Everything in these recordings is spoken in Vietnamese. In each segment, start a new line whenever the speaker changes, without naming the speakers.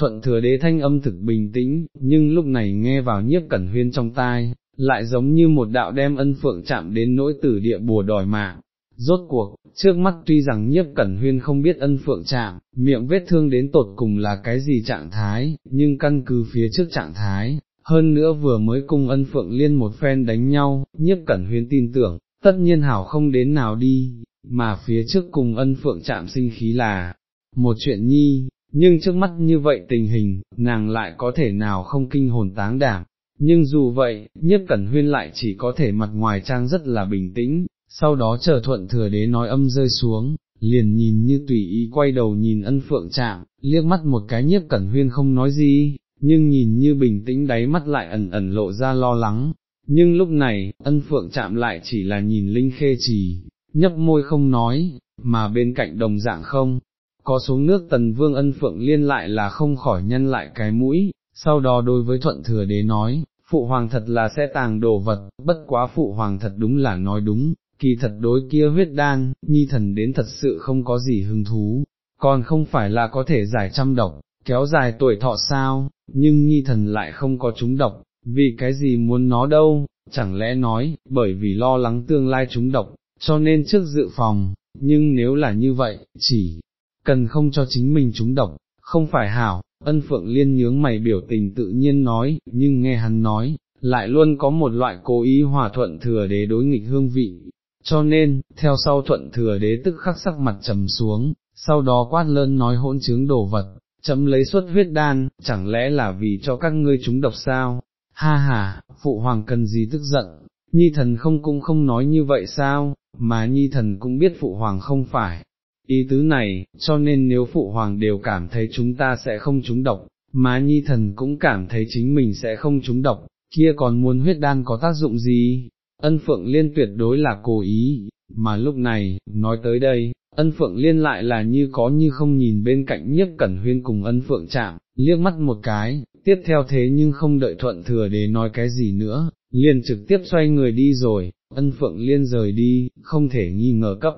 thuận thừa đế thanh âm thực bình tĩnh, nhưng lúc này nghe vào nhiếp cẩn huyên trong tai, lại giống như một đạo đem ân phượng chạm đến nỗi tử địa bùa đòi mạng. Rốt cuộc, trước mắt tuy rằng nhiếp cẩn huyên không biết ân phượng chạm, miệng vết thương đến tột cùng là cái gì trạng thái, nhưng căn cứ phía trước trạng thái, hơn nữa vừa mới cùng ân phượng liên một phen đánh nhau, nhiếp cẩn huyên tin tưởng, tất nhiên hảo không đến nào đi, mà phía trước cùng ân phượng chạm sinh khí là một chuyện nhi, nhưng trước mắt như vậy tình hình, nàng lại có thể nào không kinh hồn táng đảm. Nhưng dù vậy, nhiếp cẩn huyên lại chỉ có thể mặt ngoài trang rất là bình tĩnh, sau đó chờ thuận thừa đế nói âm rơi xuống, liền nhìn như tùy ý quay đầu nhìn ân phượng chạm, liếc mắt một cái nhiếp cẩn huyên không nói gì, nhưng nhìn như bình tĩnh đáy mắt lại ẩn ẩn lộ ra lo lắng. Nhưng lúc này, ân phượng chạm lại chỉ là nhìn linh khê trì, nhấp môi không nói, mà bên cạnh đồng dạng không, có xuống nước tần vương ân phượng liên lại là không khỏi nhân lại cái mũi, sau đó đối với thuận thừa đế nói, phụ hoàng thật là sẽ tàng đồ vật, bất quá phụ hoàng thật đúng là nói đúng, kỳ thật đối kia huyết đan, nhi thần đến thật sự không có gì hứng thú, còn không phải là có thể giải trăm độc, kéo dài tuổi thọ sao, nhưng nhi thần lại không có chúng độc, vì cái gì muốn nó đâu, chẳng lẽ nói, bởi vì lo lắng tương lai chúng độc, cho nên trước dự phòng, nhưng nếu là như vậy, chỉ cần không cho chính mình chúng độc, không phải hảo, ân phượng liên nhướng mày biểu tình tự nhiên nói, nhưng nghe hắn nói, lại luôn có một loại cố ý hòa thuận thừa đế đối nghịch hương vị, cho nên, theo sau thuận thừa đế tức khắc sắc mặt trầm xuống, sau đó quát lơn nói hỗn chứng đồ vật, chấm lấy suất huyết đan, chẳng lẽ là vì cho các ngươi chúng độc sao, ha ha, phụ hoàng cần gì tức giận, nhi thần không cũng không nói như vậy sao, mà nhi thần cũng biết phụ hoàng không phải, ý tứ này, cho nên nếu phụ hoàng đều cảm thấy chúng ta sẽ không trúng độc, mà nhi thần cũng cảm thấy chính mình sẽ không trúng độc, kia còn muốn huyết đan có tác dụng gì, ân phượng liên tuyệt đối là cố ý, mà lúc này, nói tới đây, ân phượng liên lại là như có như không nhìn bên cạnh nhiếp cẩn huyên cùng ân phượng chạm, liếc mắt một cái, tiếp theo thế nhưng không đợi thuận thừa để nói cái gì nữa, liền trực tiếp xoay người đi rồi, ân phượng liên rời đi, không thể nghi ngờ cấp,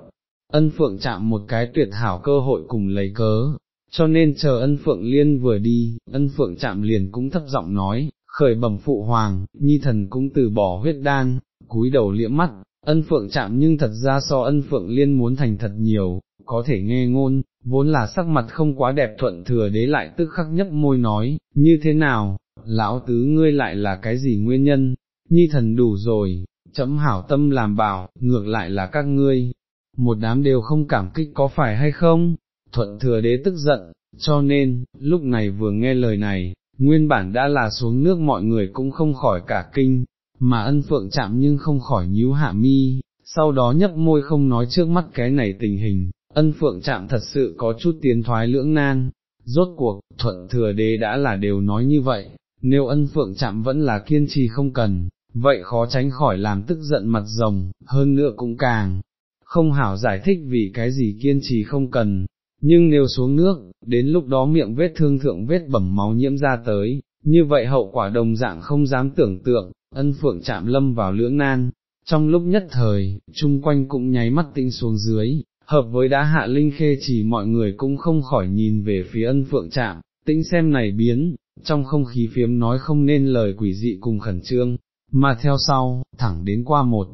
ân phượng chạm một cái tuyệt hảo cơ hội cùng lấy cớ, cho nên chờ ân phượng liên vừa đi, ân phượng chạm liền cũng thấp giọng nói, khởi bẩm phụ hoàng, nhi thần cũng từ bỏ huyết đan, cúi đầu liễm mắt, ân phượng chạm nhưng thật ra so ân phượng liên muốn thành thật nhiều, có thể nghe ngôn, vốn là sắc mặt không quá đẹp thuận thừa đế lại tức khắc nhấp môi nói, như thế nào, lão tứ ngươi lại là cái gì nguyên nhân, nhi thần đủ rồi, chấm hảo tâm làm bảo, ngược lại là các ngươi, một đám đều không cảm kích có phải hay không, thuận thừa đế tức giận, cho nên, lúc này vừa nghe lời này, nguyên bản đã là xuống nước mọi người cũng không khỏi cả kinh, mà ân phượng chạm nhưng không khỏi nhíu hạ mi, sau đó nhấp môi không nói trước mắt cái này tình hình, ân phượng chạm thật sự có chút tiến thoái lưỡng nan, rốt cuộc, thuận thừa đế đã là đều nói như vậy, nếu ân phượng chạm vẫn là kiên trì không cần, vậy khó tránh khỏi làm tức giận mặt rồng, hơn nữa cũng càng, không hảo giải thích vì cái gì kiên trì không cần, nhưng nếu xuống nước, đến lúc đó miệng vết thương thượng vết bẩm máu nhiễm ra tới, như vậy hậu quả đồng dạng không dám tưởng tượng, ân phượng chạm lâm vào lưỡng nan, trong lúc nhất thời, chung quanh cũng nháy mắt tinh xuống dưới, hợp với đã hạ linh khê chỉ mọi người cũng không khỏi nhìn về phía ân phượng chạm, tĩnh xem này biến, trong không khí phiếm nói không nên lời quỷ dị cùng khẩn trương, mà theo sau, thẳng đến qua một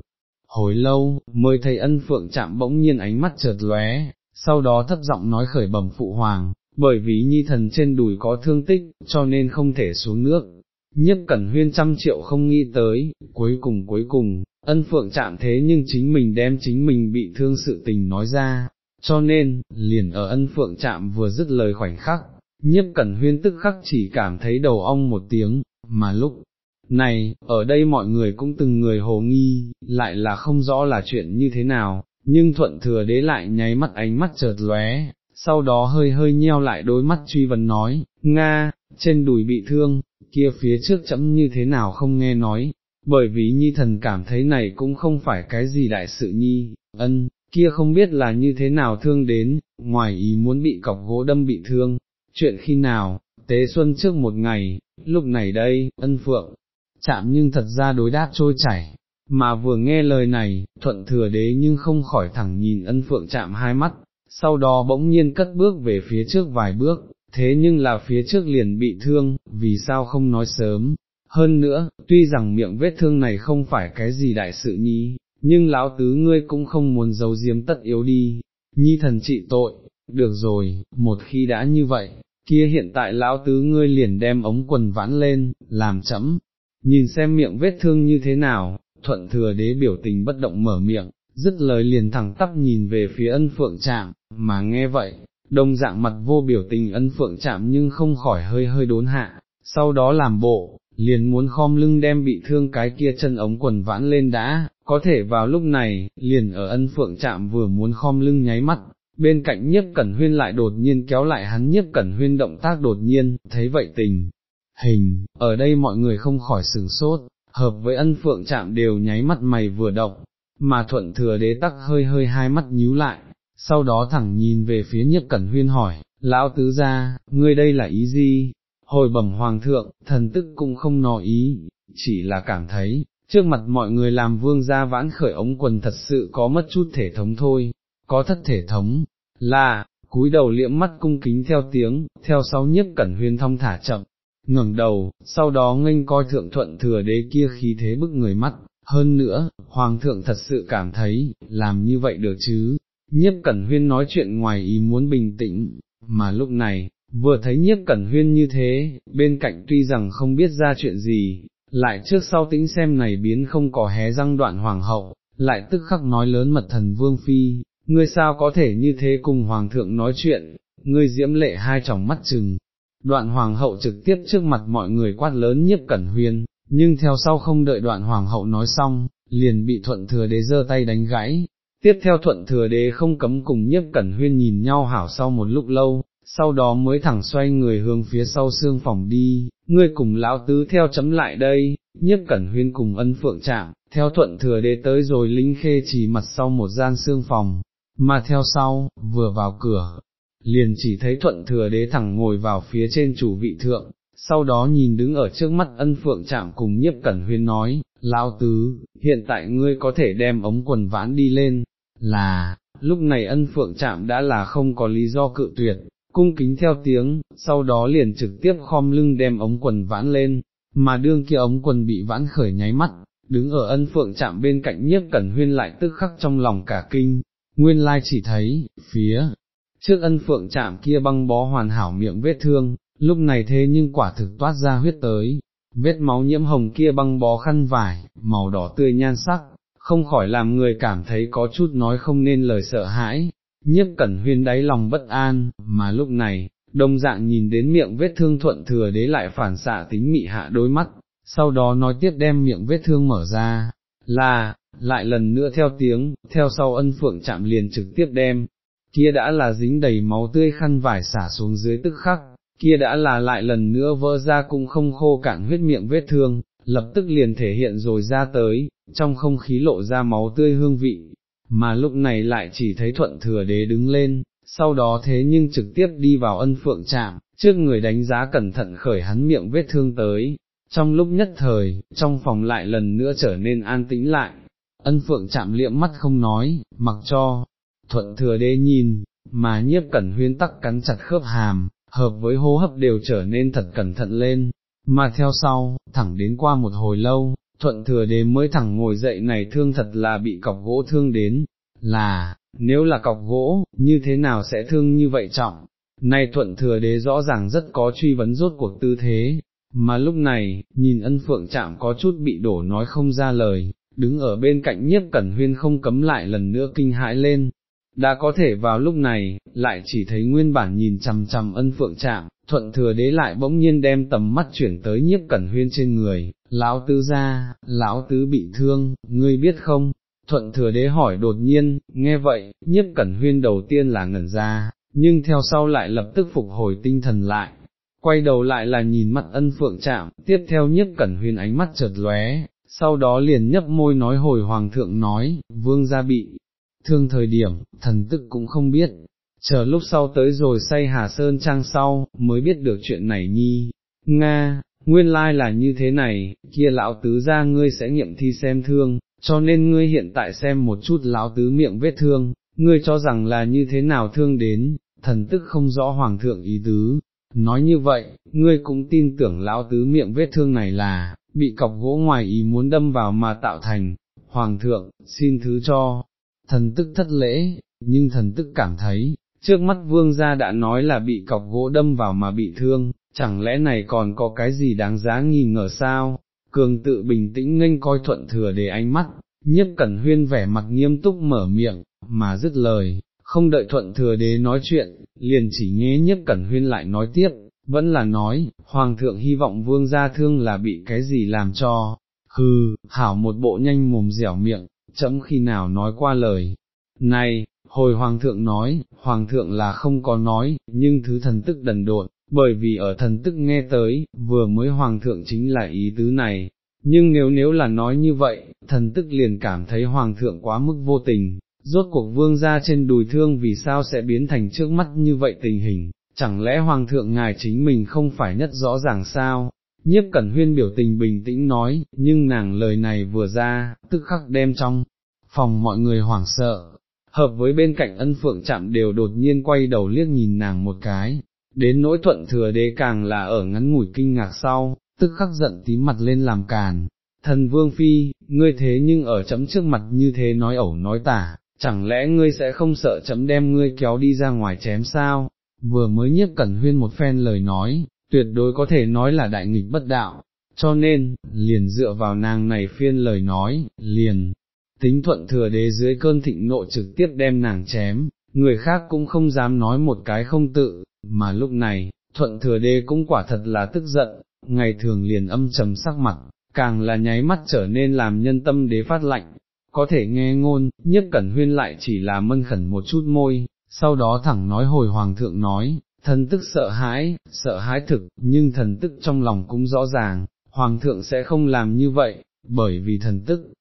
hồi lâu, mới thấy ân phượng chạm bỗng nhiên ánh mắt chợt lóe, sau đó thấp giọng nói khởi bẩm phụ hoàng, bởi vì nhi thần trên đùi có thương tích, cho nên không thể xuống nước. nhất cẩn huyên trăm triệu không nghĩ tới, cuối cùng cuối cùng, ân phượng chạm thế nhưng chính mình đem chính mình bị thương sự tình nói ra, cho nên, liền ở ân phượng chạm vừa dứt lời khoảnh khắc, nhiếp cẩn huyên tức khắc chỉ cảm thấy đầu ong một tiếng, mà lúc này, ở đây mọi người cũng từng người hồ nghi, lại là không rõ là chuyện như thế nào, nhưng thuận thừa đế lại nháy mắt ánh mắt chợt lóe, sau đó hơi hơi nheo lại đôi mắt truy vấn nói, Nga, trên đùi bị thương, kia phía trước chấm như thế nào không nghe nói, bởi vì nhi thần cảm thấy này cũng không phải cái gì đại sự nhi, ân, kia không biết là như thế nào thương đến, ngoài ý muốn bị cọc gỗ đâm bị thương, chuyện khi nào, tế xuân trước một ngày, lúc này đây, ân phượng, chạm nhưng thật ra đối đáp trôi chảy, mà vừa nghe lời này, thuận thừa đế nhưng không khỏi thẳng nhìn ân phượng chạm hai mắt, sau đó bỗng nhiên cất bước về phía trước vài bước, thế nhưng là phía trước liền bị thương, vì sao không nói sớm, hơn nữa, tuy rằng miệng vết thương này không phải cái gì đại sự nhi, nhưng lão tứ ngươi cũng không muốn giấu giếm tất yếu đi, nhi thần trị tội, được rồi, một khi đã như vậy, kia hiện tại lão tứ ngươi liền đem ống quần vãn lên, làm chấm, nhìn xem miệng vết thương như thế nào, thuận thừa đế biểu tình bất động mở miệng, dứt lời liền thẳng tắp nhìn về phía ân phượng chạm, mà nghe vậy, đông dạng mặt vô biểu tình ân phượng chạm nhưng không khỏi hơi hơi đốn hạ, sau đó làm bộ, liền muốn khom lưng đem bị thương cái kia chân ống quần vãn lên đã, có thể vào lúc này, liền ở ân phượng chạm vừa muốn khom lưng nháy mắt, bên cạnh nhiếp cẩn huyên lại đột nhiên kéo lại hắn nhiếp cẩn huyên động tác đột nhiên, thấy vậy tình. Hình, ở đây mọi người không khỏi sửng sốt, hợp với ân phượng chạm đều nháy mắt mày vừa động, mà thuận thừa đế tắc hơi hơi hai mắt nhíu lại, sau đó thẳng nhìn về phía nhất cẩn huyên hỏi, lão tứ gia, ngươi đây là ý gì? Hồi bẩm hoàng thượng, thần tức cũng không nói ý, chỉ là cảm thấy, trước mặt mọi người làm vương gia vãn khởi ống quần thật sự có mất chút thể thống thôi, có thất thể thống, là, cúi đầu liễm mắt cung kính theo tiếng, theo sau nhất cẩn huyên thong thả chậm, ngẩng đầu, sau đó nghênh coi thượng thuận thừa đế kia khí thế bức người mắt, hơn nữa, hoàng thượng thật sự cảm thấy, làm như vậy được chứ, nhiếp cẩn huyên nói chuyện ngoài ý muốn bình tĩnh, mà lúc này, vừa thấy nhiếp cẩn huyên như thế, bên cạnh tuy rằng không biết ra chuyện gì, lại trước sau tính xem này biến không có hé răng đoạn hoàng hậu, lại tức khắc nói lớn mật thần vương phi, ngươi sao có thể như thế cùng hoàng thượng nói chuyện, ngươi diễm lệ hai tròng mắt chừng. Đoạn hoàng hậu trực tiếp trước mặt mọi người quát lớn nhiếp cẩn huyên, nhưng theo sau không đợi đoạn hoàng hậu nói xong, liền bị thuận thừa đế giơ tay đánh gãy. Tiếp theo thuận thừa đế không cấm cùng nhiếp cẩn huyên nhìn nhau hảo sau một lúc lâu, sau đó mới thẳng xoay người hướng phía sau xương phòng đi, ngươi cùng lão tứ theo chấm lại đây, nhiếp cẩn huyên cùng ân phượng chạm, theo thuận thừa đế tới rồi lính khê chỉ mặt sau một gian xương phòng, mà theo sau, vừa vào cửa, liền chỉ thấy thuận thừa đế thẳng ngồi vào phía trên chủ vị thượng, sau đó nhìn đứng ở trước mắt ân phượng chạm cùng nhiếp cẩn huyên nói, lão tứ, hiện tại ngươi có thể đem ống quần vãn đi lên, là, lúc này ân phượng chạm đã là không có lý do cự tuyệt, cung kính theo tiếng, sau đó liền trực tiếp khom lưng đem ống quần vãn lên, mà đương kia ống quần bị vãn khởi nháy mắt, đứng ở ân phượng chạm bên cạnh nhiếp cẩn huyên lại tức khắc trong lòng cả kinh, nguyên lai chỉ thấy, phía, trước ân phượng chạm kia băng bó hoàn hảo miệng vết thương, lúc này thế nhưng quả thực toát ra huyết tới, vết máu nhiễm hồng kia băng bó khăn vải, màu đỏ tươi nhan sắc, không khỏi làm người cảm thấy có chút nói không nên lời sợ hãi, nhiếp cẩn huyên đáy lòng bất an, mà lúc này, đông dạng nhìn đến miệng vết thương thuận thừa đế lại phản xạ tính mị hạ đôi mắt, sau đó nói tiếp đem miệng vết thương mở ra, là, lại lần nữa theo tiếng, theo sau ân phượng chạm liền trực tiếp đem, kia đã là dính đầy máu tươi khăn vải xả xuống dưới tức khắc, kia đã là lại lần nữa vỡ ra cũng không khô cạn huyết miệng vết thương, lập tức liền thể hiện rồi ra tới, trong không khí lộ ra máu tươi hương vị, mà lúc này lại chỉ thấy thuận thừa đế đứng lên, sau đó thế nhưng trực tiếp đi vào ân phượng chạm, trước người đánh giá cẩn thận khởi hắn miệng vết thương tới. Trong lúc nhất thời, trong phòng lại lần nữa trở nên an tĩnh lại, ân phượng chạm liệm mắt không nói, mặc cho, thuận thừa đế nhìn, mà nhiếp cẩn huyên tắc cắn chặt khớp hàm, hợp với hô hấp đều trở nên thật cẩn thận lên, mà theo sau, thẳng đến qua một hồi lâu, thuận thừa đế mới thẳng ngồi dậy này thương thật là bị cọc gỗ thương đến, là, nếu là cọc gỗ, như thế nào sẽ thương như vậy trọng, nay thuận thừa đế rõ ràng rất có truy vấn rốt cuộc tư thế, mà lúc này, nhìn ân phượng chạm có chút bị đổ nói không ra lời, đứng ở bên cạnh nhiếp cẩn huyên không cấm lại lần nữa kinh hãi lên, đã có thể vào lúc này, lại chỉ thấy nguyên bản nhìn chằm chằm ân phượng chạm, thuận thừa đế lại bỗng nhiên đem tầm mắt chuyển tới nhiếp cẩn huyên trên người, lão tứ ra, lão tứ bị thương, ngươi biết không? Thuận thừa đế hỏi đột nhiên, nghe vậy, nhiếp cẩn huyên đầu tiên là ngẩn ra, nhưng theo sau lại lập tức phục hồi tinh thần lại, quay đầu lại là nhìn mắt ân phượng chạm, tiếp theo nhiếp cẩn huyên ánh mắt chợt lóe, sau đó liền nhấp môi nói hồi hoàng thượng nói, vương gia bị, thương thời điểm, thần tức cũng không biết, chờ lúc sau tới rồi say Hà Sơn Trang sau, mới biết được chuyện này nhi, Nga, nguyên lai là như thế này, kia lão tứ ra ngươi sẽ nghiệm thi xem thương, cho nên ngươi hiện tại xem một chút lão tứ miệng vết thương, ngươi cho rằng là như thế nào thương đến, thần tức không rõ hoàng thượng ý tứ, nói như vậy, ngươi cũng tin tưởng lão tứ miệng vết thương này là, bị cọc gỗ ngoài ý muốn đâm vào mà tạo thành, Hoàng thượng, xin thứ cho, thần tức thất lễ, nhưng thần tức cảm thấy, trước mắt vương gia đã nói là bị cọc gỗ đâm vào mà bị thương, chẳng lẽ này còn có cái gì đáng giá nghi ngờ sao, cường tự bình tĩnh nghênh coi thuận thừa để ánh mắt, nhất cẩn huyên vẻ mặt nghiêm túc mở miệng, mà dứt lời, không đợi thuận thừa đế nói chuyện, liền chỉ nghe nhất cẩn huyên lại nói tiếp, vẫn là nói, hoàng thượng hy vọng vương gia thương là bị cái gì làm cho, hừ, hảo một bộ nhanh mồm dẻo miệng, chấm khi nào nói qua lời. Này, hồi hoàng thượng nói, hoàng thượng là không có nói, nhưng thứ thần tức đần độn, bởi vì ở thần tức nghe tới, vừa mới hoàng thượng chính là ý tứ này, nhưng nếu nếu là nói như vậy, thần tức liền cảm thấy hoàng thượng quá mức vô tình, rốt cuộc vương ra trên đùi thương vì sao sẽ biến thành trước mắt như vậy tình hình, chẳng lẽ hoàng thượng ngài chính mình không phải nhất rõ ràng sao? Nhiếp Cẩn Huyên biểu tình bình tĩnh nói, nhưng nàng lời này vừa ra, tức khắc đem trong phòng mọi người hoảng sợ, hợp với bên cạnh ân phượng chạm đều đột nhiên quay đầu liếc nhìn nàng một cái, đến nỗi thuận thừa đế càng là ở ngắn ngủi kinh ngạc sau, tức khắc giận tím mặt lên làm càn. Thần vương phi, ngươi thế nhưng ở chấm trước mặt như thế nói ẩu nói tả, chẳng lẽ ngươi sẽ không sợ chấm đem ngươi kéo đi ra ngoài chém sao? Vừa mới nhiếp cẩn huyên một phen lời nói, tuyệt đối có thể nói là đại nghịch bất đạo, cho nên, liền dựa vào nàng này phiên lời nói, liền, tính thuận thừa đế dưới cơn thịnh nộ trực tiếp đem nàng chém, người khác cũng không dám nói một cái không tự, mà lúc này, thuận thừa đế cũng quả thật là tức giận, ngày thường liền âm trầm sắc mặt, càng là nháy mắt trở nên làm nhân tâm đế phát lạnh, có thể nghe ngôn, nhất cẩn huyên lại chỉ là mân khẩn một chút môi, sau đó thẳng nói hồi hoàng thượng nói, thần tức sợ hãi, sợ hãi thực, nhưng thần tức trong lòng cũng rõ ràng, hoàng thượng sẽ không làm như vậy, bởi vì thần tức,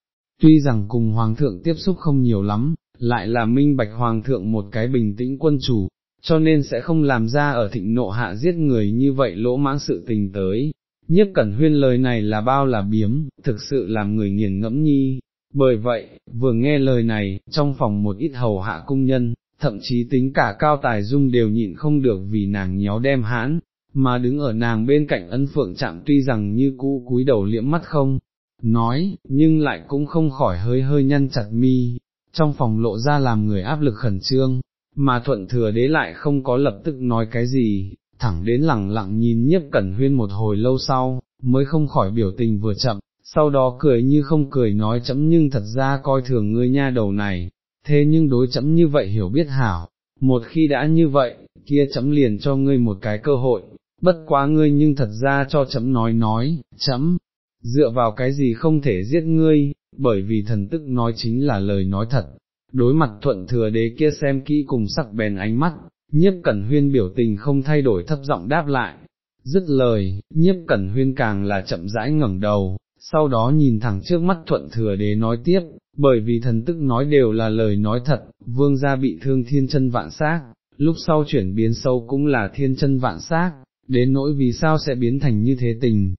tuy rằng cùng hoàng thượng tiếp xúc không nhiều lắm, lại là minh bạch hoàng thượng một cái bình tĩnh quân chủ, cho nên sẽ không làm ra ở thịnh nộ hạ giết người như vậy lỗ mãng sự tình tới. Nhiếp cẩn huyên lời này là bao là biếm, thực sự làm người nghiền ngẫm nhi, bởi vậy, vừa nghe lời này, trong phòng một ít hầu hạ cung nhân, thậm chí tính cả cao tài dung đều nhịn không được vì nàng nhéo đem hãn, mà đứng ở nàng bên cạnh ân phượng chạm tuy rằng như cũ cúi đầu liễm mắt không, nói, nhưng lại cũng không khỏi hơi hơi nhăn chặt mi, trong phòng lộ ra làm người áp lực khẩn trương, mà thuận thừa đế lại không có lập tức nói cái gì, thẳng đến lẳng lặng nhìn nhiếp cẩn huyên một hồi lâu sau, mới không khỏi biểu tình vừa chậm, sau đó cười như không cười nói chấm nhưng thật ra coi thường ngươi nha đầu này, thế nhưng đối chấm như vậy hiểu biết hảo, một khi đã như vậy, kia chấm liền cho ngươi một cái cơ hội, bất quá ngươi nhưng thật ra cho chấm nói nói, chấm, dựa vào cái gì không thể giết ngươi, bởi vì thần tức nói chính là lời nói thật. Đối mặt thuận thừa đế kia xem kỹ cùng sắc bèn ánh mắt, nhiếp cẩn huyên biểu tình không thay đổi thấp giọng đáp lại, dứt lời, nhiếp cẩn huyên càng là chậm rãi ngẩng đầu, sau đó nhìn thẳng trước mắt thuận thừa đế nói tiếp, bởi vì thần tức nói đều là lời nói thật, vương gia bị thương thiên chân vạn xác, lúc sau chuyển biến sâu cũng là thiên chân vạn xác, đến nỗi vì sao sẽ biến thành như thế tình.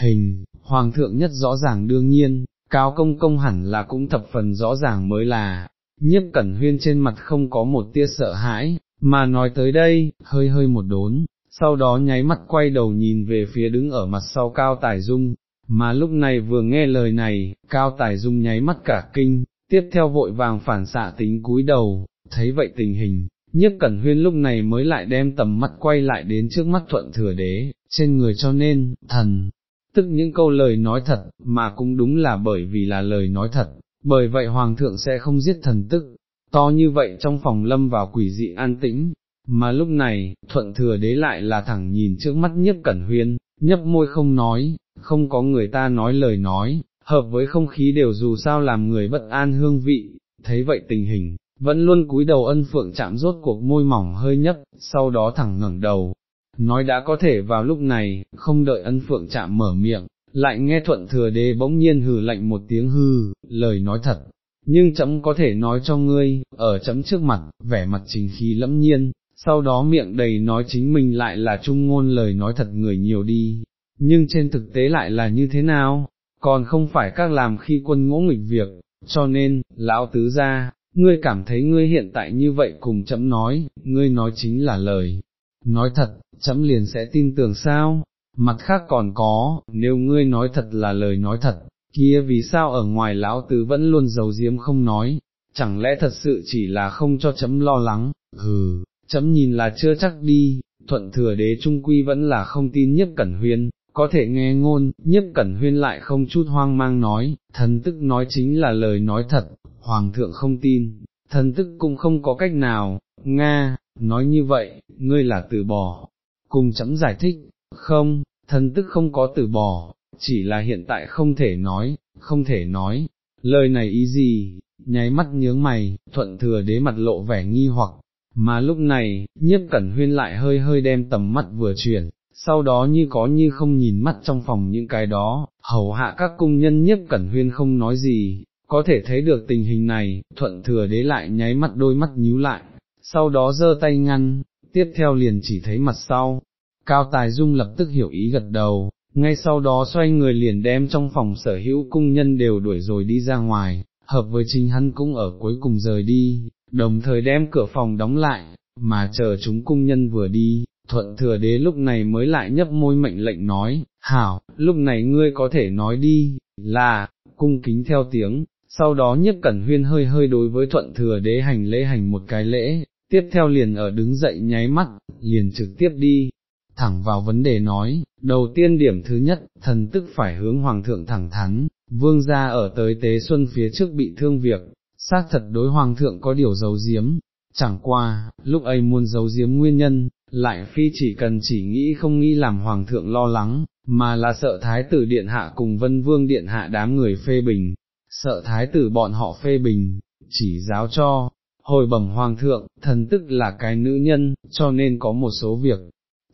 Hình, hoàng thượng nhất rõ ràng đương nhiên, cao công công hẳn là cũng thập phần rõ ràng mới là, nhiếp cẩn huyên trên mặt không có một tia sợ hãi, mà nói tới đây, hơi hơi một đốn, sau đó nháy mắt quay đầu nhìn về phía đứng ở mặt sau cao tài dung, mà lúc này vừa nghe lời này, cao tài dung nháy mắt cả kinh, tiếp theo vội vàng phản xạ tính cúi đầu, thấy vậy tình hình, nhất cẩn huyên lúc này mới lại đem tầm mắt quay lại đến trước mắt thuận thừa đế, trên người cho nên, thần, tức những câu lời nói thật, mà cũng đúng là bởi vì là lời nói thật, bởi vậy hoàng thượng sẽ không giết thần tức, to như vậy trong phòng lâm vào quỷ dị an tĩnh, mà lúc này, thuận thừa đế lại là thẳng nhìn trước mắt nhất cẩn huyên, nhấp môi không nói, không có người ta nói lời nói, hợp với không khí đều dù sao làm người bất an hương vị, thấy vậy tình hình, vẫn luôn cúi đầu ân phượng chạm rốt cuộc môi mỏng hơi nhấp, sau đó thẳng ngẩng đầu, nói đã có thể vào lúc này, không đợi ân phượng chạm mở miệng, lại nghe thuận thừa đế bỗng nhiên hừ lạnh một tiếng hư, lời nói thật, nhưng chấm có thể nói cho ngươi, ở chấm trước mặt, vẻ mặt chính khí lẫm nhiên, sau đó miệng đầy nói chính mình lại là trung ngôn lời nói thật người nhiều đi, nhưng trên thực tế lại là như thế nào, còn không phải các làm khi quân ngỗ nghịch việc, cho nên, lão tứ gia, ngươi cảm thấy ngươi hiện tại như vậy cùng chấm nói, ngươi nói chính là lời, nói thật, chấm liền sẽ tin tưởng sao, mặt khác còn có, nếu ngươi nói thật là lời nói thật, kia vì sao ở ngoài lão tứ vẫn luôn giấu giếm không nói, chẳng lẽ thật sự chỉ là không cho chấm lo lắng, hừ, chấm nhìn là chưa chắc đi, thuận thừa đế trung quy vẫn là không tin nhất cẩn huyên, có thể nghe ngôn, nhiếp cẩn huyên lại không chút hoang mang nói, thần tức nói chính là lời nói thật, hoàng thượng không tin, thần tức cũng không có cách nào, Nga, nói như vậy, ngươi là từ bỏ, cùng chấm giải thích, không, thần tức không có từ bỏ, chỉ là hiện tại không thể nói, không thể nói, lời này ý gì, nháy mắt nhướng mày, thuận thừa đế mặt lộ vẻ nghi hoặc, mà lúc này, nhiếp cẩn huyên lại hơi hơi đem tầm mắt vừa chuyển, sau đó như có như không nhìn mắt trong phòng những cái đó, hầu hạ các cung nhân nhiếp cẩn huyên không nói gì, có thể thấy được tình hình này, thuận thừa đế lại nháy mắt đôi mắt nhíu lại, sau đó giơ tay ngăn, tiếp theo liền chỉ thấy mặt sau, cao tài dung lập tức hiểu ý gật đầu, ngay sau đó xoay người liền đem trong phòng sở hữu cung nhân đều đuổi rồi đi ra ngoài, hợp với chính hắn cũng ở cuối cùng rời đi, đồng thời đem cửa phòng đóng lại, mà chờ chúng cung nhân vừa đi, thuận thừa đế lúc này mới lại nhấp môi mệnh lệnh nói, hảo, lúc này ngươi có thể nói đi, là, cung kính theo tiếng, sau đó nhất cẩn huyên hơi hơi đối với thuận thừa đế hành lễ hành một cái lễ, tiếp theo liền ở đứng dậy nháy mắt, liền trực tiếp đi, thẳng vào vấn đề nói, đầu tiên điểm thứ nhất, thần tức phải hướng hoàng thượng thẳng thắn, vương gia ở tới tế xuân phía trước bị thương việc, xác thật đối hoàng thượng có điều giấu giếm, chẳng qua, lúc ấy muốn giấu giếm nguyên nhân, lại phi chỉ cần chỉ nghĩ không nghĩ làm hoàng thượng lo lắng, mà là sợ thái tử điện hạ cùng vân vương điện hạ đám người phê bình, sợ thái tử bọn họ phê bình, chỉ giáo cho, hồi bẩm hoàng thượng, thần tức là cái nữ nhân, cho nên có một số việc,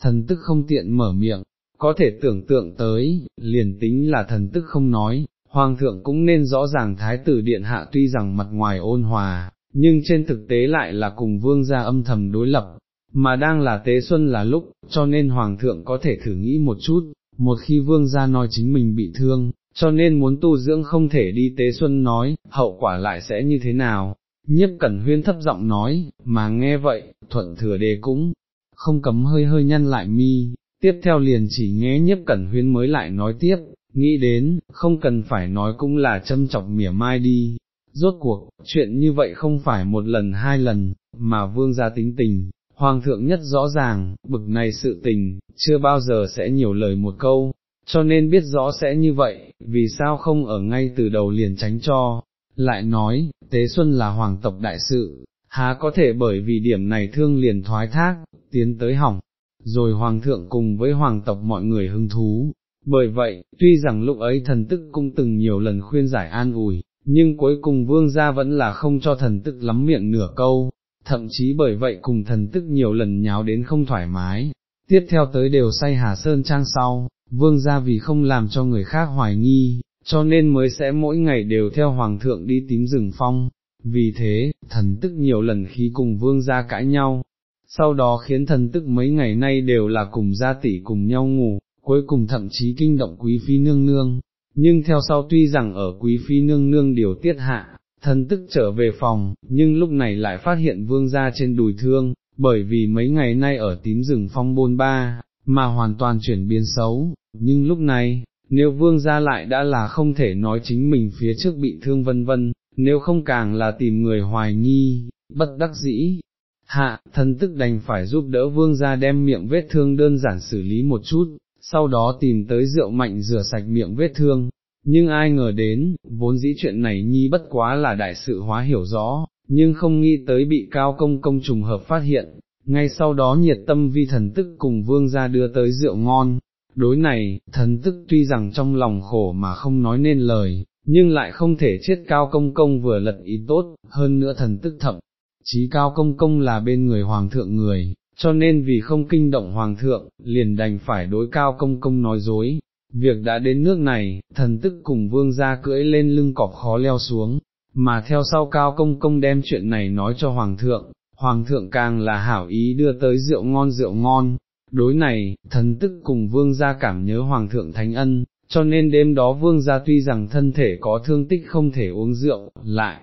thần tức không tiện mở miệng, có thể tưởng tượng tới, liền tính là thần tức không nói, hoàng thượng cũng nên rõ ràng thái tử điện hạ tuy rằng mặt ngoài ôn hòa, nhưng trên thực tế lại là cùng vương gia âm thầm đối lập, mà đang là tế xuân là lúc, cho nên hoàng thượng có thể thử nghĩ một chút, một khi vương gia nói chính mình bị thương, cho nên muốn tu dưỡng không thể đi tế xuân nói, hậu quả lại sẽ như thế nào, nhiếp cẩn huyên thấp giọng nói, mà nghe vậy, thuận thừa đề cũng, không cấm hơi hơi nhăn lại mi, tiếp theo liền chỉ nghe nhiếp cẩn huyên mới lại nói tiếp, nghĩ đến, không cần phải nói cũng là châm chọc mỉa mai đi, rốt cuộc, chuyện như vậy không phải một lần hai lần, mà vương gia tính tình, hoàng thượng nhất rõ ràng, bực này sự tình, chưa bao giờ sẽ nhiều lời một câu, cho nên biết rõ sẽ như vậy, vì sao không ở ngay từ đầu liền tránh cho, lại nói, Tế Xuân là hoàng tộc đại sự, há có thể bởi vì điểm này thương liền thoái thác, tiến tới hỏng, rồi hoàng thượng cùng với hoàng tộc mọi người hứng thú. Bởi vậy, tuy rằng lúc ấy thần tức cũng từng nhiều lần khuyên giải an ủi, nhưng cuối cùng vương gia vẫn là không cho thần tức lắm miệng nửa câu, thậm chí bởi vậy cùng thần tức nhiều lần nháo đến không thoải mái. Tiếp theo tới đều say Hà Sơn Trang sau, vương gia vì không làm cho người khác hoài nghi, cho nên mới sẽ mỗi ngày đều theo hoàng thượng đi tím rừng phong, vì thế, thần tức nhiều lần khi cùng vương gia cãi nhau, sau đó khiến thần tức mấy ngày nay đều là cùng gia tỷ cùng nhau ngủ, cuối cùng thậm chí kinh động quý phi nương nương, nhưng theo sau tuy rằng ở quý phi nương nương điều tiết hạ, thần tức trở về phòng, nhưng lúc này lại phát hiện vương gia trên đùi thương, bởi vì mấy ngày nay ở tím rừng phong bôn ba, mà hoàn toàn chuyển biến xấu, nhưng lúc này, nếu vương gia lại đã là không thể nói chính mình phía trước bị thương vân vân, nếu không càng là tìm người hoài nghi, bất đắc dĩ. Hạ, thần tức đành phải giúp đỡ vương gia đem miệng vết thương đơn giản xử lý một chút, sau đó tìm tới rượu mạnh rửa sạch miệng vết thương, nhưng ai ngờ đến, vốn dĩ chuyện này nhi bất quá là đại sự hóa hiểu rõ, nhưng không nghĩ tới bị cao công công trùng hợp phát hiện, ngay sau đó nhiệt tâm vi thần tức cùng vương gia đưa tới rượu ngon, đối này, thần tức tuy rằng trong lòng khổ mà không nói nên lời, nhưng lại không thể chết cao công công vừa lật ý tốt, hơn nữa thần tức thậm, chí cao công công là bên người hoàng thượng người, cho nên vì không kinh động hoàng thượng, liền đành phải đối cao công công nói dối. Việc đã đến nước này, thần tức cùng vương gia cưỡi lên lưng cọp khó leo xuống, mà theo sau cao công công đem chuyện này nói cho hoàng thượng, hoàng thượng càng là hảo ý đưa tới rượu ngon rượu ngon, đối này, thần tức cùng vương gia cảm nhớ hoàng thượng thánh ân, cho nên đêm đó vương gia tuy rằng thân thể có thương tích không thể uống rượu, lại,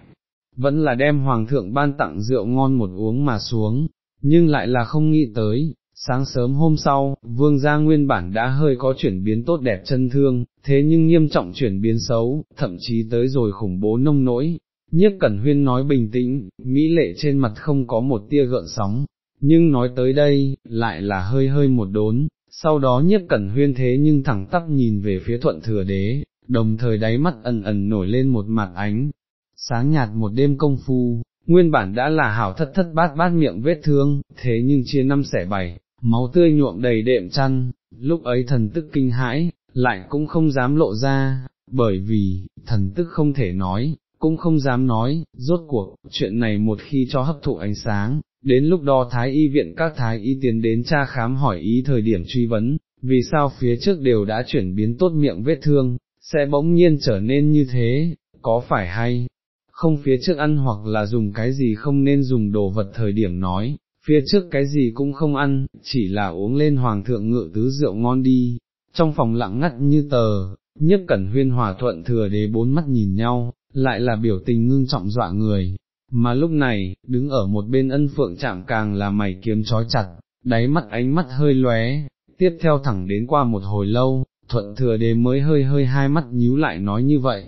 vẫn là đem hoàng thượng ban tặng rượu ngon một uống mà xuống, nhưng lại là không nghĩ tới, Sáng sớm hôm sau, vương gia nguyên bản đã hơi có chuyển biến tốt đẹp chân thương, thế nhưng nghiêm trọng chuyển biến xấu, thậm chí tới rồi khủng bố nông nỗi. Nhất Cẩn Huyên nói bình tĩnh, mỹ lệ trên mặt không có một tia gợn sóng, nhưng nói tới đây, lại là hơi hơi một đốn, sau đó Nhất Cẩn Huyên thế nhưng thẳng tắp nhìn về phía thuận thừa đế, đồng thời đáy mắt ẩn ẩn nổi lên một mặt ánh, sáng nhạt một đêm công phu, nguyên bản đã là hảo thất thất bát bát miệng vết thương, thế nhưng chia năm xẻ bảy, máu tươi nhuộm đầy đệm chăn, lúc ấy thần tức kinh hãi, lại cũng không dám lộ ra, bởi vì, thần tức không thể nói, cũng không dám nói, rốt cuộc, chuyện này một khi cho hấp thụ ánh sáng, đến lúc đó Thái Y viện các Thái Y tiến đến tra khám hỏi ý thời điểm truy vấn, vì sao phía trước đều đã chuyển biến tốt miệng vết thương, sẽ bỗng nhiên trở nên như thế, có phải hay, không? Phía trước ăn hoặc là dùng cái gì không nên dùng đồ vật thời điểm nói, phía trước cái gì cũng không ăn, chỉ là uống lên hoàng thượng ngự tứ rượu ngon đi, trong phòng lặng ngắt như tờ, nhất cẩn huyên hòa thuận thừa đế bốn mắt nhìn nhau, lại là biểu tình ngưng trọng dọa người, mà lúc này, đứng ở một bên ân phượng chạm càng là mày kiếm trói chặt, đáy mắt ánh mắt hơi lóe, tiếp theo thẳng đến qua một hồi lâu, thuận thừa đế mới hơi hơi hai mắt nhíu lại nói như vậy.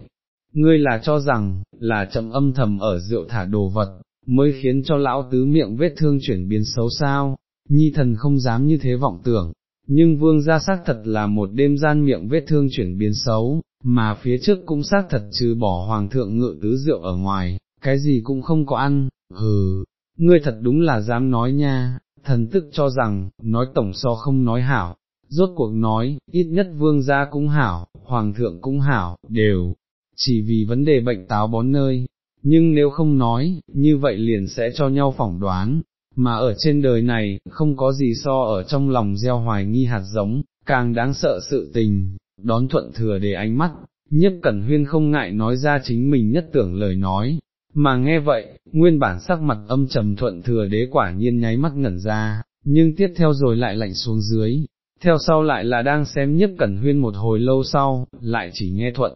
Ngươi là cho rằng, là chậm âm thầm ở rượu thả đồ vật, mới khiến cho lão tứ miệng vết thương chuyển biến xấu sao, nhi thần không dám như thế vọng tưởng, nhưng vương gia xác thật là một đêm gian miệng vết thương chuyển biến xấu, mà phía trước cũng xác thật trừ bỏ hoàng thượng ngự tứ rượu ở ngoài, cái gì cũng không có ăn, hừ, ngươi thật đúng là dám nói nha, thần tức cho rằng, nói tổng so không nói hảo, rốt cuộc nói, ít nhất vương gia cũng hảo, hoàng thượng cũng hảo, đều, chỉ vì vấn đề bệnh táo bón nơi, nhưng nếu không nói, như vậy liền sẽ cho nhau phỏng đoán, mà ở trên đời này, không có gì so ở trong lòng gieo hoài nghi hạt giống, càng đáng sợ sự tình, đón thuận thừa để ánh mắt, nhất cẩn huyên không ngại nói ra chính mình nhất tưởng lời nói, mà nghe vậy, nguyên bản sắc mặt âm trầm thuận thừa đế quả nhiên nháy mắt ngẩn ra, nhưng tiếp theo rồi lại lạnh xuống dưới, theo sau lại là đang xem nhất cẩn huyên một hồi lâu sau, lại chỉ nghe thuận.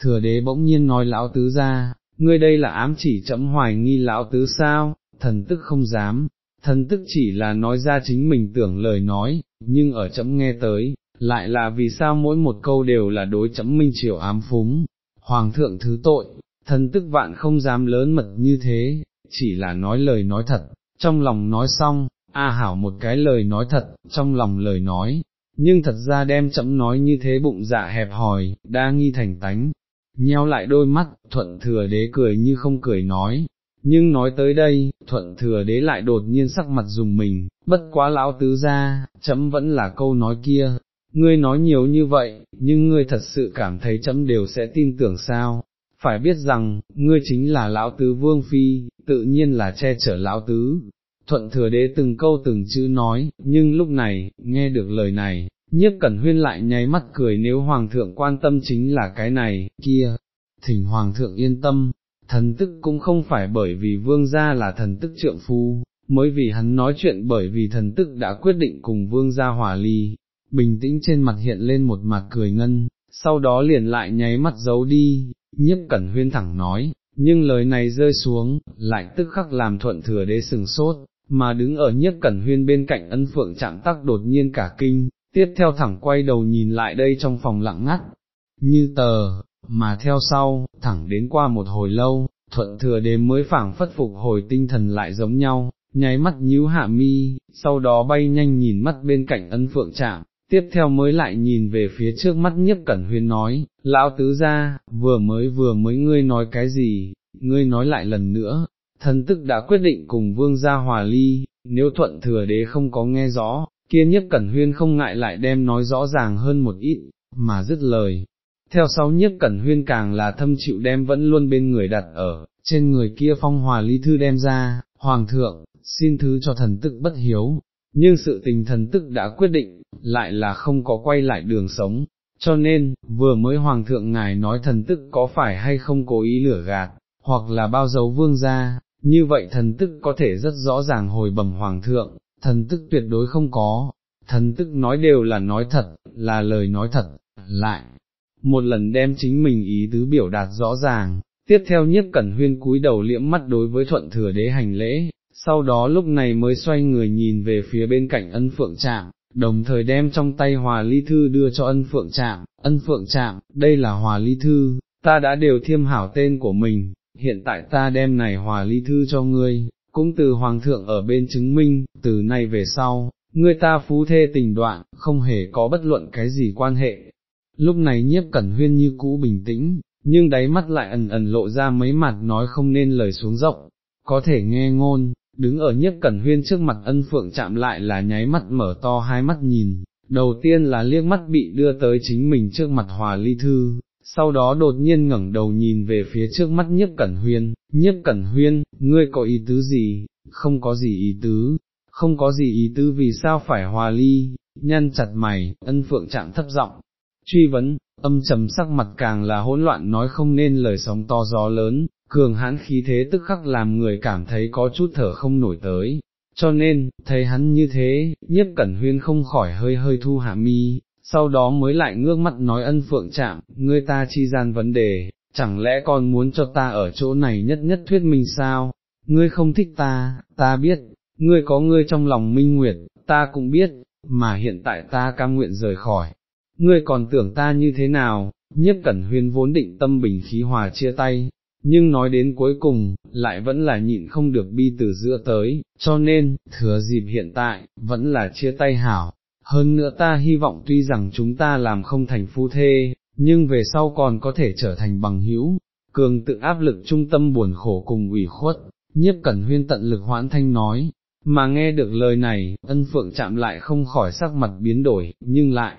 Thừa đế bỗng nhiên nói lão tứ ra, ngươi đây là ám chỉ chấm hoài nghi lão tứ sao, thần tức không dám, thần tức chỉ là nói ra chính mình tưởng lời nói, nhưng ở chấm nghe tới, lại là vì sao mỗi một câu đều là đối chấm minh triều ám phúng, hoàng thượng thứ tội, thần tức vạn không dám lớn mật như thế, chỉ là nói lời nói thật, trong lòng nói xong, a hảo một cái lời nói thật, trong lòng lời nói, nhưng thật ra đem chấm nói như thế bụng dạ hẹp hòi, đa nghi thành tánh, nheo lại đôi mắt, thuận thừa đế cười như không cười nói, nhưng nói tới đây, thuận thừa đế lại đột nhiên sắc mặt dùng mình, bất quá lão tứ ra, chấm vẫn là câu nói kia, ngươi nói nhiều như vậy, nhưng ngươi thật sự cảm thấy chấm đều sẽ tin tưởng sao, phải biết rằng, ngươi chính là lão tứ vương phi, tự nhiên là che chở lão tứ. Thuận thừa đế từng câu từng chữ nói, nhưng lúc này, nghe được lời này, nhiếp cẩn huyên lại nháy mắt cười nếu hoàng thượng quan tâm chính là cái này, kia, thỉnh hoàng thượng yên tâm, thần tức cũng không phải bởi vì vương gia là thần tức trượng phu, mới vì hắn nói chuyện bởi vì thần tức đã quyết định cùng vương gia hòa ly, bình tĩnh trên mặt hiện lên một mặt cười ngân, sau đó liền lại nháy mắt giấu đi, nhiếp cẩn huyên thẳng nói, nhưng lời này rơi xuống, lại tức khắc làm thuận thừa đế sừng sốt, mà đứng ở nhiếp cẩn huyên bên cạnh ân phượng chạm tắc đột nhiên cả kinh, tiếp theo thẳng quay đầu nhìn lại đây trong phòng lặng ngắt, như tờ, mà theo sau, thẳng đến qua một hồi lâu, thuận thừa đế mới phảng phất phục hồi tinh thần lại giống nhau, nháy mắt nhíu hạ mi, sau đó bay nhanh nhìn mắt bên cạnh ân phượng chạm, tiếp theo mới lại nhìn về phía trước mắt nhất cẩn huyên nói, lão tứ ra, vừa mới vừa mới ngươi nói cái gì, ngươi nói lại lần nữa, thần tức đã quyết định cùng vương gia hòa ly, nếu thuận thừa đế không có nghe rõ, kia nhất cẩn huyên không ngại lại đem nói rõ ràng hơn một ít, mà dứt lời. Theo sau nhất cẩn huyên càng là thâm chịu đem vẫn luôn bên người đặt ở, trên người kia phong hòa ly thư đem ra, hoàng thượng, xin thứ cho thần tức bất hiếu, nhưng sự tình thần tức đã quyết định, lại là không có quay lại đường sống, cho nên, vừa mới hoàng thượng ngài nói thần tức có phải hay không cố ý lửa gạt, hoặc là bao dấu vương ra, như vậy thần tức có thể rất rõ ràng hồi bẩm hoàng thượng, thần tức tuyệt đối không có, thần tức nói đều là nói thật, là lời nói thật, lại, một lần đem chính mình ý tứ biểu đạt rõ ràng, tiếp theo nhiếp cẩn huyên cúi đầu liễm mắt đối với thuận thừa đế hành lễ, sau đó lúc này mới xoay người nhìn về phía bên cạnh ân phượng trạm, đồng thời đem trong tay hòa ly thư đưa cho ân phượng trạm, ân phượng trạm, đây là hòa ly thư, ta đã đều thiêm hảo tên của mình, hiện tại ta đem này hòa ly thư cho ngươi, cũng từ hoàng thượng ở bên chứng minh, từ nay về sau, người ta phú thê tình đoạn, không hề có bất luận cái gì quan hệ. Lúc này nhiếp cẩn huyên như cũ bình tĩnh, nhưng đáy mắt lại ẩn ẩn lộ ra mấy mặt nói không nên lời xuống rộng, có thể nghe ngôn, đứng ở nhiếp cẩn huyên trước mặt ân phượng chạm lại là nháy mắt mở to hai mắt nhìn, đầu tiên là liếc mắt bị đưa tới chính mình trước mặt hòa ly thư, sau đó đột nhiên ngẩng đầu nhìn về phía trước mắt nhiếp cẩn huyên, nhiếp cẩn huyên, ngươi có ý tứ gì, không có gì ý tứ, không có gì ý tứ vì sao phải hòa ly, nhăn chặt mày, ân phượng chạm thấp giọng, truy vấn, âm trầm sắc mặt càng là hỗn loạn nói không nên lời sóng to gió lớn, cường hãn khí thế tức khắc làm người cảm thấy có chút thở không nổi tới. Cho nên, thấy hắn như thế, nhiếp cẩn huyên không khỏi hơi hơi thu hạ mi, sau đó mới lại ngước mắt nói ân phượng chạm, ngươi ta chi gian vấn đề, chẳng lẽ còn muốn cho ta ở chỗ này nhất nhất thuyết minh sao, ngươi không thích ta, ta biết, ngươi có ngươi trong lòng minh nguyệt, ta cũng biết, mà hiện tại ta cam nguyện rời khỏi, ngươi còn tưởng ta như thế nào, nhiếp cẩn huyên vốn định tâm bình khí hòa chia tay, nhưng nói đến cuối cùng, lại vẫn là nhịn không được bi từ giữa tới, cho nên, thừa dịp hiện tại, vẫn là chia tay hảo. Hơn nữa ta hy vọng tuy rằng chúng ta làm không thành phu thê, nhưng về sau còn có thể trở thành bằng hữu, cường tự áp lực trung tâm buồn khổ cùng ủy khuất, nhiếp cẩn huyên tận lực hoãn thanh nói, mà nghe được lời này, ân phượng chạm lại không khỏi sắc mặt biến đổi, nhưng lại,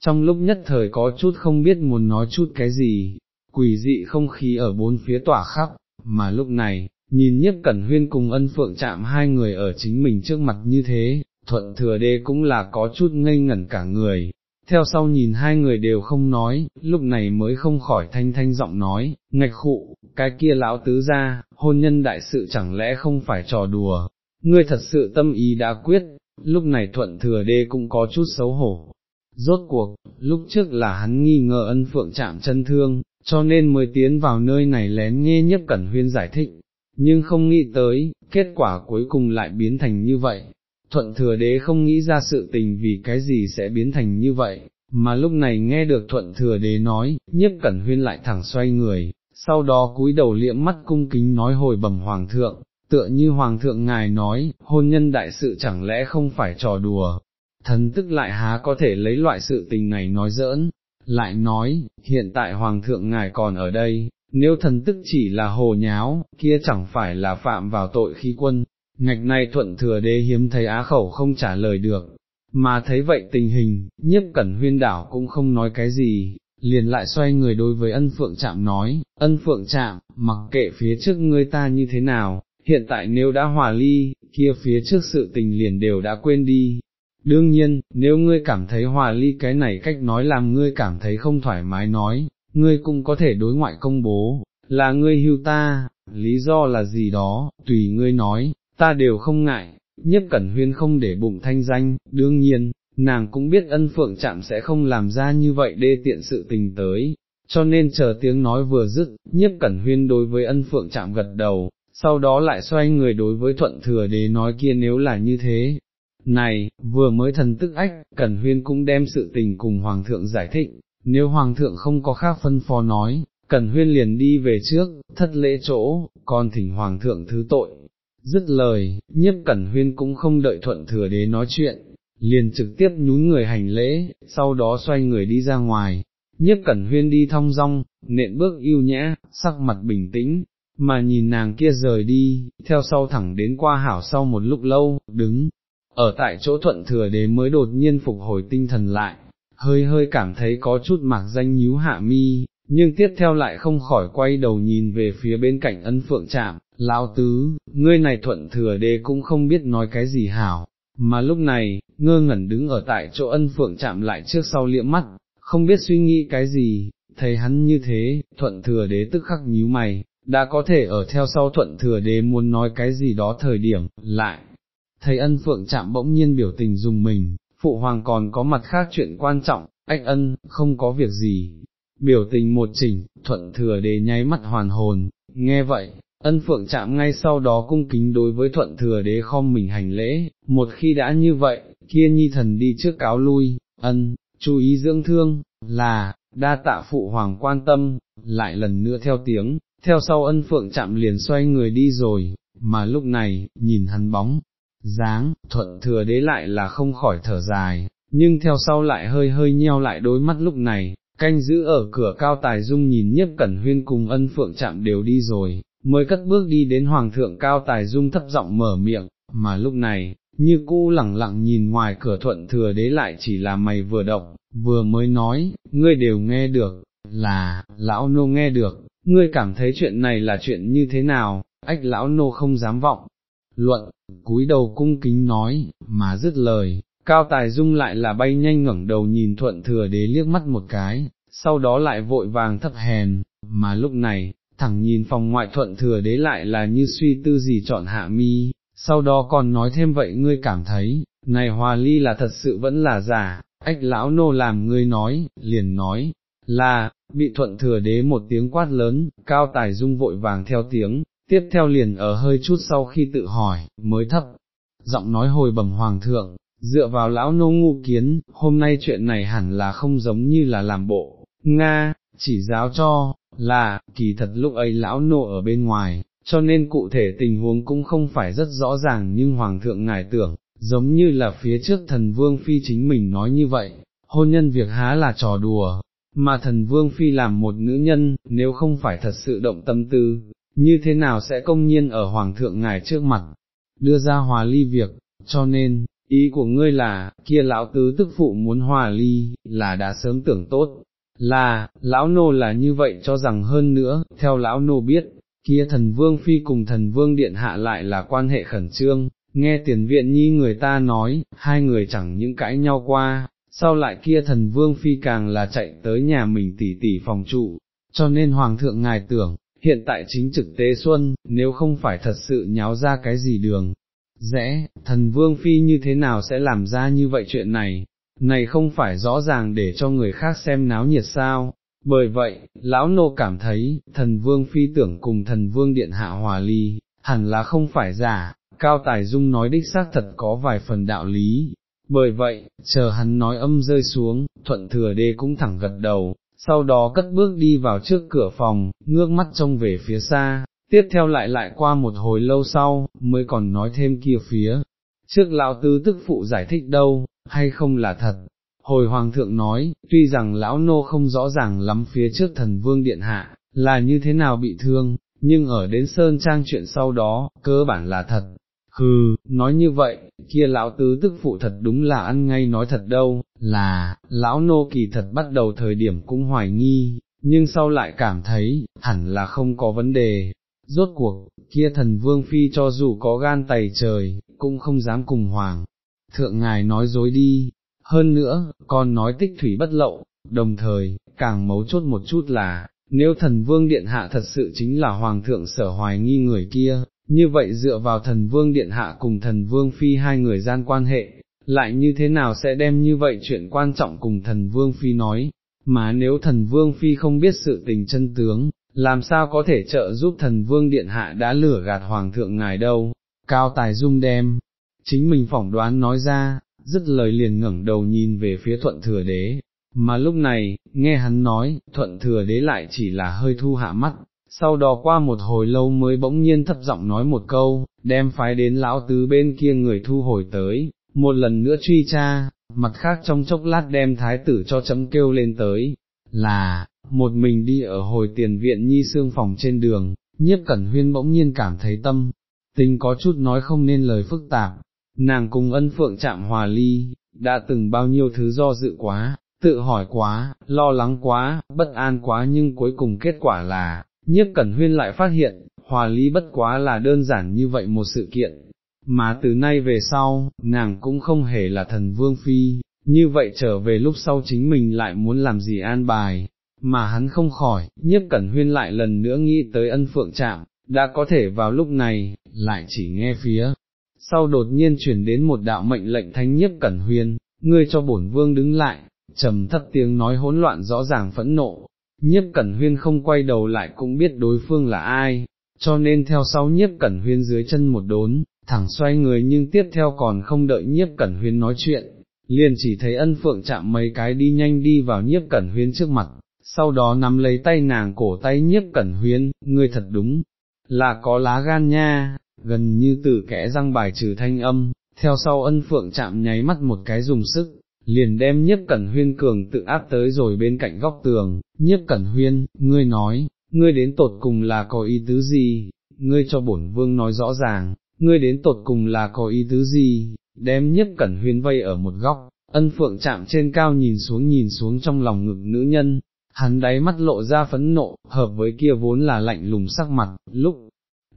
trong lúc nhất thời có chút không biết muốn nói chút cái gì, quỷ dị không khí ở bốn phía tỏa khắp, mà lúc này, nhìn nhiếp cẩn huyên cùng ân phượng chạm hai người ở chính mình trước mặt như thế, thuận thừa đế cũng là có chút ngây ngẩn cả người. Theo sau nhìn hai người đều không nói, lúc này mới không khỏi thanh thanh giọng nói, ngạch khụ, cái kia lão tứ ra, hôn nhân đại sự chẳng lẽ không phải trò đùa, ngươi thật sự tâm ý đã quyết, lúc này thuận thừa đê cũng có chút xấu hổ. Rốt cuộc, lúc trước là hắn nghi ngờ ân phượng chạm chân thương, cho nên mới tiến vào nơi này lén nghe nhất cẩn huyên giải thích, nhưng không nghĩ tới, kết quả cuối cùng lại biến thành như vậy. Thuận thừa đế không nghĩ ra sự tình vì cái gì sẽ biến thành như vậy, mà lúc này nghe được thuận thừa đế nói, nhất cẩn huyên lại thẳng xoay người, sau đó cúi đầu liễm mắt cung kính nói hồi bẩm hoàng thượng, tựa như hoàng thượng ngài nói, hôn nhân đại sự chẳng lẽ không phải trò đùa, thần tức lại há có thể lấy loại sự tình này nói giỡn, lại nói, hiện tại hoàng thượng ngài còn ở đây, nếu thần tức chỉ là hồ nháo, kia chẳng phải là phạm vào tội khi quân, ngạch này thuận thừa đế hiếm thấy á khẩu không trả lời được, mà thấy vậy tình hình, nhiếp cẩn huyên đảo cũng không nói cái gì, liền lại xoay người đối với ân phượng chạm nói, ân phượng chạm, mặc kệ phía trước ngươi ta như thế nào, hiện tại nếu đã hòa ly, kia phía trước sự tình liền đều đã quên đi, Đương nhiên, nếu ngươi cảm thấy hòa ly cái này cách nói làm ngươi cảm thấy không thoải mái nói, ngươi cũng có thể đối ngoại công bố, là ngươi hưu ta, lý do là gì đó, tùy ngươi nói, ta đều không ngại, nhất cẩn huyên không để bụng thanh danh, đương nhiên, nàng cũng biết ân phượng chạm sẽ không làm ra như vậy đê tiện sự tình tới, cho nên chờ tiếng nói vừa dứt, nhất cẩn huyên đối với ân phượng chạm gật đầu, sau đó lại xoay người đối với thuận thừa đế nói kia nếu là như thế, này, vừa mới thần tức ách, Cẩn Huyên cũng đem sự tình cùng Hoàng thượng giải thích, nếu Hoàng thượng không có khác phân phó nói, Cẩn Huyên liền đi về trước, thất lễ chỗ, còn thỉnh Hoàng thượng thứ tội. Dứt lời, nhiếp Cẩn Huyên cũng không đợi thuận thừa đế nói chuyện, liền trực tiếp nhún người hành lễ, sau đó xoay người đi ra ngoài. Nhiếp Cẩn Huyên đi thong dong, nện bước yêu nhã, sắc mặt bình tĩnh, mà nhìn nàng kia rời đi, theo sau thẳng đến qua hảo sau một lúc lâu, đứng, ở tại chỗ thuận thừa đế mới đột nhiên phục hồi tinh thần lại, hơi hơi cảm thấy có chút mạc danh nhíu hạ mi, nhưng tiếp theo lại không khỏi quay đầu nhìn về phía bên cạnh ân phượng trạm, lão tứ, ngươi này thuận thừa đế cũng không biết nói cái gì hảo, mà lúc này, ngơ ngẩn đứng ở tại chỗ ân phượng chạm lại trước sau liễm mắt, không biết suy nghĩ cái gì, thấy hắn như thế, thuận thừa đế tức khắc nhíu mày, đã có thể ở theo sau thuận thừa đế muốn nói cái gì đó thời điểm, lại, thấy ân phượng chạm bỗng nhiên biểu tình dùng mình, phụ hoàng còn có mặt khác chuyện quan trọng, ách ân, không có việc gì, biểu tình một chỉnh, thuận thừa đế nháy mắt hoàn hồn, nghe vậy, ân phượng chạm ngay sau đó cung kính đối với thuận thừa đế khom mình hành lễ, một khi đã như vậy, kia nhi thần đi trước cáo lui, ân, chú ý dưỡng thương, là, đa tạ phụ hoàng quan tâm, lại lần nữa theo tiếng, theo sau ân phượng chạm liền xoay người đi rồi, mà lúc này, nhìn hắn bóng, dáng, thuận thừa đế lại là không khỏi thở dài, nhưng theo sau lại hơi hơi nheo lại đôi mắt lúc này, canh giữ ở cửa cao tài dung nhìn nhiếp cẩn huyên cùng ân phượng chạm đều đi rồi, mới cất bước đi đến hoàng thượng cao tài dung thấp giọng mở miệng, mà lúc này, như cũ lẳng lặng nhìn ngoài cửa thuận thừa đế lại chỉ là mày vừa động, vừa mới nói, ngươi đều nghe được, là, lão nô nghe được, ngươi cảm thấy chuyện này là chuyện như thế nào, ách lão nô không dám vọng. Luận, cúi đầu cung kính nói, mà dứt lời, cao tài dung lại là bay nhanh ngẩng đầu nhìn thuận thừa đế liếc mắt một cái, sau đó lại vội vàng thấp hèn, mà lúc này, thẳng nhìn phòng ngoại thuận thừa đế lại là như suy tư gì chọn hạ mi, sau đó còn nói thêm vậy ngươi cảm thấy, này hòa ly là thật sự vẫn là giả, ách lão nô làm ngươi nói, liền nói, là, bị thuận thừa đế một tiếng quát lớn, cao tài dung vội vàng theo tiếng, tiếp theo liền ở hơi chút sau khi tự hỏi, mới thấp, giọng nói hồi bẩm hoàng thượng, dựa vào lão nô ngu kiến, hôm nay chuyện này hẳn là không giống như là làm bộ, Nga, chỉ giáo cho, là, kỳ thật lúc ấy lão nô ở bên ngoài, cho nên cụ thể tình huống cũng không phải rất rõ ràng nhưng Hoàng thượng ngài tưởng, giống như là phía trước thần Vương Phi chính mình nói như vậy, hôn nhân việc há là trò đùa, mà thần Vương Phi làm một nữ nhân, nếu không phải thật sự động tâm tư, như thế nào sẽ công nhiên ở Hoàng thượng ngài trước mặt, đưa ra hòa ly việc, cho nên, ý của ngươi là, kia lão tứ tức phụ muốn hòa ly, là đã sớm tưởng tốt, là, lão nô là như vậy cho rằng hơn nữa, theo lão nô biết, kia thần vương phi cùng thần vương điện hạ lại là quan hệ khẩn trương, nghe tiền viện nhi người ta nói, hai người chẳng những cãi nhau qua, sau lại kia thần vương phi càng là chạy tới nhà mình tỉ tỉ phòng trụ, cho nên hoàng thượng ngài tưởng, hiện tại chính trực tế xuân, nếu không phải thật sự nháo ra cái gì đường, rẽ, thần vương phi như thế nào sẽ làm ra như vậy chuyện này, này không phải rõ ràng để cho người khác xem náo nhiệt sao, bởi vậy, lão nô cảm thấy, thần vương phi tưởng cùng thần vương điện hạ hòa ly, hẳn là không phải giả, cao tài dung nói đích xác thật có vài phần đạo lý. Bởi vậy, chờ hắn nói âm rơi xuống, thuận thừa đê cũng thẳng gật đầu, sau đó cất bước đi vào trước cửa phòng, ngước mắt trông về phía xa, tiếp theo lại lại qua một hồi lâu sau, mới còn nói thêm kia phía. Trước lão tứ tức phụ giải thích đâu, hay không là thật, Hồi Hoàng thượng nói, tuy rằng lão nô không rõ ràng lắm phía trước thần vương điện hạ, là như thế nào bị thương, nhưng ở đến Sơn Trang chuyện sau đó, cơ bản là thật. Hừ, nói như vậy, kia lão tứ tức phụ thật đúng là ăn ngay nói thật đâu, là, lão nô kỳ thật bắt đầu thời điểm cũng hoài nghi, nhưng sau lại cảm thấy, hẳn là không có vấn đề. Rốt cuộc, kia thần vương phi cho dù có gan tày trời, cũng không dám cùng hoàng. Thượng ngài nói dối đi, hơn nữa, còn nói tích thủy bất lậu, đồng thời, càng mấu chốt một chút là, nếu thần vương điện hạ thật sự chính là hoàng thượng sở hoài nghi người kia, như vậy dựa vào thần vương điện hạ cùng thần vương phi hai người gian quan hệ, lại như thế nào sẽ đem như vậy chuyện quan trọng cùng thần vương phi nói, mà nếu thần vương phi không biết sự tình chân tướng, làm sao có thể trợ giúp thần vương điện hạ đã lửa gạt hoàng thượng ngài đâu, cao tài dung đem, chính mình phỏng đoán nói ra, dứt lời liền ngẩng đầu nhìn về phía thuận thừa đế, mà lúc này, nghe hắn nói, thuận thừa đế lại chỉ là hơi thu hạ mắt, sau đó qua một hồi lâu mới bỗng nhiên thấp giọng nói một câu, đem phái đến lão tứ bên kia người thu hồi tới, một lần nữa truy tra, mặt khác trong chốc lát đem thái tử cho chấm kêu lên tới, là, một mình đi ở hồi tiền viện nhi xương phòng trên đường, nhiếp cẩn huyên bỗng nhiên cảm thấy tâm, tình có chút nói không nên lời phức tạp, nàng cùng ân phượng chạm hòa ly, đã từng bao nhiêu thứ do dự quá, tự hỏi quá, lo lắng quá, bất an quá nhưng cuối cùng kết quả là, nhiếp cẩn huyên lại phát hiện, hòa ly bất quá là đơn giản như vậy một sự kiện, mà từ nay về sau, nàng cũng không hề là thần vương phi, như vậy trở về lúc sau chính mình lại muốn làm gì an bài, mà hắn không khỏi, nhiếp cẩn huyên lại lần nữa nghĩ tới ân phượng chạm, đã có thể vào lúc này, lại chỉ nghe phía sau đột nhiên chuyển đến một đạo mệnh lệnh thánh nhất cẩn huyên, ngươi cho bổn vương đứng lại, trầm thấp tiếng nói hỗn loạn rõ ràng phẫn nộ, nhiếp cẩn huyên không quay đầu lại cũng biết đối phương là ai, cho nên theo sau nhiếp cẩn huyên dưới chân một đốn, thẳng xoay người nhưng tiếp theo còn không đợi nhiếp cẩn huyên nói chuyện, liền chỉ thấy ân phượng chạm mấy cái đi nhanh đi vào nhiếp cẩn huyên trước mặt, sau đó nắm lấy tay nàng cổ tay nhiếp cẩn huyên, ngươi thật đúng, là có lá gan nha, gần như tự kẽ răng bài trừ thanh âm, theo sau ân phượng chạm nháy mắt một cái dùng sức, liền đem nhiếp cẩn huyên cường tự áp tới rồi bên cạnh góc tường, nhiếp cẩn huyên, ngươi nói, ngươi đến tột cùng là có ý tứ gì, ngươi cho bổn vương nói rõ ràng, ngươi đến tột cùng là có ý tứ gì, đem nhiếp cẩn huyên vây ở một góc, ân phượng chạm trên cao nhìn xuống nhìn xuống trong lòng ngực nữ nhân, hắn đáy mắt lộ ra phẫn nộ, hợp với kia vốn là lạnh lùng sắc mặt, lúc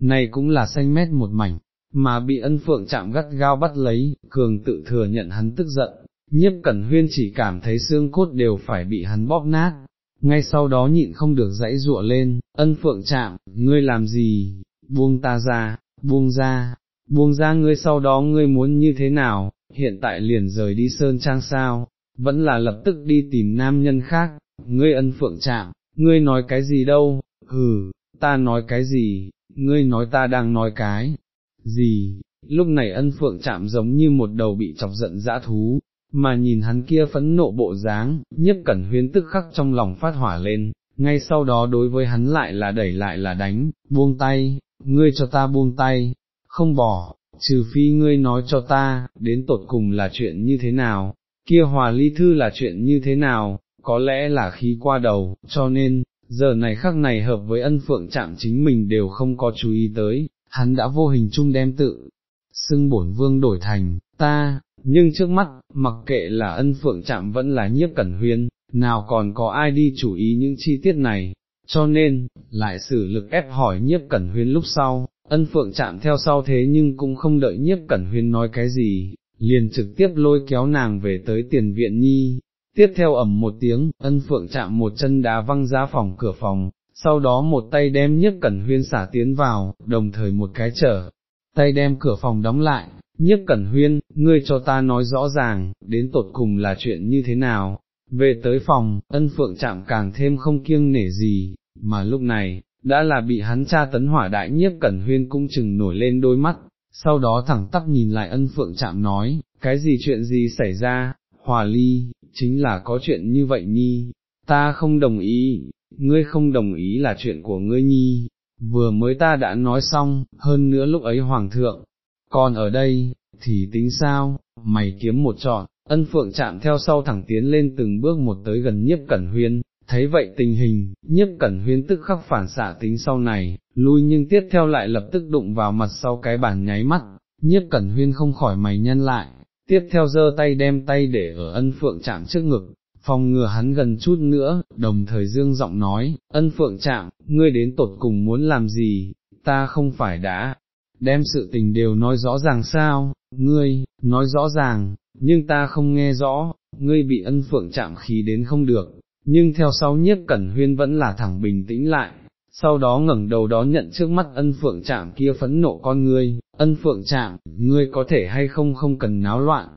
này cũng là xanh mét một mảnh, mà bị ân phượng chạm gắt gao bắt lấy, cường tự thừa nhận hắn tức giận, nhiếp cẩn huyên chỉ cảm thấy xương cốt đều phải bị hắn bóp nát, ngay sau đó nhịn không được dãy rụa lên, ân phượng chạm, ngươi làm gì, buông ta ra, buông ra, buông ra ngươi sau đó ngươi muốn như thế nào, hiện tại liền rời đi sơn trang sao, vẫn là lập tức đi tìm nam nhân khác, ngươi ân phượng chạm, ngươi nói cái gì đâu, hừ, ta nói cái gì, ngươi nói ta đang nói cái gì, lúc này ân phượng chạm giống như một đầu bị chọc giận dã thú, mà nhìn hắn kia phẫn nộ bộ dáng, nhất cẩn huyến tức khắc trong lòng phát hỏa lên, ngay sau đó đối với hắn lại là đẩy lại là đánh, buông tay, ngươi cho ta buông tay, không bỏ, trừ phi ngươi nói cho ta, đến tột cùng là chuyện như thế nào, kia hòa ly thư là chuyện như thế nào, có lẽ là khí qua đầu, cho nên, giờ này khắc này hợp với ân phượng chạm chính mình đều không có chú ý tới, hắn đã vô hình chung đem tự, xưng bổn vương đổi thành, ta, nhưng trước mắt, mặc kệ là ân phượng chạm vẫn là nhiếp cẩn huyên, nào còn có ai đi chú ý những chi tiết này, cho nên, lại xử lực ép hỏi nhiếp cẩn huyên lúc sau, ân phượng chạm theo sau thế nhưng cũng không đợi nhiếp cẩn huyên nói cái gì, liền trực tiếp lôi kéo nàng về tới tiền viện nhi. Tiếp theo ẩm một tiếng, ân phượng chạm một chân đá văng ra phòng cửa phòng, sau đó một tay đem nhiếp cẩn huyên xả tiến vào, đồng thời một cái trở, tay đem cửa phòng đóng lại, nhiếp cẩn huyên, ngươi cho ta nói rõ ràng, đến tột cùng là chuyện như thế nào, về tới phòng, ân phượng chạm càng thêm không kiêng nể gì, mà lúc này, đã là bị hắn tra tấn hỏa đại nhiếp cẩn huyên cung chừng nổi lên đôi mắt, sau đó thẳng tắp nhìn lại ân phượng chạm nói, cái gì chuyện gì xảy ra, hòa ly, chính là có chuyện như vậy nhi, ta không đồng ý, ngươi không đồng ý là chuyện của ngươi nhi, vừa mới ta đã nói xong, hơn nữa lúc ấy hoàng thượng, còn ở đây, thì tính sao, mày kiếm một trọn, ân phượng chạm theo sau thẳng tiến lên từng bước một tới gần nhiếp cẩn huyên, thấy vậy tình hình, nhiếp cẩn huyên tức khắc phản xạ tính sau này, lui nhưng tiếp theo lại lập tức đụng vào mặt sau cái bàn nháy mắt, nhiếp cẩn huyên không khỏi mày nhân lại, tiếp theo giơ tay đem tay để ở ân phượng chạm trước ngực, phòng ngừa hắn gần chút nữa, đồng thời dương giọng nói, ân phượng chạm, ngươi đến tột cùng muốn làm gì, ta không phải đã, đem sự tình đều nói rõ ràng sao, ngươi, nói rõ ràng, nhưng ta không nghe rõ, ngươi bị ân phượng chạm khí đến không được, nhưng theo sau nhiếp cẩn huyên vẫn là thẳng bình tĩnh lại, sau đó ngẩng đầu đó nhận trước mắt ân phượng chạm kia phẫn nộ con ngươi, ân phượng trạng, ngươi có thể hay không không cần náo loạn,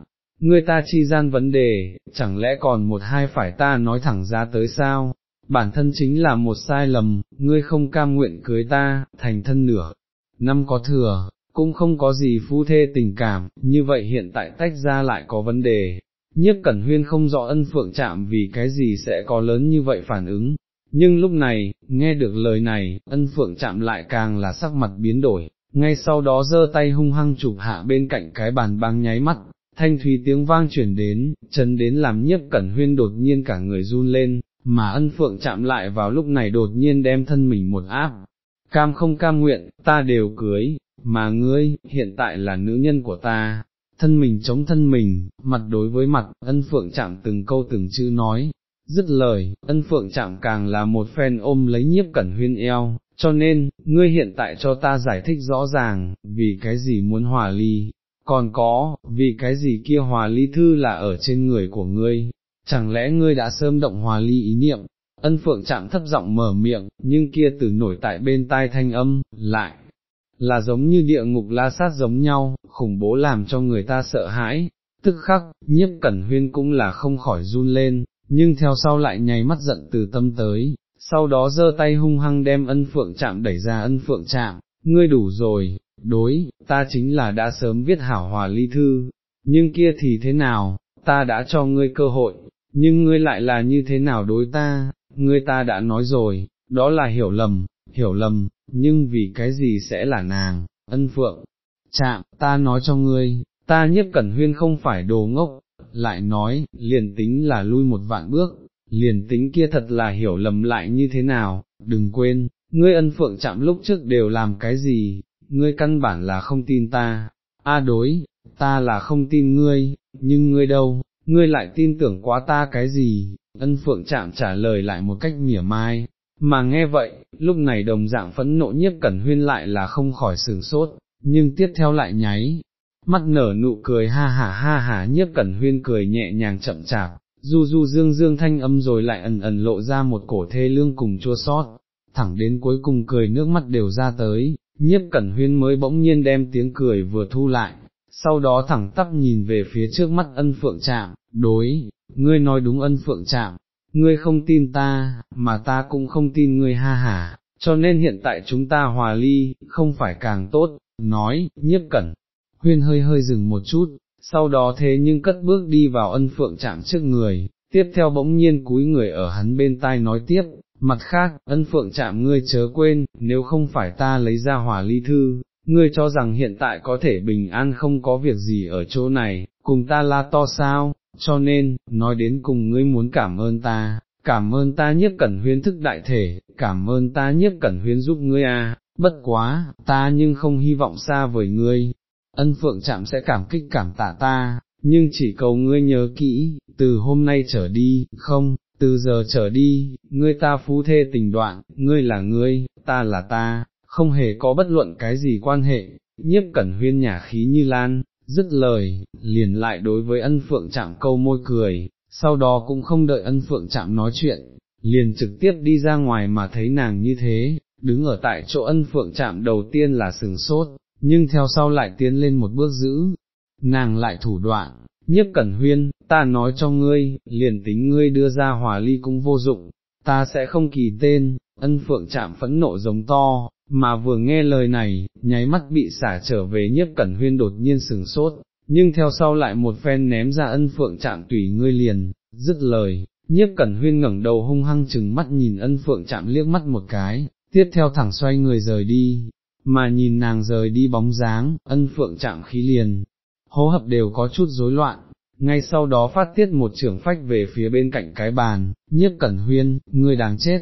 ngươi ta chi gian vấn đề, chẳng lẽ còn một hai phải ta nói thẳng ra tới sao, bản thân chính là một sai lầm, ngươi không cam nguyện cưới ta, thành thân nửa, năm có thừa, cũng không có gì phu thê tình cảm, như vậy hiện tại tách ra lại có vấn đề. Nhiếp Cẩn Huyên không rõ ân phượng chạm vì cái gì sẽ có lớn như vậy phản ứng, nhưng lúc này, nghe được lời này, ân phượng chạm lại càng là sắc mặt biến đổi, ngay sau đó giơ tay hung hăng chụp hạ bên cạnh cái bàn băng nháy mắt, thanh thúy tiếng vang chuyển đến, chân đến làm nhiếp cẩn huyên đột nhiên cả người run lên, mà ân phượng chạm lại vào lúc này đột nhiên đem thân mình một áp, cam không cam nguyện, ta đều cưới, mà ngươi, hiện tại là nữ nhân của ta, thân mình chống thân mình, mặt đối với mặt, ân phượng chạm từng câu từng chữ nói, dứt lời, ân phượng chạm càng là một phen ôm lấy nhiếp cẩn huyên eo, cho nên, ngươi hiện tại cho ta giải thích rõ ràng, vì cái gì muốn hòa ly, còn có, vì cái gì kia hòa ly thư là ở trên người của ngươi, chẳng lẽ ngươi đã sớm động hòa ly ý niệm, ân phượng chạm thấp giọng mở miệng, nhưng kia từ nổi tại bên tai thanh âm, lại, là giống như địa ngục la sát giống nhau, khủng bố làm cho người ta sợ hãi, tức khắc, nhiếp cẩn huyên cũng là không khỏi run lên, nhưng theo sau lại nháy mắt giận từ tâm tới, sau đó giơ tay hung hăng đem ân phượng chạm đẩy ra ân phượng chạm, ngươi đủ rồi, đối, ta chính là đã sớm viết hảo hòa ly thư, nhưng kia thì thế nào, ta đã cho ngươi cơ hội, nhưng ngươi lại là như thế nào đối ta, ngươi ta đã nói rồi, đó là hiểu lầm, hiểu lầm, nhưng vì cái gì sẽ là nàng, ân phượng, chạm, ta nói cho ngươi, ta nhiếp cẩn huyên không phải đồ ngốc, lại nói, liền tính là lui một vạn bước, liền tính kia thật là hiểu lầm lại như thế nào, đừng quên, ngươi ân phượng chạm lúc trước đều làm cái gì, ngươi căn bản là không tin ta, a à đối, ta là không tin ngươi, nhưng ngươi đâu, ngươi lại tin tưởng quá ta cái gì, ân phượng chạm trả lời lại một cách mỉa mai, mà nghe vậy, lúc này đồng dạng phẫn nộ nhiếp cẩn huyên lại là không khỏi sửng sốt, nhưng tiếp theo lại nháy, mắt nở nụ cười ha hả ha hả nhiếp cẩn huyên cười nhẹ nhàng chậm chạp, du du dương dương thanh âm rồi lại ẩn ẩn lộ ra một cổ thê lương cùng chua sót, thẳng đến cuối cùng cười nước mắt đều ra tới, nhiếp cẩn huyên mới bỗng nhiên đem tiếng cười vừa thu lại, sau đó thẳng tắp nhìn về phía trước mắt ân phượng trạm, đối, ngươi nói đúng ân phượng trạm, ngươi không tin ta, mà ta cũng không tin ngươi ha hả, cho nên hiện tại chúng ta hòa ly, không phải càng tốt, nói, nhiếp cẩn, huyên hơi hơi dừng một chút, sau đó thế nhưng cất bước đi vào ân phượng chạm trước người, tiếp theo bỗng nhiên cúi người ở hắn bên tai nói tiếp, mặt khác, ân phượng chạm ngươi chớ quên, nếu không phải ta lấy ra hòa ly thư, ngươi cho rằng hiện tại có thể bình an không có việc gì ở chỗ này, cùng ta la to sao, cho nên, nói đến cùng ngươi muốn cảm ơn ta, cảm ơn ta nhiếp cẩn huyên thức đại thể, cảm ơn ta nhiếp cẩn huyên giúp ngươi à, bất quá, ta nhưng không hy vọng xa với ngươi, ân phượng chạm sẽ cảm kích cảm tạ ta, nhưng chỉ cầu ngươi nhớ kỹ, từ hôm nay trở đi, không, từ giờ trở đi, ngươi ta phú thê tình đoạn, ngươi là ngươi, ta là ta, không hề có bất luận cái gì quan hệ, nhiếp cẩn huyên nhà khí như lan, dứt lời, liền lại đối với ân phượng chạm câu môi cười, sau đó cũng không đợi ân phượng chạm nói chuyện, liền trực tiếp đi ra ngoài mà thấy nàng như thế, đứng ở tại chỗ ân phượng chạm đầu tiên là sừng sốt, nhưng theo sau lại tiến lên một bước giữ, nàng lại thủ đoạn, nhiếp cẩn huyên, ta nói cho ngươi, liền tính ngươi đưa ra hòa ly cũng vô dụng, ta sẽ không kỳ tên, ân phượng chạm phẫn nộ giống to, mà vừa nghe lời này, nháy mắt bị xả trở về nhiếp cẩn huyên đột nhiên sừng sốt, nhưng theo sau lại một phen ném ra ân phượng chạm tùy ngươi liền, dứt lời, nhiếp cẩn huyên ngẩng đầu hung hăng chừng mắt nhìn ân phượng chạm liếc mắt một cái, tiếp theo thẳng xoay người rời đi, mà nhìn nàng rời đi bóng dáng, ân phượng chạm khí liền, hô hấp đều có chút rối loạn, ngay sau đó phát tiết một trưởng phách về phía bên cạnh cái bàn, nhiếp cẩn huyên, ngươi đáng chết.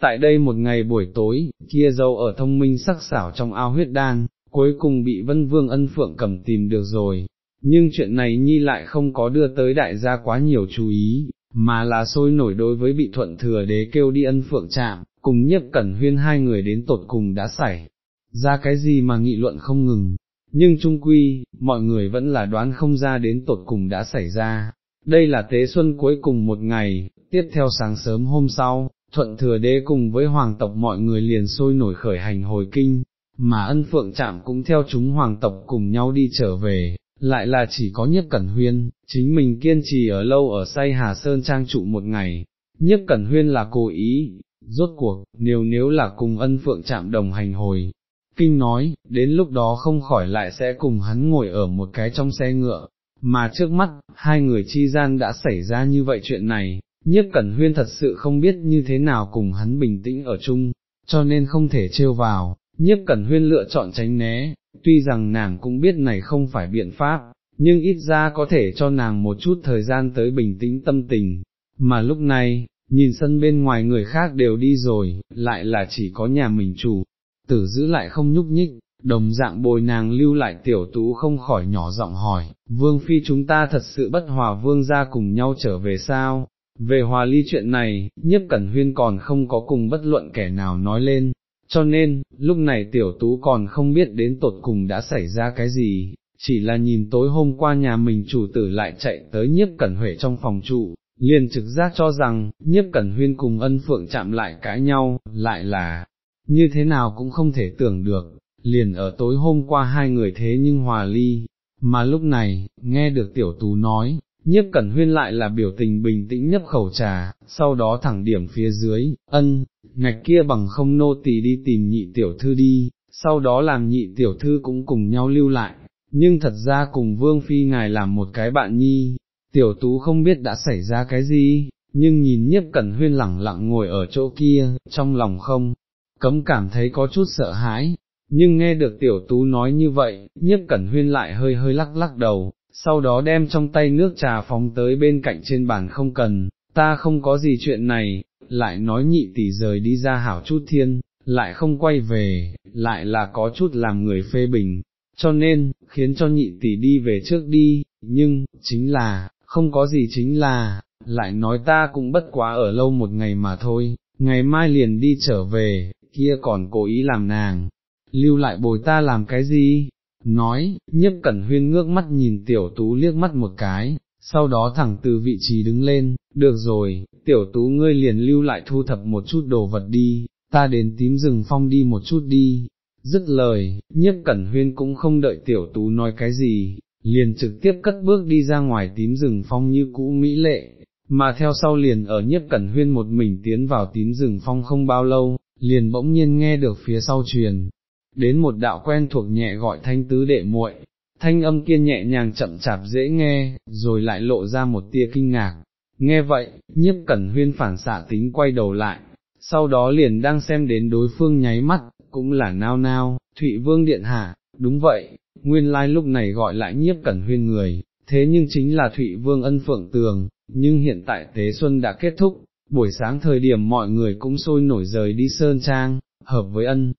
Tại đây một ngày buổi tối, kia dâu ở thông minh sắc xảo trong ao huyết đan, cuối cùng bị vân vương ân phượng cầm tìm được rồi, nhưng chuyện này nhi lại không có đưa tới đại gia quá nhiều chú ý, mà là sôi nổi đối với bị thuận thừa đế kêu đi ân phượng chạm, cùng nhiếp cẩn huyên hai người đến tột cùng đã xảy ra cái gì mà nghị luận không ngừng, nhưng trung quy, mọi người vẫn là đoán không ra đến tột cùng đã xảy ra. Đây là tế xuân cuối cùng một ngày, tiếp theo sáng sớm hôm sau, thuận thừa đế cùng với hoàng tộc mọi người liền sôi nổi khởi hành hồi kinh, mà ân phượng chạm cũng theo chúng hoàng tộc cùng nhau đi trở về, lại là chỉ có nhất cẩn huyên, chính mình kiên trì ở lâu ở say Hà Sơn Trang trụ một ngày, nhất cẩn huyên là cố ý, rốt cuộc, nếu nếu là cùng ân phượng chạm đồng hành hồi, kinh nói, đến lúc đó không khỏi lại sẽ cùng hắn ngồi ở một cái trong xe ngựa, mà trước mắt, hai người chi gian đã xảy ra như vậy chuyện này, nhiếp cẩn huyên thật sự không biết như thế nào cùng hắn bình tĩnh ở chung, cho nên không thể trêu vào, nhiếp cẩn huyên lựa chọn tránh né, tuy rằng nàng cũng biết này không phải biện pháp, nhưng ít ra có thể cho nàng một chút thời gian tới bình tĩnh tâm tình, mà lúc này, nhìn sân bên ngoài người khác đều đi rồi, lại là chỉ có nhà mình chủ, tử giữ lại không nhúc nhích, đồng dạng bồi nàng lưu lại tiểu tú không khỏi nhỏ giọng hỏi, vương phi chúng ta thật sự bất hòa vương ra cùng nhau trở về sao, về hòa ly chuyện này, nhiếp cẩn huyên còn không có cùng bất luận kẻ nào nói lên, cho nên, lúc này tiểu tú còn không biết đến tột cùng đã xảy ra cái gì, chỉ là nhìn tối hôm qua nhà mình chủ tử lại chạy tới nhiếp cẩn huệ trong phòng trụ, liền trực giác cho rằng, nhiếp cẩn huyên cùng ân phượng chạm lại cãi nhau, lại là, như thế nào cũng không thể tưởng được, liền ở tối hôm qua hai người thế nhưng hòa ly, mà lúc này, nghe được tiểu tú nói, nhiếp cẩn huyên lại là biểu tình bình tĩnh nhấp khẩu trà, sau đó thẳng điểm phía dưới, ân, ngạch kia bằng không nô tỳ đi tìm nhị tiểu thư đi, sau đó làm nhị tiểu thư cũng cùng nhau lưu lại, nhưng thật ra cùng vương phi ngài làm một cái bạn nhi, tiểu tú không biết đã xảy ra cái gì, nhưng nhìn nhiếp cẩn huyên lẳng lặng ngồi ở chỗ kia, trong lòng không, cấm cảm thấy có chút sợ hãi, nhưng nghe được tiểu tú nói như vậy, nhiếp cẩn huyên lại hơi hơi lắc lắc đầu, sau đó đem trong tay nước trà phóng tới bên cạnh trên bàn không cần, ta không có gì chuyện này, lại nói nhị tỷ rời đi ra hảo chút thiên, lại không quay về, lại là có chút làm người phê bình, cho nên, khiến cho nhị tỷ đi về trước đi, nhưng, chính là, không có gì chính là, lại nói ta cũng bất quá ở lâu một ngày mà thôi, ngày mai liền đi trở về, kia còn cố ý làm nàng, lưu lại bồi ta làm cái gì? Nói, nhấp cẩn huyên ngước mắt nhìn tiểu tú liếc mắt một cái, sau đó thẳng từ vị trí đứng lên, được rồi, tiểu tú ngươi liền lưu lại thu thập một chút đồ vật đi, ta đến tím rừng phong đi một chút đi. Dứt lời, nhiếp cẩn huyên cũng không đợi tiểu tú nói cái gì, liền trực tiếp cất bước đi ra ngoài tím rừng phong như cũ mỹ lệ, mà theo sau liền ở nhiếp cẩn huyên một mình tiến vào tím rừng phong không bao lâu, liền bỗng nhiên nghe được phía sau truyền, đến một đạo quen thuộc nhẹ gọi thanh tứ đệ muội, thanh âm kia nhẹ nhàng chậm chạp dễ nghe, rồi lại lộ ra một tia kinh ngạc. Nghe vậy, nhiếp cẩn huyên phản xạ tính quay đầu lại, sau đó liền đang xem đến đối phương nháy mắt, cũng là nao nao, Thụy Vương Điện Hạ, đúng vậy, nguyên lai lúc này gọi lại nhiếp cẩn huyên người, thế nhưng chính là Thụy Vương ân phượng tường, nhưng hiện tại Tế Xuân đã kết thúc, buổi sáng thời điểm mọi người cũng sôi nổi rời đi Sơn Trang, hợp với ân.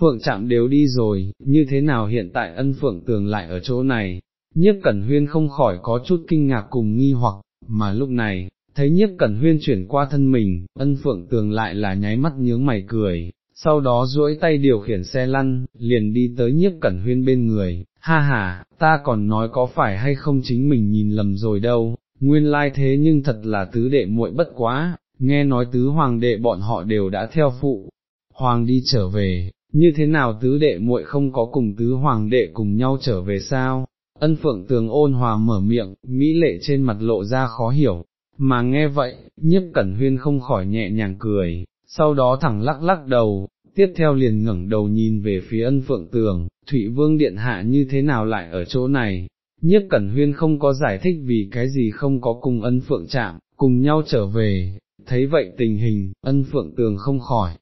Phượng chạm đều đi rồi, như thế nào hiện tại ân phượng tường lại ở chỗ này, nhiếp cẩn huyên không khỏi có chút kinh ngạc cùng nghi hoặc, mà lúc này, thấy nhiếp cẩn huyên chuyển qua thân mình, ân phượng tường lại là nháy mắt nhướng mày cười, sau đó duỗi tay điều khiển xe lăn, liền đi tới nhiếp cẩn huyên bên người, ha ha, ta còn nói có phải hay không chính mình nhìn lầm rồi đâu, nguyên lai thế nhưng thật là tứ đệ muội bất quá, nghe nói tứ hoàng đệ bọn họ đều đã theo phụ, hoàng đi trở về, như thế nào tứ đệ muội không có cùng tứ hoàng đệ cùng nhau trở về sao? Ân phượng tường ôn hòa mở miệng, mỹ lệ trên mặt lộ ra khó hiểu, mà nghe vậy, nhiếp cẩn huyên không khỏi nhẹ nhàng cười, sau đó thẳng lắc lắc đầu, tiếp theo liền ngẩng đầu nhìn về phía ân phượng tường, Thụy Vương Điện Hạ như thế nào lại ở chỗ này, nhiếp cẩn huyên không có giải thích vì cái gì không có cùng ân phượng chạm, cùng nhau trở về, thấy vậy tình hình, ân phượng tường không khỏi,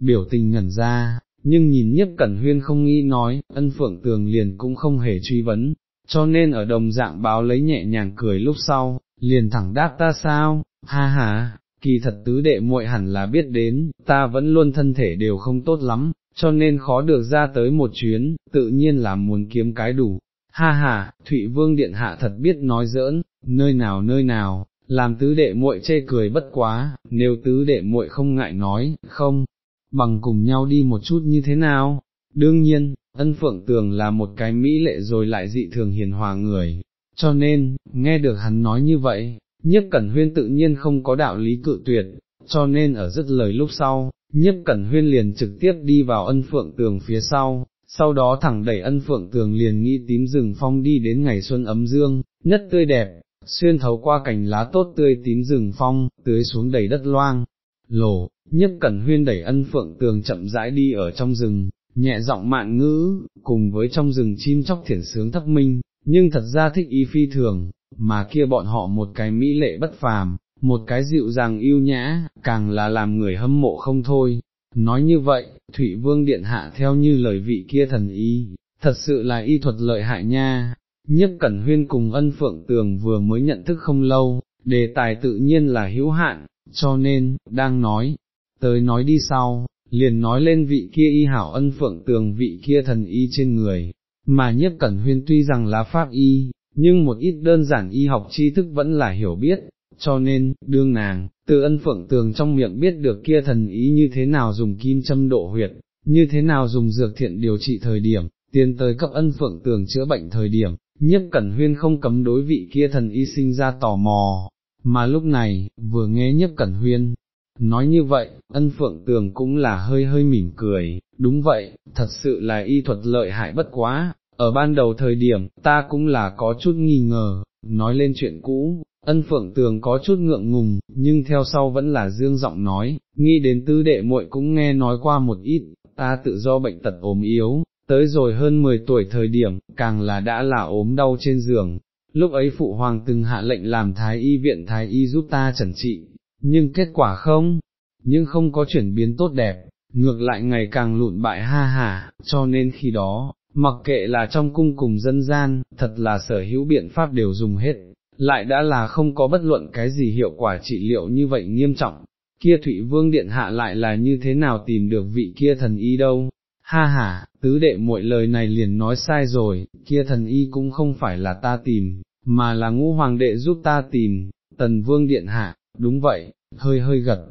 biểu tình ngẩn ra, nhưng nhìn nhiếp cẩn huyên không nghĩ nói, ân phượng tường liền cũng không hề truy vấn, cho nên ở đồng dạng báo lấy nhẹ nhàng cười lúc sau, liền thẳng đáp ta sao, ha ha, kỳ thật tứ đệ muội hẳn là biết đến, ta vẫn luôn thân thể đều không tốt lắm, cho nên khó được ra tới một chuyến, tự nhiên là muốn kiếm cái đủ. Ha ha, Thụy Vương Điện Hạ thật biết nói giỡn, nơi nào nơi nào, làm tứ đệ muội chê cười bất quá, nếu tứ đệ muội không ngại nói, không, bằng cùng nhau đi một chút như thế nào. Đương nhiên, ân phượng tường là một cái mỹ lệ rồi lại dị thường hiền hòa người, cho nên, nghe được hắn nói như vậy, nhiếp cẩn huyên tự nhiên không có đạo lý cự tuyệt, cho nên ở rất lời lúc sau, nhiếp cẩn huyên liền trực tiếp đi vào ân phượng tường phía sau, sau đó thẳng đẩy ân phượng tường liền nghĩ tím rừng phong đi đến ngày xuân ấm dương, nhất tươi đẹp, xuyên thấu qua cành lá tốt tươi tím rừng phong, tưới xuống đầy đất loang, lổ, nhất cẩn huyên đẩy ân phượng tường chậm rãi đi ở trong rừng, nhẹ giọng mạn ngữ, cùng với trong rừng chim chóc thiển sướng thấp minh, nhưng thật ra thích ý phi thường, mà kia bọn họ một cái mỹ lệ bất phàm, một cái dịu dàng yêu nhã, càng là làm người hâm mộ không thôi. Nói như vậy, Thụy Vương Điện Hạ theo như lời vị kia thần y, thật sự là y thuật lợi hại nha. Nhất Cẩn Huyên cùng ân phượng tường vừa mới nhận thức không lâu, đề tài tự nhiên là hữu hạn, cho nên, đang nói, tới nói đi sau, liền nói lên vị kia y hảo ân phượng tường vị kia thần y trên người, mà nhất cẩn huyên tuy rằng là pháp y, nhưng một ít đơn giản y học tri thức vẫn là hiểu biết, cho nên, đương nàng, từ ân phượng tường trong miệng biết được kia thần ý như thế nào dùng kim châm độ huyệt, như thế nào dùng dược thiện điều trị thời điểm, tiến tới cấp ân phượng tường chữa bệnh thời điểm, nhất cẩn huyên không cấm đối vị kia thần y sinh ra tò mò, mà lúc này, vừa nghe nhất cẩn huyên, nói như vậy, ân phượng tường cũng là hơi hơi mỉm cười, đúng vậy, thật sự là y thuật lợi hại bất quá, ở ban đầu thời điểm, ta cũng là có chút nghi ngờ, nói lên chuyện cũ, ân phượng tường có chút ngượng ngùng, nhưng theo sau vẫn là dương giọng nói, nghĩ đến tư đệ muội cũng nghe nói qua một ít, ta tự do bệnh tật ốm yếu, tới rồi hơn 10 tuổi thời điểm, càng là đã là ốm đau trên giường, lúc ấy phụ hoàng từng hạ lệnh làm thái y viện thái y giúp ta chẩn trị, nhưng kết quả không, nhưng không có chuyển biến tốt đẹp, ngược lại ngày càng lụn bại ha hà, cho nên khi đó, mặc kệ là trong cung cùng dân gian, thật là sở hữu biện pháp đều dùng hết, lại đã là không có bất luận cái gì hiệu quả trị liệu như vậy nghiêm trọng, kia Thụy Vương Điện Hạ lại là như thế nào tìm được vị kia thần y đâu, ha ha, tứ đệ muội lời này liền nói sai rồi, kia thần y cũng không phải là ta tìm, mà là ngũ hoàng đệ giúp ta tìm, tần vương điện hạ, đúng vậy, hơi hơi gật.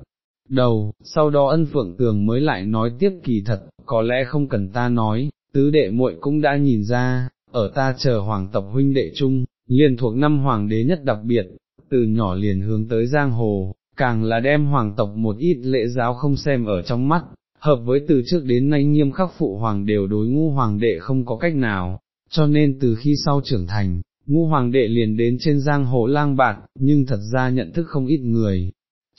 Đầu, sau đó ân phượng tường mới lại nói tiếp kỳ thật, có lẽ không cần ta nói, tứ đệ muội cũng đã nhìn ra, ở ta chờ hoàng tộc huynh đệ chung, liền thuộc năm hoàng đế nhất đặc biệt, từ nhỏ liền hướng tới giang hồ, càng là đem hoàng tộc một ít lễ giáo không xem ở trong mắt, hợp với từ trước đến nay nghiêm khắc phụ hoàng đều đối ngu hoàng đệ không có cách nào, cho nên từ khi sau trưởng thành, ngu hoàng đệ liền đến trên giang hồ lang bạt, nhưng thật ra nhận thức không ít người.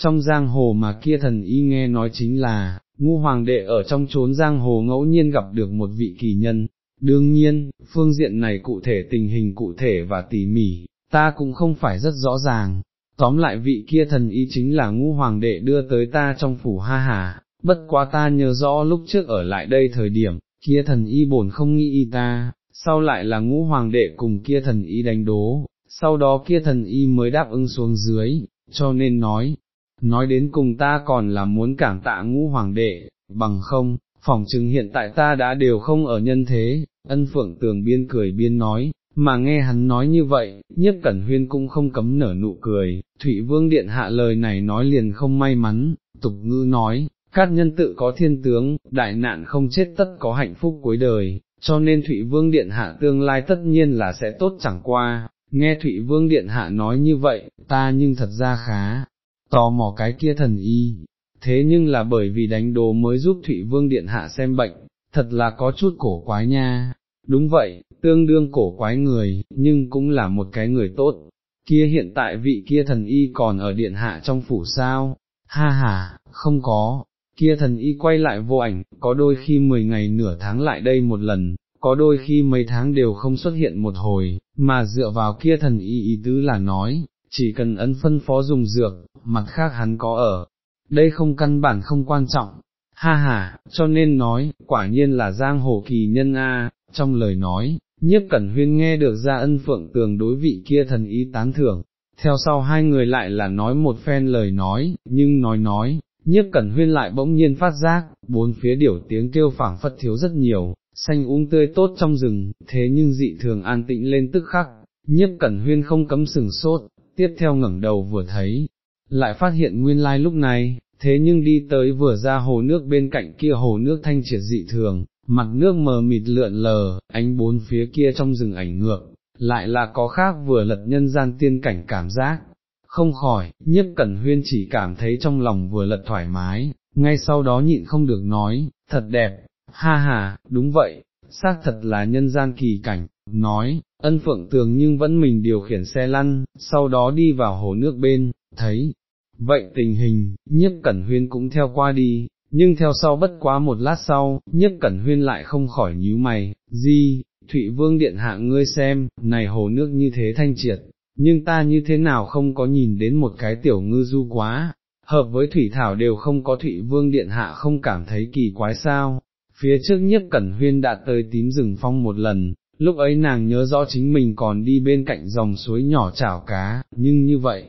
Trong giang hồ mà kia thần y nghe nói chính là, ngu hoàng đệ ở trong chốn giang hồ ngẫu nhiên gặp được một vị kỳ nhân, đương nhiên, phương diện này cụ thể tình hình cụ thể và tỉ mỉ, ta cũng không phải rất rõ ràng, tóm lại vị kia thần y chính là ngu hoàng đệ đưa tới ta trong phủ ha hà, bất quá ta nhớ rõ lúc trước ở lại đây thời điểm, kia thần y bổn không nghĩ y ta, sau lại là ngũ hoàng đệ cùng kia thần y đánh đố, sau đó kia thần y mới đáp ứng xuống dưới, cho nên nói, nói đến cùng ta còn là muốn cảm tạ ngũ hoàng đệ, bằng không, phỏng chừng hiện tại ta đã đều không ở nhân thế, ân phượng tường biên cười biên nói, mà nghe hắn nói như vậy, nhiếp cẩn huyên cũng không cấm nở nụ cười, Thụy Vương Điện hạ lời này nói liền không may mắn, tục ngư nói, các nhân tự có thiên tướng, đại nạn không chết tất có hạnh phúc cuối đời, cho nên Thụy Vương Điện Hạ tương lai tất nhiên là sẽ tốt chẳng qua, nghe Thụy Vương Điện Hạ nói như vậy, ta nhưng thật ra khá, tò mò cái kia thần y, thế nhưng là bởi vì đánh đồ mới giúp Thụy Vương Điện Hạ xem bệnh, thật là có chút cổ quái nha, đúng vậy, tương đương cổ quái người, nhưng cũng là một cái người tốt, kia hiện tại vị kia thần y còn ở Điện Hạ trong phủ sao, ha ha, không có, kia thần y quay lại vô ảnh, có đôi khi 10 ngày nửa tháng lại đây một lần, có đôi khi mấy tháng đều không xuất hiện một hồi, mà dựa vào kia thần y ý tứ là nói, chỉ cần ấn phân phó dùng dược, mặt khác hắn có ở, đây không căn bản không quan trọng, ha ha, cho nên nói, quả nhiên là giang hồ kỳ nhân A, trong lời nói, nhiếp cẩn huyên nghe được ra ân phượng tường đối vị kia thần ý tán thưởng, theo sau hai người lại là nói một phen lời nói, nhưng nói nói, nhiếp cẩn huyên lại bỗng nhiên phát giác, bốn phía điểu tiếng kêu phảng phất thiếu rất nhiều, xanh úng tươi tốt trong rừng, thế nhưng dị thường an tĩnh lên tức khắc, nhiếp cẩn huyên không cấm sừng sốt, tiếp theo ngẩng đầu vừa thấy, lại phát hiện nguyên lai lúc này, thế nhưng đi tới vừa ra hồ nước bên cạnh kia hồ nước thanh triệt dị thường, mặt nước mờ mịt lượn lờ, ánh bốn phía kia trong rừng ảnh ngược, lại là có khác vừa lật nhân gian tiên cảnh cảm giác, không khỏi, nhiếp cẩn huyên chỉ cảm thấy trong lòng vừa lật thoải mái, ngay sau đó nhịn không được nói, thật đẹp, ha ha, đúng vậy, xác thật là nhân gian kỳ cảnh, nói, ân phượng tường nhưng vẫn mình điều khiển xe lăn, sau đó đi vào hồ nước bên, thấy, vậy tình hình, nhiếp cẩn huyên cũng theo qua đi, nhưng theo sau bất quá một lát sau, nhiếp cẩn huyên lại không khỏi nhíu mày, gì, Thụy Vương Điện Hạ ngươi xem, này hồ nước như thế thanh triệt, nhưng ta như thế nào không có nhìn đến một cái tiểu ngư du quá, hợp với thủy thảo đều không có thủy vương điện hạ không cảm thấy kỳ quái sao, phía trước nhất cẩn huyên đã tới tím rừng phong một lần, lúc ấy nàng nhớ rõ chính mình còn đi bên cạnh dòng suối nhỏ chảo cá, nhưng như vậy,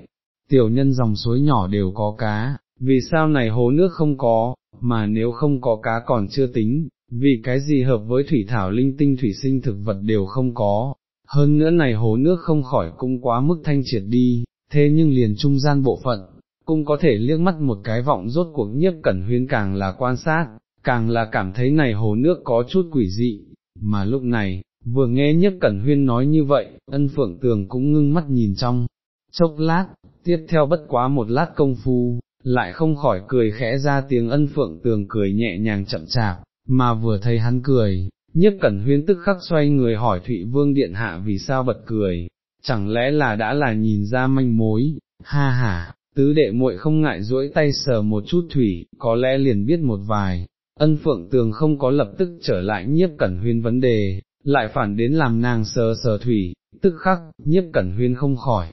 tiểu nhân dòng suối nhỏ đều có cá, vì sao này hồ nước không có, mà nếu không có cá còn chưa tính, vì cái gì hợp với thủy thảo linh tinh thủy sinh thực vật đều không có, hơn nữa này hồ nước không khỏi cũng quá mức thanh triệt đi, thế nhưng liền trung gian bộ phận, cũng có thể liếc mắt một cái vọng rốt cuộc nhiếp cẩn huyên càng là quan sát, càng là cảm thấy này hồ nước có chút quỷ dị, mà lúc này, vừa nghe nhiếp cẩn huyên nói như vậy, ân phượng tường cũng ngưng mắt nhìn trong, chốc lát, tiếp theo bất quá một lát công phu, lại không khỏi cười khẽ ra tiếng ân phượng tường cười nhẹ nhàng chậm chạp, mà vừa thấy hắn cười, Nhất cẩn huyên tức khắc xoay người hỏi Thụy Vương Điện Hạ vì sao bật cười, chẳng lẽ là đã là nhìn ra manh mối, ha ha, tứ đệ muội không ngại duỗi tay sờ một chút thủy, có lẽ liền biết một vài, ân phượng tường không có lập tức trở lại nhiếp cẩn huyên vấn đề, lại phản đến làm nàng sờ sờ thủy, tức khắc, nhiếp cẩn huyên không khỏi,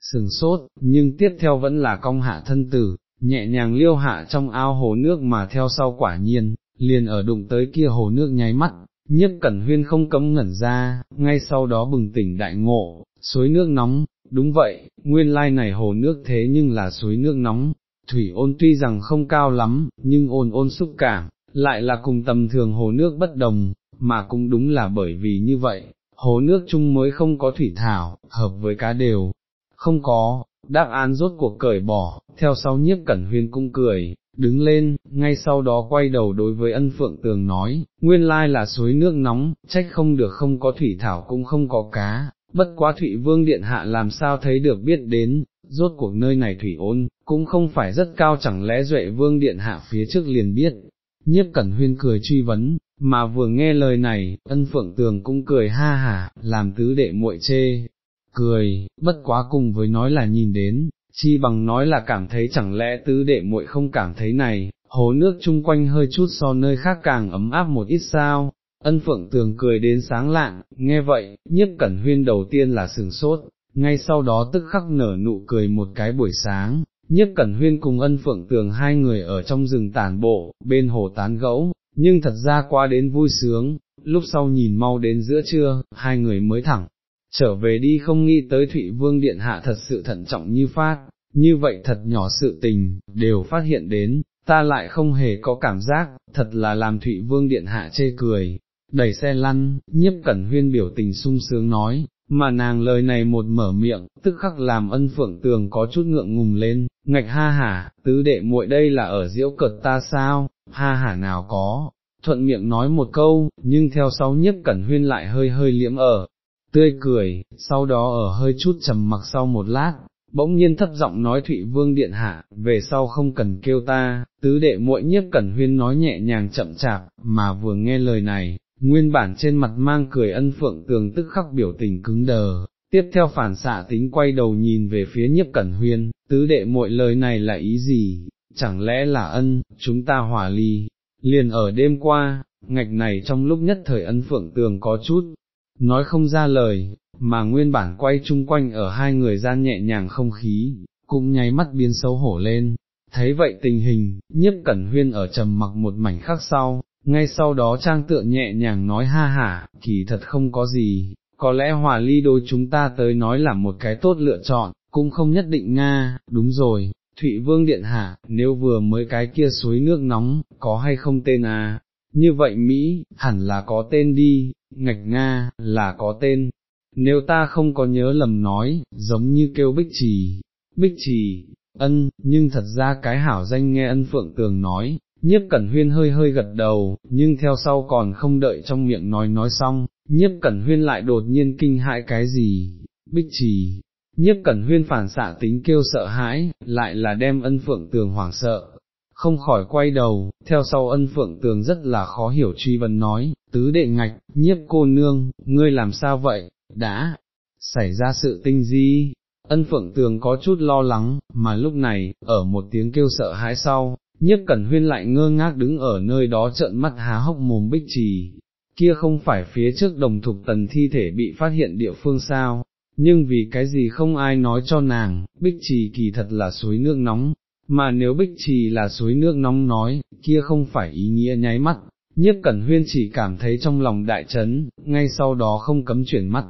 sừng sốt, nhưng tiếp theo vẫn là cong hạ thân tử, nhẹ nhàng liêu hạ trong ao hồ nước mà theo sau quả nhiên, liền ở đụng tới kia hồ nước nháy mắt, nhiếp cẩn huyên không cấm ngẩn ra, ngay sau đó bừng tỉnh đại ngộ, suối nước nóng, đúng vậy, nguyên lai này hồ nước thế nhưng là suối nước nóng, thủy ôn tuy rằng không cao lắm, nhưng ôn ôn xúc cảm, lại là cùng tầm thường hồ nước bất đồng, mà cũng đúng là bởi vì như vậy, hồ nước chung mới không có thủy thảo, hợp với cá đều, không có, đáp án rốt cuộc cởi bỏ, theo sau nhiếp cẩn huyên cũng cười, đứng lên, ngay sau đó quay đầu đối với ân phượng tường nói, nguyên lai là suối nước nóng, trách không được không có thủy thảo cũng không có cá, bất quá thủy vương điện hạ làm sao thấy được biết đến, rốt cuộc nơi này thủy ôn, cũng không phải rất cao chẳng lẽ duệ vương điện hạ phía trước liền biết, nhiếp cẩn huyên cười truy vấn, mà vừa nghe lời này, ân phượng tường cũng cười ha hả, làm tứ đệ muội chê, cười, bất quá cùng với nói là nhìn đến, chi bằng nói là cảm thấy chẳng lẽ tứ đệ muội không cảm thấy này, hồ nước chung quanh hơi chút so nơi khác càng ấm áp một ít sao. Ân phượng tường cười đến sáng lạng, nghe vậy, nhiếp cẩn huyên đầu tiên là sừng sốt, ngay sau đó tức khắc nở nụ cười một cái buổi sáng, nhiếp cẩn huyên cùng ân phượng tường hai người ở trong rừng tàn bộ, bên hồ tán gẫu, nhưng thật ra qua đến vui sướng, lúc sau nhìn mau đến giữa trưa, hai người mới thẳng, trở về đi không nghĩ tới Thụy Vương Điện Hạ thật sự thận trọng như phát, như vậy thật nhỏ sự tình, đều phát hiện đến, ta lại không hề có cảm giác, thật là làm Thụy Vương Điện Hạ chê cười, đẩy xe lăn, nhiếp cẩn huyên biểu tình sung sướng nói, mà nàng lời này một mở miệng, tức khắc làm ân phượng tường có chút ngượng ngùng lên, ngạch ha hả, tứ đệ muội đây là ở diễu cợt ta sao, ha hả nào có, thuận miệng nói một câu, nhưng theo sau nhiếp cẩn huyên lại hơi hơi liễm ở, tươi cười, sau đó ở hơi chút trầm mặc sau một lát, bỗng nhiên thấp giọng nói Thụy Vương Điện Hạ, về sau không cần kêu ta, tứ đệ muội nhiếp cẩn huyên nói nhẹ nhàng chậm chạp, mà vừa nghe lời này, nguyên bản trên mặt mang cười ân phượng tường tức khắc biểu tình cứng đờ, tiếp theo phản xạ tính quay đầu nhìn về phía nhiếp cẩn huyên, tứ đệ muội lời này là ý gì, chẳng lẽ là ân, chúng ta hòa ly, liền ở đêm qua, ngạch này trong lúc nhất thời ân phượng tường có chút, nói không ra lời, mà nguyên bản quay chung quanh ở hai người gian nhẹ nhàng không khí, cũng nháy mắt biến xấu hổ lên. Thấy vậy tình hình, nhiếp cẩn huyên ở trầm mặc một mảnh khắc sau, ngay sau đó trang tựa nhẹ nhàng nói ha hả, kỳ thật không có gì, có lẽ hòa ly đôi chúng ta tới nói là một cái tốt lựa chọn, cũng không nhất định Nga, đúng rồi, Thụy Vương Điện Hạ, nếu vừa mới cái kia suối nước nóng, có hay không tên à, như vậy Mỹ, hẳn là có tên đi, ngạch Nga, là có tên, nếu ta không có nhớ lầm nói, giống như kêu Bích Trì, Bích Trì, ân, nhưng thật ra cái hảo danh nghe ân Phượng Tường nói, nhiếp cẩn huyên hơi hơi gật đầu, nhưng theo sau còn không đợi trong miệng nói nói xong, nhiếp cẩn huyên lại đột nhiên kinh hãi cái gì, Bích Trì. Nhiếp cẩn huyên phản xạ tính kêu sợ hãi, lại là đem ân phượng tường hoảng sợ, không khỏi quay đầu, theo sau ân phượng tường rất là khó hiểu truy vấn nói, tứ đệ ngạch, nhiếp cô nương, ngươi làm sao vậy, đã, xảy ra sự tinh di, ân phượng tường có chút lo lắng, mà lúc này, ở một tiếng kêu sợ hãi sau, nhiếp cẩn huyên lại ngơ ngác đứng ở nơi đó trợn mắt há hốc mồm bích trì, kia không phải phía trước đồng thục tần thi thể bị phát hiện địa phương sao, nhưng vì cái gì không ai nói cho nàng, bích trì kỳ thật là suối nước nóng, mà nếu bích trì là suối nước nóng nói, kia không phải ý nghĩa nháy mắt, nhiếp cẩn huyên chỉ cảm thấy trong lòng đại chấn, ngay sau đó không cấm chuyển mắt.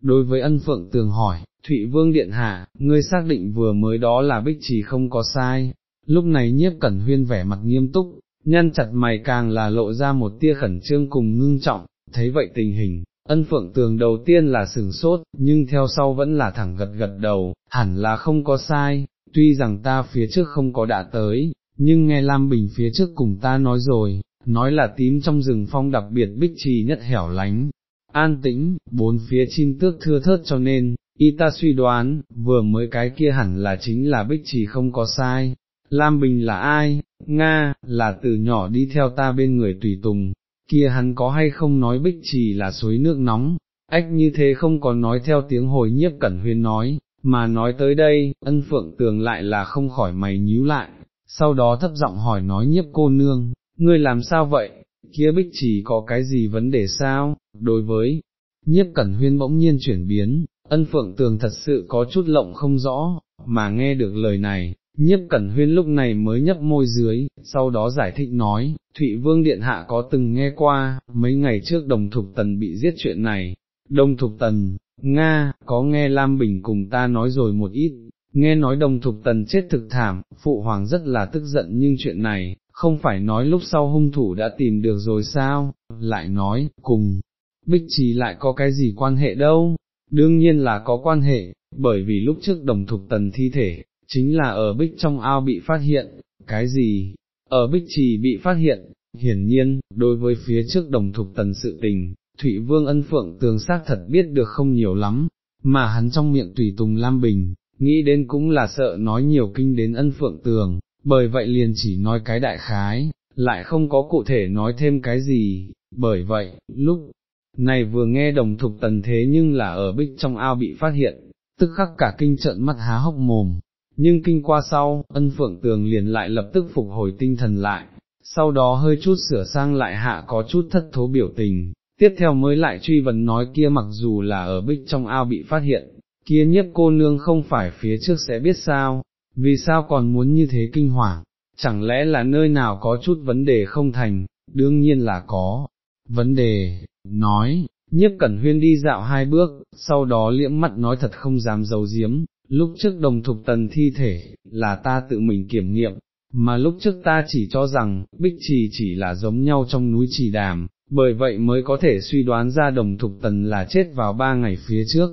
Đối với ân phượng tường hỏi, Thụy Vương Điện Hạ, ngươi xác định vừa mới đó là bích trì không có sai, lúc này nhiếp cẩn huyên vẻ mặt nghiêm túc, nhăn chặt mày càng là lộ ra một tia khẩn trương cùng ngưng trọng, thấy vậy tình hình, ân phượng tường đầu tiên là sừng sốt, nhưng theo sau vẫn là thẳng gật gật đầu, hẳn là không có sai, tuy rằng ta phía trước không có đã tới, nhưng nghe Lam Bình phía trước cùng ta nói rồi, nói là tím trong rừng phong đặc biệt bích trì nhất hẻo lánh, an tĩnh, bốn phía chim tước thưa thớt cho nên, y ta suy đoán, vừa mới cái kia hẳn là chính là bích trì không có sai. Lam Bình là ai? Nga, là từ nhỏ đi theo ta bên người tùy tùng, kia hắn có hay không nói bích trì là suối nước nóng, ách như thế không có nói theo tiếng hồi nhiếp cẩn huyên nói, mà nói tới đây, ân phượng tường lại là không khỏi mày nhíu lại, sau đó thấp giọng hỏi nói nhiếp cô nương, ngươi làm sao vậy, kia bích chỉ có cái gì vấn đề sao, đối với, nhiếp cẩn huyên bỗng nhiên chuyển biến, ân phượng tường thật sự có chút lộng không rõ, mà nghe được lời này, nhiếp cẩn huyên lúc này mới nhấp môi dưới, sau đó giải thích nói, Thụy Vương Điện Hạ có từng nghe qua, mấy ngày trước đồng thục tần bị giết chuyện này, đồng thục tần, Nga, có nghe Lam Bình cùng ta nói rồi một ít, nghe nói đồng thục tần chết thực thảm, phụ hoàng rất là tức giận nhưng chuyện này, không phải nói lúc sau hung thủ đã tìm được rồi sao, lại nói, cùng, bích trì lại có cái gì quan hệ đâu, đương nhiên là có quan hệ, bởi vì lúc trước đồng thục tần thi thể, chính là ở bích trong ao bị phát hiện, cái gì, ở bích trì bị phát hiện, hiển nhiên, đối với phía trước đồng thục tần sự tình, Thụy Vương ân phượng tường xác thật biết được không nhiều lắm, mà hắn trong miệng tùy tùng Lam Bình, nghĩ đến cũng là sợ nói nhiều kinh đến ân phượng tường, bởi vậy liền chỉ nói cái đại khái, lại không có cụ thể nói thêm cái gì, bởi vậy, lúc này vừa nghe đồng thục tần thế nhưng là ở bích trong ao bị phát hiện, tức khắc cả kinh trợn mắt há hốc mồm, nhưng kinh qua sau, ân phượng tường liền lại lập tức phục hồi tinh thần lại, sau đó hơi chút sửa sang lại hạ có chút thất thố biểu tình, tiếp theo mới lại truy vấn nói kia mặc dù là ở bích trong ao bị phát hiện, kia nhiếp cô nương không phải phía trước sẽ biết sao, vì sao còn muốn như thế kinh hoàng, chẳng lẽ là nơi nào có chút vấn đề không thành, đương nhiên là có, vấn đề, nói, nhiếp cẩn huyên đi dạo hai bước, sau đó liễm mặt nói thật không dám giấu giếm, lúc trước đồng thục tần thi thể, là ta tự mình kiểm nghiệm, mà lúc trước ta chỉ cho rằng, bích trì chỉ là giống nhau trong núi trì đàm, bởi vậy mới có thể suy đoán ra đồng thục tần là chết vào ba ngày phía trước,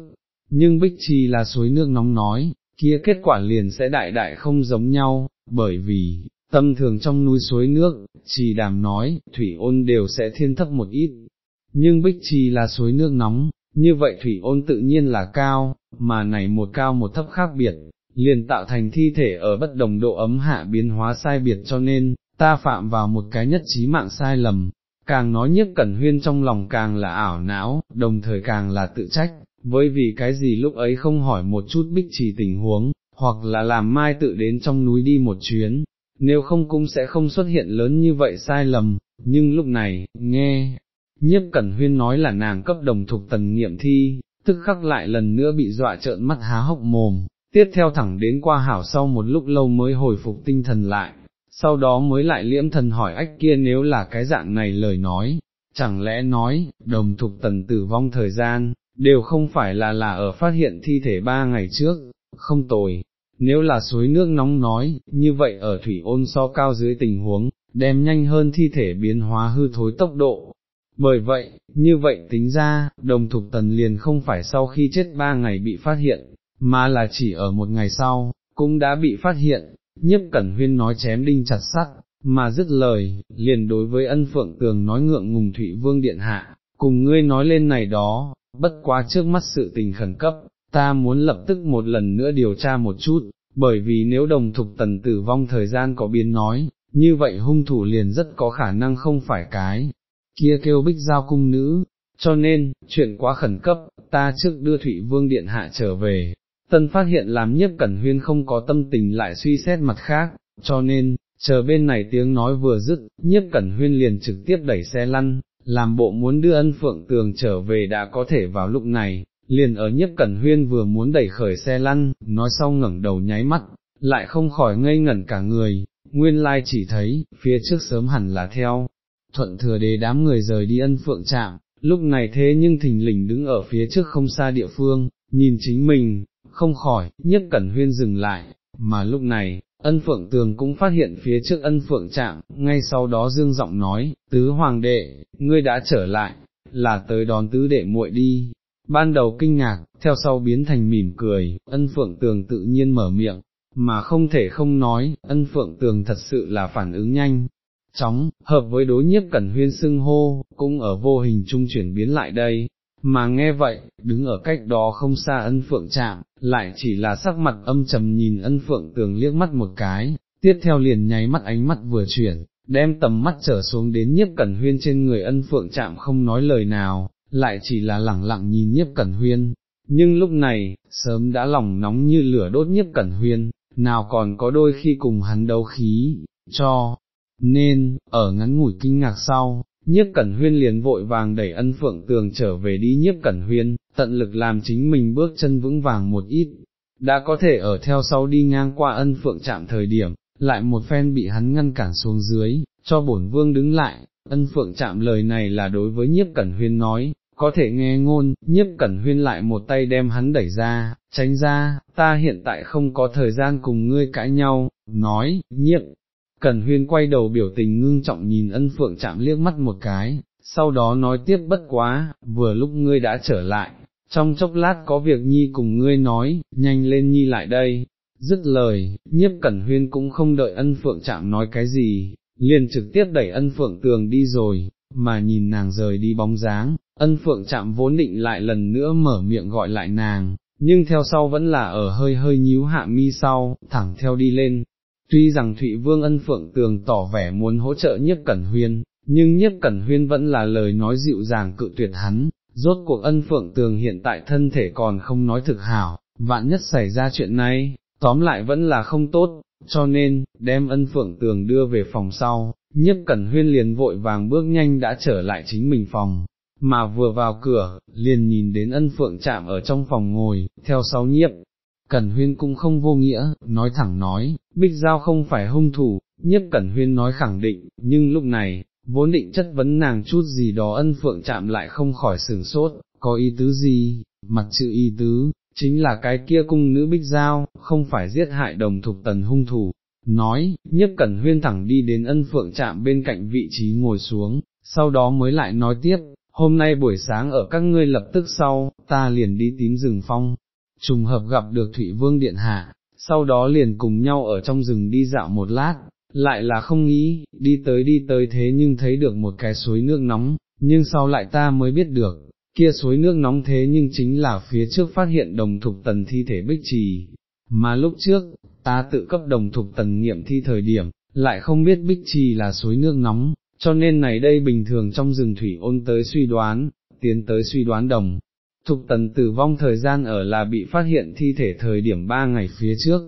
nhưng bích trì là suối nước nóng nói, kia kết quả liền sẽ đại đại không giống nhau, bởi vì, tâm thường trong núi suối nước, trì đàm nói, thủy ôn đều sẽ thiên thấp một ít, nhưng bích trì là suối nước nóng, như vậy thủy ôn tự nhiên là cao, mà này một cao một thấp khác biệt, liền tạo thành thi thể ở bất đồng độ ấm hạ biến hóa sai biệt cho nên, ta phạm vào một cái nhất trí mạng sai lầm, càng nói nhất cẩn huyên trong lòng càng là ảo não, đồng thời càng là tự trách, với vì cái gì lúc ấy không hỏi một chút bích trì tình huống, hoặc là làm mai tự đến trong núi đi một chuyến, nếu không cũng sẽ không xuất hiện lớn như vậy sai lầm, nhưng lúc này, nghe, nhiếp cẩn huyên nói là nàng cấp đồng thuộc tần nghiệm thi, tức khắc lại lần nữa bị dọa trợn mắt há hốc mồm, tiếp theo thẳng đến qua hảo sau một lúc lâu mới hồi phục tinh thần lại, sau đó mới lại liễm thần hỏi ách kia nếu là cái dạng này lời nói, chẳng lẽ nói, đồng thục tần tử vong thời gian, đều không phải là là ở phát hiện thi thể ba ngày trước, không tồi, nếu là suối nước nóng nói, như vậy ở thủy ôn so cao dưới tình huống, đem nhanh hơn thi thể biến hóa hư thối tốc độ. Bởi vậy, như vậy tính ra, đồng thục tần liền không phải sau khi chết ba ngày bị phát hiện, mà là chỉ ở một ngày sau, cũng đã bị phát hiện, nhiếp cẩn huyên nói chém đinh chặt sắt, mà dứt lời, liền đối với ân phượng tường nói ngượng ngùng thủy vương điện hạ, cùng ngươi nói lên này đó, bất quá trước mắt sự tình khẩn cấp, ta muốn lập tức một lần nữa điều tra một chút, bởi vì nếu đồng thục tần tử vong thời gian có biến nói, như vậy hung thủ liền rất có khả năng không phải cái, kia kêu bích giao cung nữ, cho nên, chuyện quá khẩn cấp, ta trước đưa Thụy Vương Điện Hạ trở về, tân phát hiện làm nhiếp cẩn huyên không có tâm tình lại suy xét mặt khác, cho nên, chờ bên này tiếng nói vừa dứt, nhiếp cẩn huyên liền trực tiếp đẩy xe lăn, làm bộ muốn đưa ân phượng tường trở về đã có thể vào lúc này, liền ở nhiếp cẩn huyên vừa muốn đẩy khởi xe lăn, nói sau ngẩng đầu nháy mắt, lại không khỏi ngây ngẩn cả người, nguyên lai chỉ thấy, phía trước sớm hẳn là theo, thuận thừa đế đám người rời đi ân phượng chạm, lúc này thế nhưng thình lình đứng ở phía trước không xa địa phương, nhìn chính mình, không khỏi, nhất cẩn huyên dừng lại, mà lúc này, ân phượng tường cũng phát hiện phía trước ân phượng trạng, ngay sau đó dương giọng nói, tứ hoàng đệ, ngươi đã trở lại, là tới đón tứ đệ muội đi. Ban đầu kinh ngạc, theo sau biến thành mỉm cười, ân phượng tường tự nhiên mở miệng, mà không thể không nói, ân phượng tường thật sự là phản ứng nhanh, chóng, hợp với đối nhiếp cẩn huyên xưng hô, cũng ở vô hình trung chuyển biến lại đây, mà nghe vậy, đứng ở cách đó không xa ân phượng chạm, lại chỉ là sắc mặt âm trầm nhìn ân phượng tường liếc mắt một cái, tiếp theo liền nháy mắt ánh mắt vừa chuyển, đem tầm mắt trở xuống đến nhiếp cẩn huyên trên người ân phượng chạm không nói lời nào, lại chỉ là lẳng lặng nhìn nhiếp cẩn huyên, nhưng lúc này, sớm đã lòng nóng như lửa đốt nhiếp cẩn huyên, nào còn có đôi khi cùng hắn đấu khí, cho, nên, ở ngắn ngủi kinh ngạc sau, nhiếp cẩn huyên liền vội vàng đẩy ân phượng tường trở về đi. Nhiếp cẩn huyên, tận lực làm chính mình bước chân vững vàng một ít, đã có thể ở theo sau đi ngang qua ân phượng chạm thời điểm, lại một phen bị hắn ngăn cản xuống dưới, cho bổn vương đứng lại, ân phượng chạm lời này là đối với nhiếp cẩn huyên nói, có thể nghe ngôn, nhiếp cẩn huyên lại một tay đem hắn đẩy ra, tránh ra, ta hiện tại không có thời gian cùng ngươi cãi nhau, nói, nhiếp. Cẩn huyên quay đầu biểu tình ngưng trọng nhìn ân phượng chạm liếc mắt một cái, sau đó nói tiếp bất quá, vừa lúc ngươi đã trở lại, trong chốc lát có việc nhi cùng ngươi nói, nhanh lên nhi lại đây. Dứt lời, nhiếp cẩn huyên cũng không đợi ân phượng chạm nói cái gì, liền trực tiếp đẩy ân phượng tường đi rồi, mà nhìn nàng rời đi bóng dáng, ân phượng chạm vốn định lại lần nữa mở miệng gọi lại nàng, nhưng theo sau vẫn là ở hơi hơi nhíu hạ mi sau, thẳng theo đi lên. Tuy rằng Thụy Vương ân phượng tường tỏ vẻ muốn hỗ trợ nhất cẩn huyên, nhưng nhất cẩn huyên vẫn là lời nói dịu dàng cự tuyệt hắn, rốt cuộc ân phượng tường hiện tại thân thể còn không nói thực hảo, vạn nhất xảy ra chuyện này, tóm lại vẫn là không tốt, cho nên, đem ân phượng tường đưa về phòng sau, nhất cẩn huyên liền vội vàng bước nhanh đã trở lại chính mình phòng, mà vừa vào cửa, liền nhìn đến ân phượng chạm ở trong phòng ngồi, theo sau nhiếp. Cẩn huyên cũng không vô nghĩa, nói thẳng nói, bích giao không phải hung thủ, Nhất cẩn huyên nói khẳng định, nhưng lúc này, vốn định chất vấn nàng chút gì đó ân phượng chạm lại không khỏi sửng sốt, có ý tứ gì, mặt chữ ý tứ, chính là cái kia cung nữ bích giao, không phải giết hại đồng thục tần hung thủ. Nói, nhất cẩn huyên thẳng đi đến ân phượng chạm bên cạnh vị trí ngồi xuống, sau đó mới lại nói tiếp, hôm nay buổi sáng ở các ngươi lập tức sau, ta liền đi tím rừng phong, trùng hợp gặp được Thụy Vương Điện Hạ, sau đó liền cùng nhau ở trong rừng đi dạo một lát, lại là không nghĩ, đi tới đi tới thế nhưng thấy được một cái suối nước nóng, nhưng sau lại ta mới biết được, kia suối nước nóng thế nhưng chính là phía trước phát hiện đồng thục tần thi thể bích trì, mà lúc trước, ta tự cấp đồng thục tần nghiệm thi thời điểm, lại không biết bích trì là suối nước nóng, cho nên này đây bình thường trong rừng thủy ôn tới suy đoán, tiến tới suy đoán đồng. Thục tần tử vong thời gian ở là bị phát hiện thi thể thời điểm 3 ngày phía trước,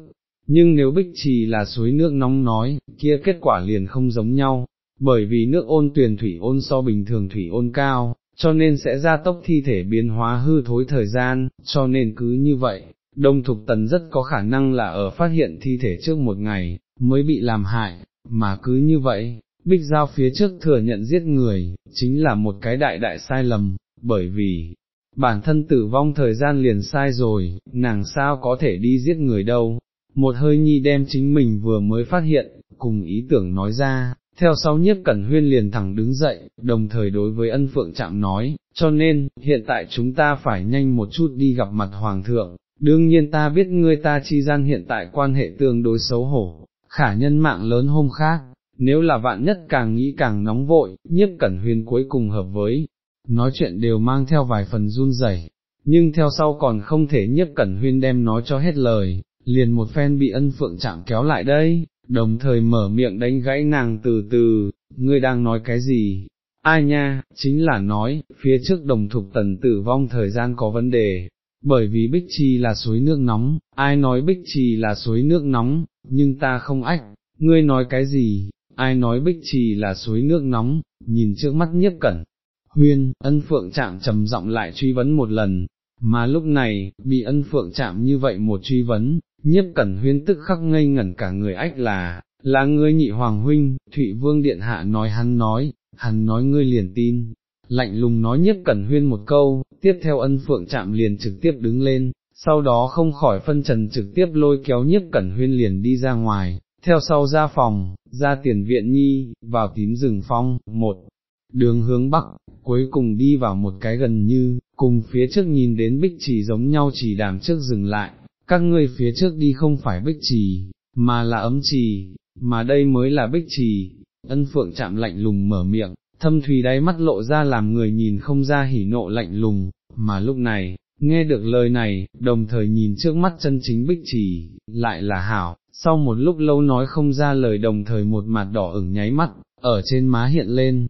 nhưng nếu bích trì là suối nước nóng nói, kia kết quả liền không giống nhau, bởi vì nước ôn tuyền thủy ôn so bình thường thủy ôn cao, cho nên sẽ gia tốc thi thể biến hóa hư thối thời gian, cho nên cứ như vậy, đông thục tần rất có khả năng là ở phát hiện thi thể trước một ngày, mới bị làm hại, mà cứ như vậy, bích giao phía trước thừa nhận giết người, chính là một cái đại đại sai lầm, bởi vì, bản thân tử vong thời gian liền sai rồi, nàng sao có thể đi giết người đâu, một hơi nhi đem chính mình vừa mới phát hiện, cùng ý tưởng nói ra, theo sau nhiếp cẩn huyên liền thẳng đứng dậy, đồng thời đối với ân phượng chạm nói, cho nên, hiện tại chúng ta phải nhanh một chút đi gặp mặt hoàng thượng, đương nhiên ta biết ngươi ta chi gian hiện tại quan hệ tương đối xấu hổ, khả nhân mạng lớn hôm khác, nếu là vạn nhất càng nghĩ càng nóng vội, nhiếp cẩn huyên cuối cùng hợp với, nói chuyện đều mang theo vài phần run rẩy, nhưng theo sau còn không thể nhiếp cẩn huyên đem nói cho hết lời, liền một phen bị ân phượng chạm kéo lại đây, đồng thời mở miệng đánh gãy nàng từ từ, ngươi đang nói cái gì? Ai nha, chính là nói, phía trước đồng thục tần tử vong thời gian có vấn đề, bởi vì bích trì là suối nước nóng, ai nói bích trì là suối nước nóng, nhưng ta không ách, ngươi nói cái gì, ai nói bích trì là suối nước nóng, nhìn trước mắt nhất cẩn. Huyên, ân phượng chạm trầm giọng lại truy vấn một lần, mà lúc này, bị ân phượng chạm như vậy một truy vấn, nhiếp cẩn huyên tức khắc ngây ngẩn cả người ách là, là ngươi nhị hoàng huynh, Thụy Vương Điện Hạ nói hắn nói, hắn nói ngươi liền tin, lạnh lùng nói nhiếp cẩn huyên một câu, tiếp theo ân phượng chạm liền trực tiếp đứng lên, sau đó không khỏi phân trần trực tiếp lôi kéo nhiếp cẩn huyên liền đi ra ngoài, theo sau ra phòng, ra tiền viện nhi, vào tím rừng phong, một đường hướng bắc, cuối cùng đi vào một cái gần như, cùng phía trước nhìn đến bích trì giống nhau chỉ đàm trước dừng lại, các ngươi phía trước đi không phải bích trì, mà là ấm trì, mà đây mới là bích trì, ân phượng chạm lạnh lùng mở miệng, thâm thùy đáy mắt lộ ra làm người nhìn không ra hỉ nộ lạnh lùng, mà lúc này, nghe được lời này, đồng thời nhìn trước mắt chân chính bích trì, lại là hảo, sau một lúc lâu nói không ra lời đồng thời một mặt đỏ ửng nháy mắt, ở trên má hiện lên,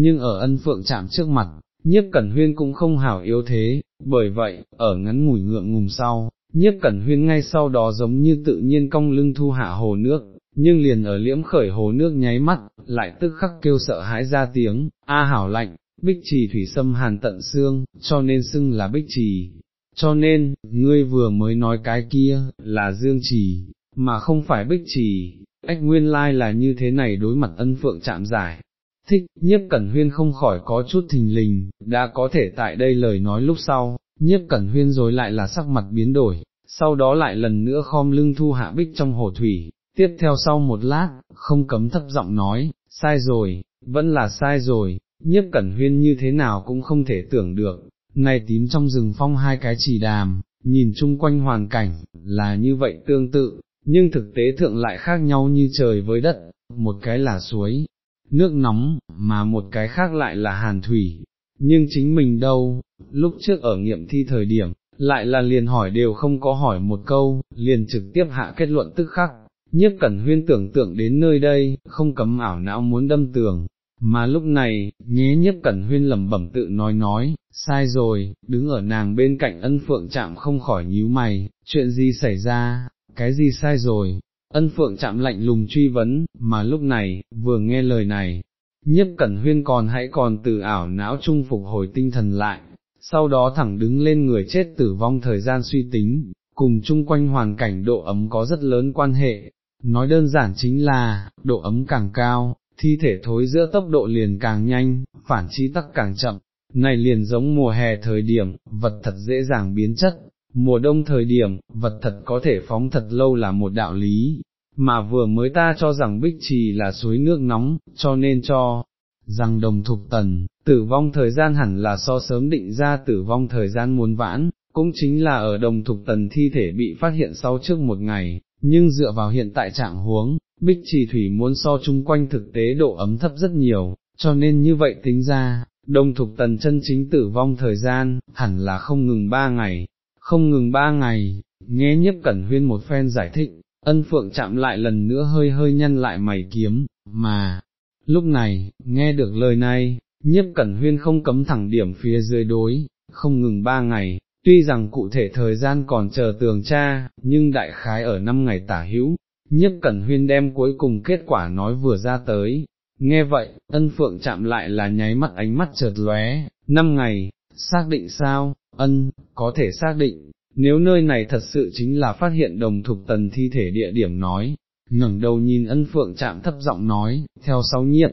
nhưng ở ân phượng chạm trước mặt, nhiếp cẩn huyên cũng không hảo yếu thế, bởi vậy, ở ngắn ngủi ngượng ngùng sau, nhiếp cẩn huyên ngay sau đó giống như tự nhiên cong lưng thu hạ hồ nước, nhưng liền ở liễm khởi hồ nước nháy mắt, lại tức khắc kêu sợ hãi ra tiếng, a hảo lạnh, bích trì thủy sâm hàn tận xương, cho nên xưng là bích trì. Cho nên, ngươi vừa mới nói cái kia, là dương trì, mà không phải bích trì, ách nguyên lai là như thế này đối mặt ân phượng chạm giải. Thích, nhiếp cẩn huyên không khỏi có chút thình lình, đã có thể tại đây lời nói lúc sau, nhiếp cẩn huyên rồi lại là sắc mặt biến đổi, sau đó lại lần nữa khom lưng thu hạ bích trong hồ thủy, tiếp theo sau một lát, không cấm thấp giọng nói, sai rồi, vẫn là sai rồi, nhiếp cẩn huyên như thế nào cũng không thể tưởng được, này tím trong rừng phong hai cái chỉ đàm, nhìn chung quanh hoàn cảnh, là như vậy tương tự, nhưng thực tế thượng lại khác nhau như trời với đất, một cái là suối, nước nóng, mà một cái khác lại là hàn thủy, nhưng chính mình đâu, lúc trước ở nghiệm thi thời điểm, lại là liền hỏi đều không có hỏi một câu, liền trực tiếp hạ kết luận tức khắc, nhất cẩn huyên tưởng tượng đến nơi đây, không cấm ảo não muốn đâm tường, mà lúc này, nghe nhất cẩn huyên lẩm bẩm tự nói nói, sai rồi, đứng ở nàng bên cạnh ân phượng chạm không khỏi nhíu mày, chuyện gì xảy ra, cái gì sai rồi, ân phượng chạm lạnh lùng truy vấn, mà lúc này, vừa nghe lời này, nhiếp cẩn huyên còn hãy còn từ ảo não trung phục hồi tinh thần lại, sau đó thẳng đứng lên người chết tử vong thời gian suy tính, cùng chung quanh hoàn cảnh độ ấm có rất lớn quan hệ, nói đơn giản chính là, độ ấm càng cao, thi thể thối giữa tốc độ liền càng nhanh, phản chi tắc càng chậm, này liền giống mùa hè thời điểm, vật thật dễ dàng biến chất, mùa đông thời điểm, vật thật có thể phóng thật lâu là một đạo lý, mà vừa mới ta cho rằng bích trì là suối nước nóng, cho nên cho, rằng đồng thục tần, tử vong thời gian hẳn là so sớm định ra tử vong thời gian muốn vãn, cũng chính là ở đồng thục tần thi thể bị phát hiện sau trước một ngày, nhưng dựa vào hiện tại trạng huống, bích trì thủy muốn so chung quanh thực tế độ ấm thấp rất nhiều, cho nên như vậy tính ra, đồng thục tần chân chính tử vong thời gian, hẳn là không ngừng ba ngày, không ngừng ba ngày, nghe nhiếp cẩn huyên một phen giải thích, ân phượng chạm lại lần nữa hơi hơi nhăn lại mày kiếm, mà, lúc này, nghe được lời này, nhiếp cẩn huyên không cấm thẳng điểm phía dưới đối, không ngừng ba ngày, tuy rằng cụ thể thời gian còn chờ tường tra, nhưng đại khái ở năm ngày tả hữu, nhiếp cẩn huyên đem cuối cùng kết quả nói vừa ra tới. Nghe vậy, ân phượng chạm lại là nháy mắt ánh mắt chợt lóe, năm ngày, xác định sao, ân, có thể xác định, nếu nơi này thật sự chính là phát hiện đồng thục tần thi thể địa điểm nói, ngẩng đầu nhìn ân phượng chạm thấp giọng nói, theo sáu nhiệt,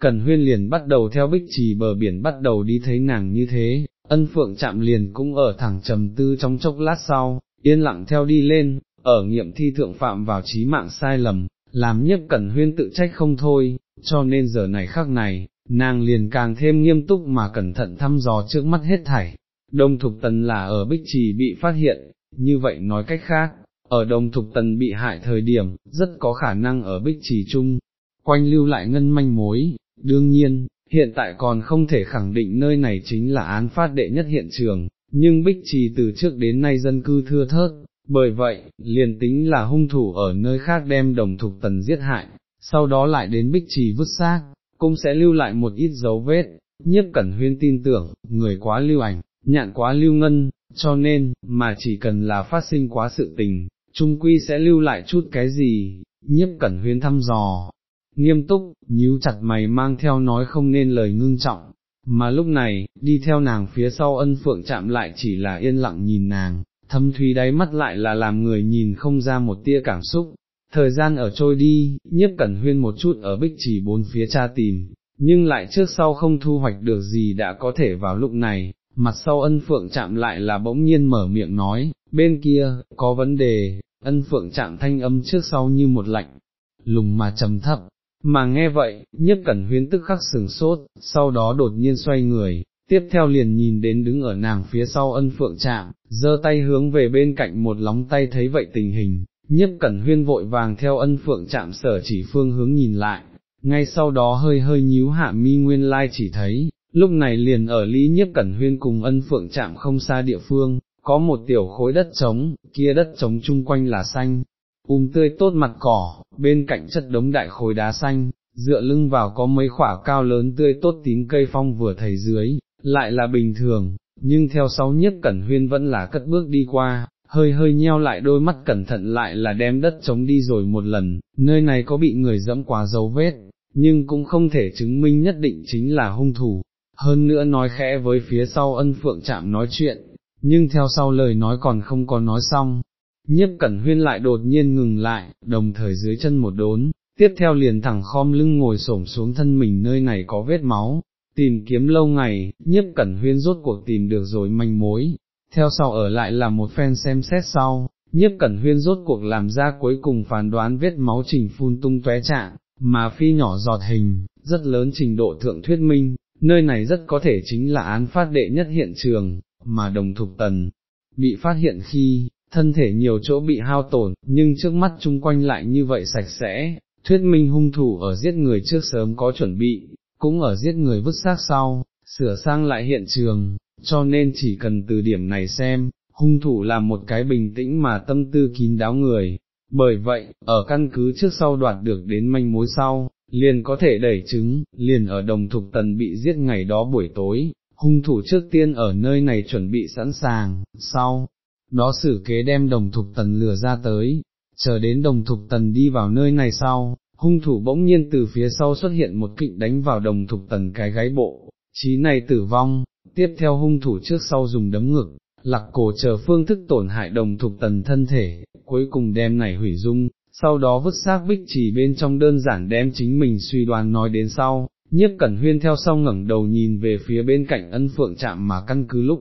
Cần huyên liền bắt đầu theo bích trì bờ biển bắt đầu đi thấy nàng như thế, ân phượng chạm liền cũng ở thẳng trầm tư trong chốc lát sau, yên lặng theo đi lên, ở nghiệm thi thượng phạm vào trí mạng sai lầm, làm nhất cẩn huyên tự trách không thôi, cho nên giờ này khắc này, nàng liền càng thêm nghiêm túc mà cẩn thận thăm dò trước mắt hết thảy. Đông Thục Tần là ở Bích Trì bị phát hiện, như vậy nói cách khác, ở Đông Thục Tần bị hại thời điểm, rất có khả năng ở Bích Trì chung, quanh lưu lại ngân manh mối, đương nhiên, hiện tại còn không thể khẳng định nơi này chính là án phát đệ nhất hiện trường, nhưng Bích Trì từ trước đến nay dân cư thưa thớt, bởi vậy, liền tính là hung thủ ở nơi khác đem đồng thục tần giết hại, sau đó lại đến bích trì vứt xác, cũng sẽ lưu lại một ít dấu vết, nhiếp cẩn huyên tin tưởng, người quá lưu ảnh, nhạn quá lưu ngân, cho nên, mà chỉ cần là phát sinh quá sự tình, trung quy sẽ lưu lại chút cái gì, nhiếp cẩn huyên thăm dò, nghiêm túc, nhíu chặt mày mang theo nói không nên lời ngưng trọng, mà lúc này, đi theo nàng phía sau ân phượng chạm lại chỉ là yên lặng nhìn nàng, thâm thúy đáy mắt lại là làm người nhìn không ra một tia cảm xúc. Thời gian ở trôi đi, nhiếp cẩn huyên một chút ở bích chỉ bốn phía tra tìm, nhưng lại trước sau không thu hoạch được gì đã có thể vào lúc này, mặt sau ân phượng chạm lại là bỗng nhiên mở miệng nói, bên kia, có vấn đề, ân phượng chạm thanh âm trước sau như một lạnh, lùng mà trầm thấp, mà nghe vậy, Nhất cẩn huyên tức khắc sừng sốt, sau đó đột nhiên xoay người, tiếp theo liền nhìn đến đứng ở nàng phía sau ân phượng chạm, giơ tay hướng về bên cạnh một lóng tay thấy vậy tình hình, nhiếp cẩn huyên vội vàng theo ân phượng chạm sở chỉ phương hướng nhìn lại, ngay sau đó hơi hơi nhíu hạ mi nguyên lai chỉ thấy, lúc này liền ở lý nhiếp cẩn huyên cùng ân phượng chạm không xa địa phương, có một tiểu khối đất trống, kia đất trống chung quanh là xanh, um tươi tốt mặt cỏ, bên cạnh chất đống đại khối đá xanh, dựa lưng vào có mấy khỏa cao lớn tươi tốt tím cây phong vừa thầy dưới, lại là bình thường, nhưng theo sau nhiếp cẩn huyên vẫn là cất bước đi qua, hơi hơi nheo lại đôi mắt cẩn thận lại là đem đất trống đi rồi một lần, nơi này có bị người dẫm quá dấu vết, nhưng cũng không thể chứng minh nhất định chính là hung thủ, hơn nữa nói khẽ với phía sau ân phượng chạm nói chuyện, nhưng theo sau lời nói còn không có nói xong, nhiếp cẩn huyên lại đột nhiên ngừng lại, đồng thời dưới chân một đốn, tiếp theo liền thẳng khom lưng ngồi xổm xuống thân mình nơi này có vết máu, tìm kiếm lâu ngày, nhiếp cẩn huyên rốt cuộc tìm được rồi manh mối, theo sau ở lại là một phen xem xét sau, nhiếp cẩn huyên rốt cuộc làm ra cuối cùng phán đoán vết máu trình phun tung tóe trạng, mà phi nhỏ giọt hình, rất lớn trình độ thượng thuyết minh, nơi này rất có thể chính là án phát đệ nhất hiện trường, mà đồng thục tần, bị phát hiện khi, thân thể nhiều chỗ bị hao tổn, nhưng trước mắt chung quanh lại như vậy sạch sẽ, thuyết minh hung thủ ở giết người trước sớm có chuẩn bị, cũng ở giết người vứt xác sau, sửa sang lại hiện trường, cho nên chỉ cần từ điểm này xem, hung thủ là một cái bình tĩnh mà tâm tư kín đáo người, bởi vậy, ở căn cứ trước sau đoạt được đến manh mối sau, liền có thể đẩy chứng, liền ở đồng thục tần bị giết ngày đó buổi tối, hung thủ trước tiên ở nơi này chuẩn bị sẵn sàng, sau, đó xử kế đem đồng thục tần lừa ra tới, chờ đến đồng thục tần đi vào nơi này sau, hung thủ bỗng nhiên từ phía sau xuất hiện một kịnh đánh vào đồng thục tần cái gáy bộ, trí này tử vong, tiếp theo hung thủ trước sau dùng đấm ngực, lạc cổ chờ phương thức tổn hại đồng thục tần thân thể, cuối cùng đem này hủy dung, sau đó vứt xác bích chỉ bên trong đơn giản đem chính mình suy đoán nói đến sau, nhiếp cẩn huyên theo sau ngẩng đầu nhìn về phía bên cạnh ân phượng chạm mà căn cứ lúc.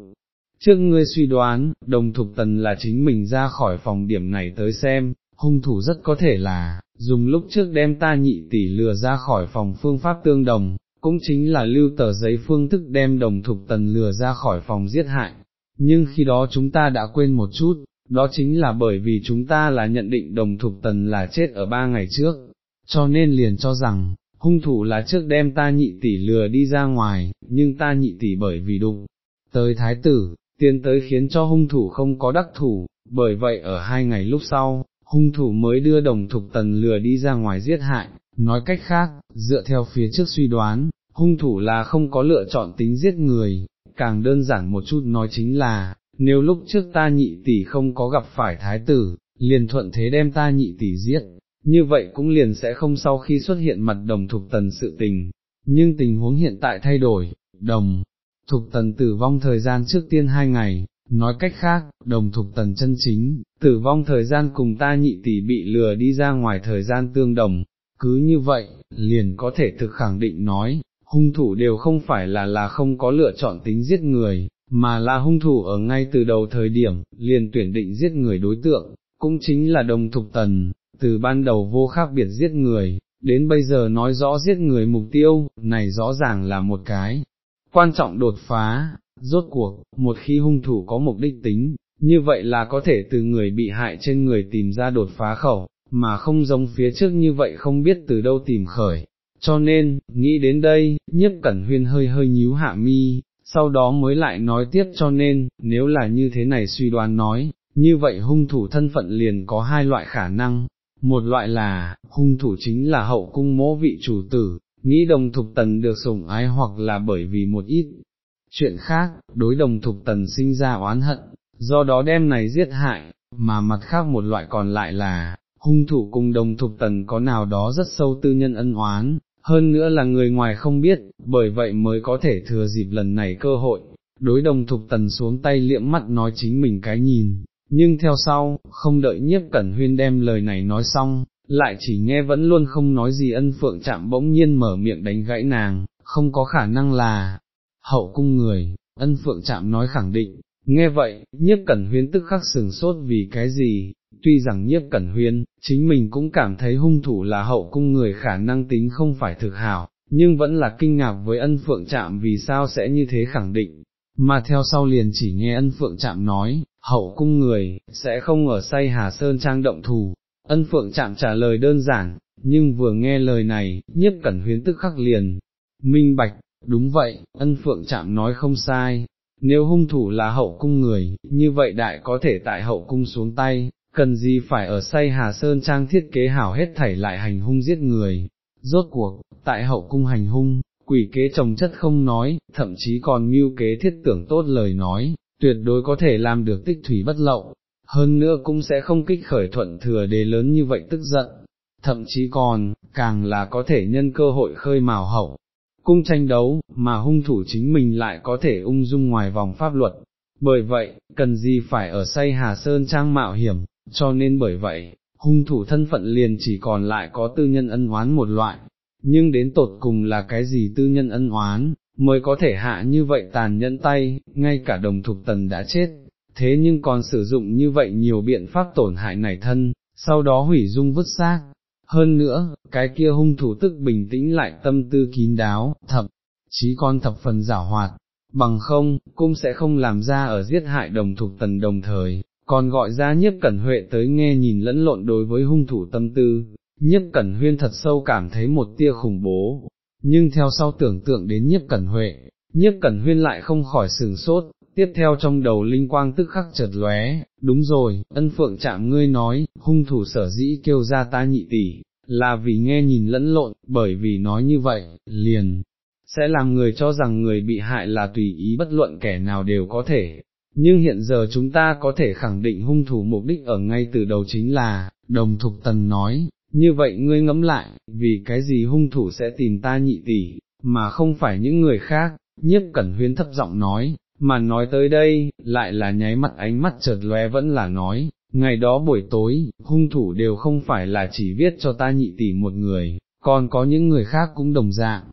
Trước ngươi suy đoán, đồng thục tần là chính mình ra khỏi phòng điểm này tới xem, hung thủ rất có thể là, dùng lúc trước đem ta nhị tỷ lừa ra khỏi phòng phương pháp tương đồng, cũng chính là lưu tờ giấy phương thức đem đồng thục tần lừa ra khỏi phòng giết hại. Nhưng khi đó chúng ta đã quên một chút, đó chính là bởi vì chúng ta là nhận định đồng thục tần là chết ở ba ngày trước, cho nên liền cho rằng, hung thủ là trước đem ta nhị tỷ lừa đi ra ngoài, nhưng ta nhị tỷ bởi vì đụng tới thái tử, tiến tới khiến cho hung thủ không có đắc thủ, bởi vậy ở hai ngày lúc sau, hung thủ mới đưa đồng thục tần lừa đi ra ngoài giết hại, nói cách khác, dựa theo phía trước suy đoán, hung thủ là không có lựa chọn tính giết người, càng đơn giản một chút nói chính là, nếu lúc trước ta nhị tỷ không có gặp phải thái tử, liền thuận thế đem ta nhị tỷ giết, như vậy cũng liền sẽ không sau khi xuất hiện mặt đồng thuộc tần sự tình, nhưng tình huống hiện tại thay đổi, đồng thuộc tần tử vong thời gian trước tiên hai ngày, nói cách khác, đồng thuộc tần chân chính, tử vong thời gian cùng ta nhị tỷ bị lừa đi ra ngoài thời gian tương đồng, cứ như vậy, liền có thể thực khẳng định nói, hung thủ đều không phải là là không có lựa chọn tính giết người, mà là hung thủ ở ngay từ đầu thời điểm, liền tuyển định giết người đối tượng, cũng chính là đồng thục tần, từ ban đầu vô khác biệt giết người, đến bây giờ nói rõ giết người mục tiêu, này rõ ràng là một cái quan trọng đột phá, rốt cuộc, một khi hung thủ có mục đích tính, như vậy là có thể từ người bị hại trên người tìm ra đột phá khẩu, mà không giống phía trước như vậy không biết từ đâu tìm khởi. Cho nên, nghĩ đến đây, nhiếp cẩn huyên hơi hơi nhíu hạ mi, sau đó mới lại nói tiếp cho nên, nếu là như thế này suy đoán nói, như vậy hung thủ thân phận liền có hai loại khả năng, một loại là, hung thủ chính là hậu cung mỗ vị chủ tử, nghĩ đồng thục tần được sủng ái hoặc là bởi vì một ít. Chuyện khác, đối đồng thục tần sinh ra oán hận, do đó đem này giết hại, mà mặt khác một loại còn lại là, hung thủ cùng đồng thục tần có nào đó rất sâu tư nhân ân oán, hơn nữa là người ngoài không biết, bởi vậy mới có thể thừa dịp lần này cơ hội, đối đồng thục tần xuống tay liễm mắt nói chính mình cái nhìn, nhưng theo sau, không đợi nhiếp cẩn huyên đem lời này nói xong, lại chỉ nghe vẫn luôn không nói gì ân phượng chạm bỗng nhiên mở miệng đánh gãy nàng, không có khả năng là hậu cung người, ân phượng chạm nói khẳng định, nghe vậy, nhiếp cẩn huyên tức khắc sừng sốt vì cái gì, tuy rằng nhiếp cẩn huyên, chính mình cũng cảm thấy hung thủ là hậu cung người khả năng tính không phải thực hảo, nhưng vẫn là kinh ngạc với ân phượng chạm vì sao sẽ như thế khẳng định, mà theo sau liền chỉ nghe ân phượng chạm nói, hậu cung người, sẽ không ở say Hà Sơn Trang động thù, ân phượng chạm trả lời đơn giản, nhưng vừa nghe lời này, nhiếp cẩn huyến tức khắc liền, minh bạch, đúng vậy, ân phượng chạm nói không sai, nếu hung thủ là hậu cung người, như vậy đại có thể tại hậu cung xuống tay, cần gì phải ở say Hà Sơn Trang thiết kế hảo hết thảy lại hành hung giết người, rốt cuộc, tại hậu cung hành hung, quỷ kế trồng chất không nói, thậm chí còn mưu kế thiết tưởng tốt lời nói, tuyệt đối có thể làm được tích thủy bất lậu, hơn nữa cũng sẽ không kích khởi thuận thừa đế lớn như vậy tức giận, thậm chí còn, càng là có thể nhân cơ hội khơi mào hậu, cung tranh đấu, mà hung thủ chính mình lại có thể ung dung ngoài vòng pháp luật. Bởi vậy, cần gì phải ở say Hà Sơn trang mạo hiểm, cho nên bởi vậy, hung thủ thân phận liền chỉ còn lại có tư nhân ân oán một loại, nhưng đến tột cùng là cái gì tư nhân ân oán, mới có thể hạ như vậy tàn nhẫn tay, ngay cả đồng thục tần đã chết, thế nhưng còn sử dụng như vậy nhiều biện pháp tổn hại nảy thân, sau đó hủy dung vứt xác. Hơn nữa, cái kia hung thủ tức bình tĩnh lại tâm tư kín đáo, thậm chí con thập phần giả hoạt, bằng không, cũng sẽ không làm ra ở giết hại đồng thuộc tần đồng thời, còn gọi ra nhiếp cẩn huệ tới nghe nhìn lẫn lộn đối với hung thủ tâm tư, nhiếp cẩn huyên thật sâu cảm thấy một tia khủng bố, nhưng theo sau tưởng tượng đến nhiếp cẩn huệ, nhiếp cẩn huyên lại không khỏi sừng sốt, tiếp theo trong đầu linh quang tức khắc chợt lóe, đúng rồi, ân phượng chạm ngươi nói, hung thủ sở dĩ kêu ra ta nhị tỷ, là vì nghe nhìn lẫn lộn, bởi vì nói như vậy, liền, sẽ làm người cho rằng người bị hại là tùy ý bất luận kẻ nào đều có thể, nhưng hiện giờ chúng ta có thể khẳng định hung thủ mục đích ở ngay từ đầu chính là, đồng thục tần nói, như vậy ngươi ngẫm lại, vì cái gì hung thủ sẽ tìm ta nhị tỷ, mà không phải những người khác, nhiếp cẩn huyến thấp giọng nói, mà nói tới đây, lại là nháy mặt ánh mắt chợt lóe vẫn là nói, ngày đó buổi tối, hung thủ đều không phải là chỉ viết cho ta nhị tỷ một người, còn có những người khác cũng đồng dạng,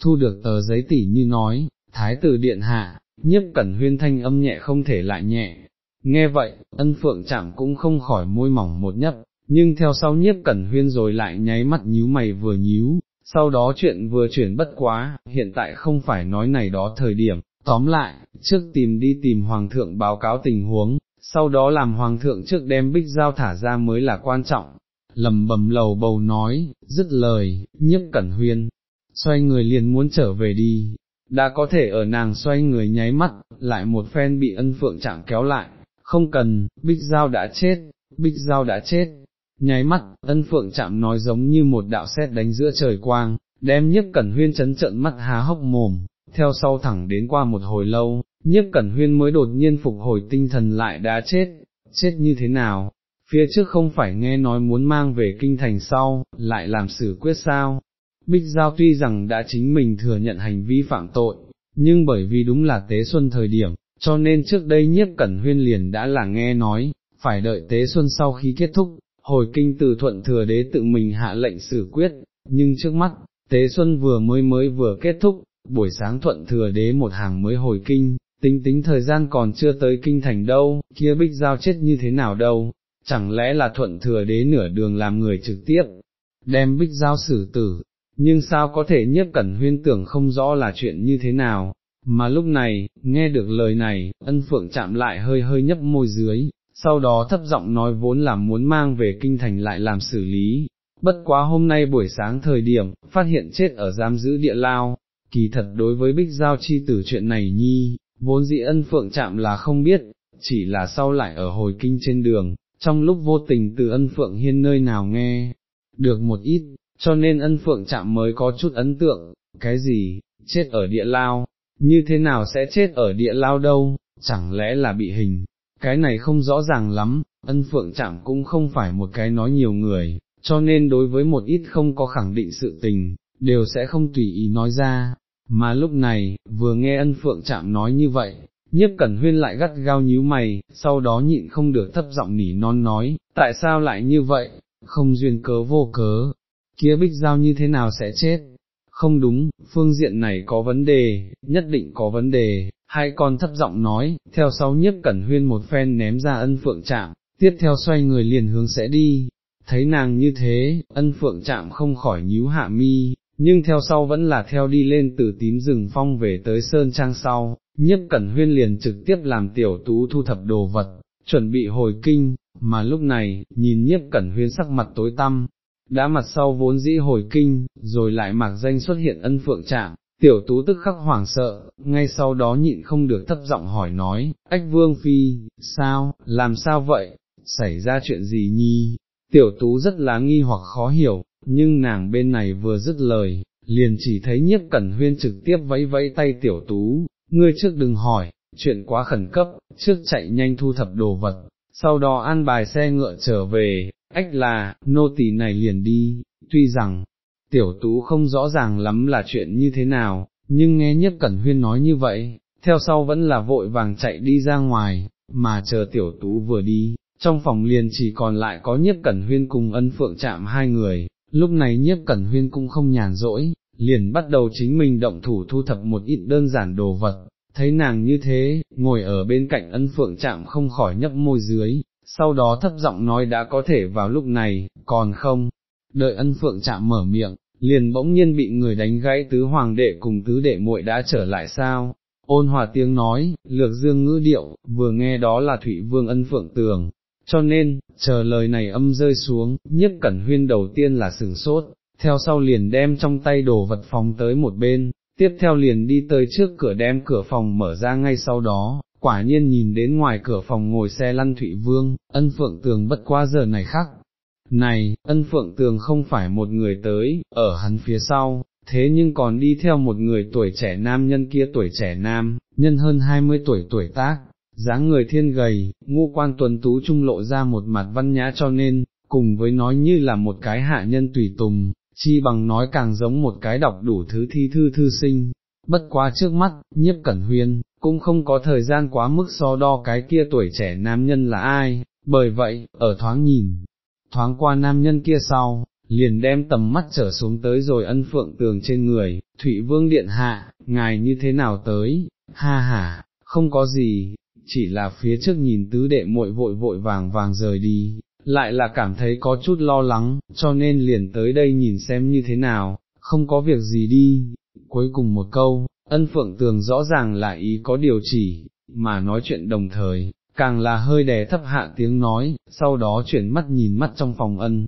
thu được tờ giấy tỷ như nói, thái tử điện hạ, nhiếp cẩn huyên thanh âm nhẹ không thể lại nhẹ. Nghe vậy, ân phượng chạm cũng không khỏi môi mỏng một nhấp, nhưng theo sau nhiếp cẩn huyên rồi lại nháy mắt nhíu mày vừa nhíu, sau đó chuyện vừa chuyển bất quá, hiện tại không phải nói này đó thời điểm, tóm lại, trước tìm đi tìm hoàng thượng báo cáo tình huống, sau đó làm hoàng thượng trước đem bích giao thả ra mới là quan trọng. Lầm bầm lầu bầu nói, dứt lời, nhiếp cẩn huyên, xoay người liền muốn trở về đi, đã có thể ở nàng xoay người nháy mắt, lại một phen bị ân phượng chạm kéo lại, không cần, bích giao đã chết, bích giao đã chết, nháy mắt, ân phượng chạm nói giống như một đạo sét đánh giữa trời quang, đem nhiếp cẩn huyên chấn trận mắt há hốc mồm, theo sau thẳng đến qua một hồi lâu, nhiếp cẩn huyên mới đột nhiên phục hồi tinh thần lại đã chết, chết như thế nào, phía trước không phải nghe nói muốn mang về kinh thành sau, lại làm xử quyết sao, Bích Giao tuy rằng đã chính mình thừa nhận hành vi phạm tội, nhưng bởi vì đúng là tế xuân thời điểm, cho nên trước đây nhiếp cẩn huyên liền đã là nghe nói, phải đợi tế xuân sau khi kết thúc, hồi kinh từ thuận thừa đế tự mình hạ lệnh xử quyết, nhưng trước mắt, tế xuân vừa mới mới vừa kết thúc, buổi sáng thuận thừa đế một hàng mới hồi kinh, tính tính thời gian còn chưa tới kinh thành đâu, kia bích giao chết như thế nào đâu, chẳng lẽ là thuận thừa đế nửa đường làm người trực tiếp, đem bích giao xử tử, nhưng sao có thể nhiếp cẩn huyên tưởng không rõ là chuyện như thế nào, mà lúc này, nghe được lời này, ân phượng chạm lại hơi hơi nhấp môi dưới, sau đó thấp giọng nói vốn là muốn mang về kinh thành lại làm xử lý, bất quá hôm nay buổi sáng thời điểm, phát hiện chết ở giam giữ địa lao, kỳ thật đối với bích giao chi tử chuyện này nhi, vốn dĩ ân phượng chạm là không biết, chỉ là sau lại ở hồi kinh trên đường, trong lúc vô tình từ ân phượng hiên nơi nào nghe, được một ít, cho nên ân phượng chạm mới có chút ấn tượng, cái gì, chết ở địa lao, như thế nào sẽ chết ở địa lao đâu, chẳng lẽ là bị hình, cái này không rõ ràng lắm, ân phượng chạm cũng không phải một cái nói nhiều người, cho nên đối với một ít không có khẳng định sự tình, đều sẽ không tùy ý nói ra, mà lúc này, vừa nghe ân phượng chạm nói như vậy, nhiếp cẩn huyên lại gắt gao nhíu mày, sau đó nhịn không được thấp giọng nỉ non nói, tại sao lại như vậy, không duyên cớ vô cớ, kia bích giao như thế nào sẽ chết, không đúng, phương diện này có vấn đề, nhất định có vấn đề, hai con thấp giọng nói, theo sau nhiếp cẩn huyên một phen ném ra ân phượng chạm, tiếp theo xoay người liền hướng sẽ đi, thấy nàng như thế, ân phượng chạm không khỏi nhíu hạ mi, nhưng theo sau vẫn là theo đi lên từ tím rừng phong về tới sơn trang sau, nhất cẩn huyên liền trực tiếp làm tiểu tú thu thập đồ vật, chuẩn bị hồi kinh, mà lúc này, nhìn nhiếp cẩn huyên sắc mặt tối tăm, đã mặt sau vốn dĩ hồi kinh, rồi lại mặc danh xuất hiện ân phượng trạng, tiểu tú tức khắc hoảng sợ, ngay sau đó nhịn không được thấp giọng hỏi nói, ách vương phi, sao, làm sao vậy, xảy ra chuyện gì nhi, tiểu tú rất là nghi hoặc khó hiểu, nhưng nàng bên này vừa dứt lời, liền chỉ thấy nhiếp cẩn huyên trực tiếp vẫy vẫy tay tiểu tú, ngươi trước đừng hỏi, chuyện quá khẩn cấp, trước chạy nhanh thu thập đồ vật, sau đó an bài xe ngựa trở về, ách là, nô tỳ này liền đi, tuy rằng, tiểu tú không rõ ràng lắm là chuyện như thế nào, nhưng nghe nhất cẩn huyên nói như vậy, theo sau vẫn là vội vàng chạy đi ra ngoài, mà chờ tiểu tú vừa đi, trong phòng liền chỉ còn lại có nhiếp cẩn huyên cùng ân phượng chạm hai người, lúc này nhiếp cẩn huyên cũng không nhàn rỗi, liền bắt đầu chính mình động thủ thu thập một ít đơn giản đồ vật, thấy nàng như thế, ngồi ở bên cạnh ân phượng chạm không khỏi nhấp môi dưới, sau đó thấp giọng nói đã có thể vào lúc này, còn không, đợi ân phượng chạm mở miệng, liền bỗng nhiên bị người đánh gãy tứ hoàng đệ cùng tứ đệ muội đã trở lại sao, ôn hòa tiếng nói, lược dương ngữ điệu, vừa nghe đó là thủy vương ân phượng tường, cho nên, chờ lời này âm rơi xuống, nhất cẩn huyên đầu tiên là sừng sốt, theo sau liền đem trong tay đồ vật phòng tới một bên, tiếp theo liền đi tới trước cửa đem cửa phòng mở ra ngay sau đó, quả nhiên nhìn đến ngoài cửa phòng ngồi xe lăn Thụy Vương, ân phượng tường bất qua giờ này khác. Này, ân phượng tường không phải một người tới, ở hắn phía sau, thế nhưng còn đi theo một người tuổi trẻ nam nhân kia tuổi trẻ nam, nhân hơn 20 tuổi tuổi tác, dáng người thiên gầy, ngu quan tuần tú trung lộ ra một mặt văn nhã cho nên, cùng với nói như là một cái hạ nhân tùy tùng, chi bằng nói càng giống một cái đọc đủ thứ thi thư thư sinh, bất quá trước mắt, nhiếp cẩn huyên, cũng không có thời gian quá mức so đo cái kia tuổi trẻ nam nhân là ai, bởi vậy, ở thoáng nhìn, thoáng qua nam nhân kia sau, liền đem tầm mắt trở xuống tới rồi ân phượng tường trên người, Thụy Vương Điện Hạ, ngài như thế nào tới, ha ha, không có gì, chỉ là phía trước nhìn tứ đệ muội vội vội vàng vàng rời đi, lại là cảm thấy có chút lo lắng, cho nên liền tới đây nhìn xem như thế nào, không có việc gì đi, cuối cùng một câu, ân phượng tường rõ ràng là ý có điều chỉ, mà nói chuyện đồng thời, càng là hơi đè thấp hạ tiếng nói, sau đó chuyển mắt nhìn mắt trong phòng ân,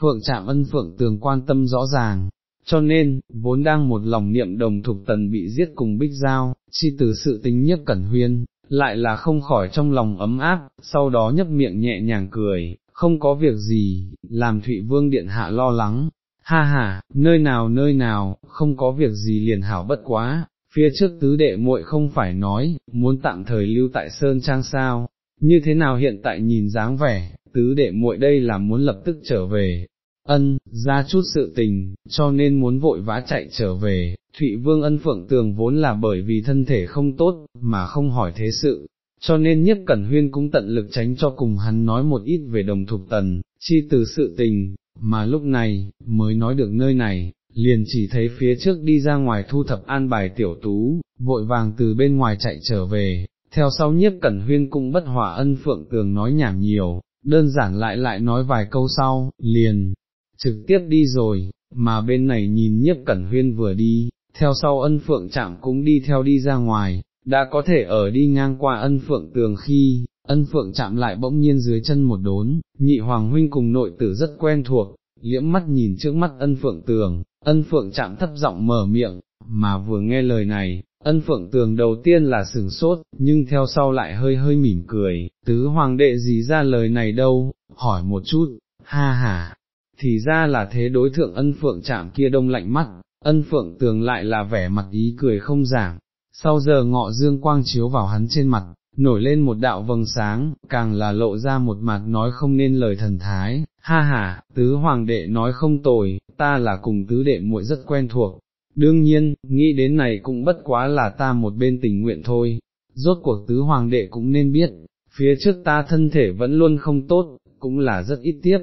phượng chạm ân phượng tường quan tâm rõ ràng, cho nên, vốn đang một lòng niệm đồng thục tần bị giết cùng bích giao, chi từ sự tính nhất cẩn huyên, lại là không khỏi trong lòng ấm áp, sau đó nhấp miệng nhẹ nhàng cười, không có việc gì, làm Thụy Vương Điện Hạ lo lắng, ha ha, nơi nào nơi nào, không có việc gì liền hảo bất quá, phía trước tứ đệ muội không phải nói, muốn tạm thời lưu tại Sơn Trang sao, như thế nào hiện tại nhìn dáng vẻ, tứ đệ muội đây là muốn lập tức trở về, ân, ra chút sự tình, cho nên muốn vội vã chạy trở về, Thụy Vương ân phượng tường vốn là bởi vì thân thể không tốt, mà không hỏi thế sự, cho nên nhất cẩn huyên cũng tận lực tránh cho cùng hắn nói một ít về đồng thục tần, chi từ sự tình, mà lúc này, mới nói được nơi này, liền chỉ thấy phía trước đi ra ngoài thu thập an bài tiểu tú, vội vàng từ bên ngoài chạy trở về, theo sau nhiếp cẩn huyên cũng bất hòa ân phượng tường nói nhảm nhiều, đơn giản lại lại nói vài câu sau, liền, trực tiếp đi rồi, mà bên này nhìn nhiếp cẩn huyên vừa đi, theo sau ân phượng chạm cũng đi theo đi ra ngoài, đã có thể ở đi ngang qua ân phượng tường khi, ân phượng chạm lại bỗng nhiên dưới chân một đốn, nhị hoàng huynh cùng nội tử rất quen thuộc, liễm mắt nhìn trước mắt ân phượng tường, ân phượng chạm thấp giọng mở miệng, mà vừa nghe lời này, ân phượng tường đầu tiên là sừng sốt, nhưng theo sau lại hơi hơi mỉm cười, tứ hoàng đệ gì ra lời này đâu, hỏi một chút, ha ha, thì ra là thế đối thượng ân phượng chạm kia đông lạnh mắt, ân phượng tường lại là vẻ mặt ý cười không giảm, sau giờ ngọ dương quang chiếu vào hắn trên mặt, nổi lên một đạo vầng sáng, càng là lộ ra một mặt nói không nên lời thần thái, ha ha, tứ hoàng đệ nói không tồi, ta là cùng tứ đệ muội rất quen thuộc, đương nhiên, nghĩ đến này cũng bất quá là ta một bên tình nguyện thôi, rốt cuộc tứ hoàng đệ cũng nên biết, phía trước ta thân thể vẫn luôn không tốt, cũng là rất ít tiếp,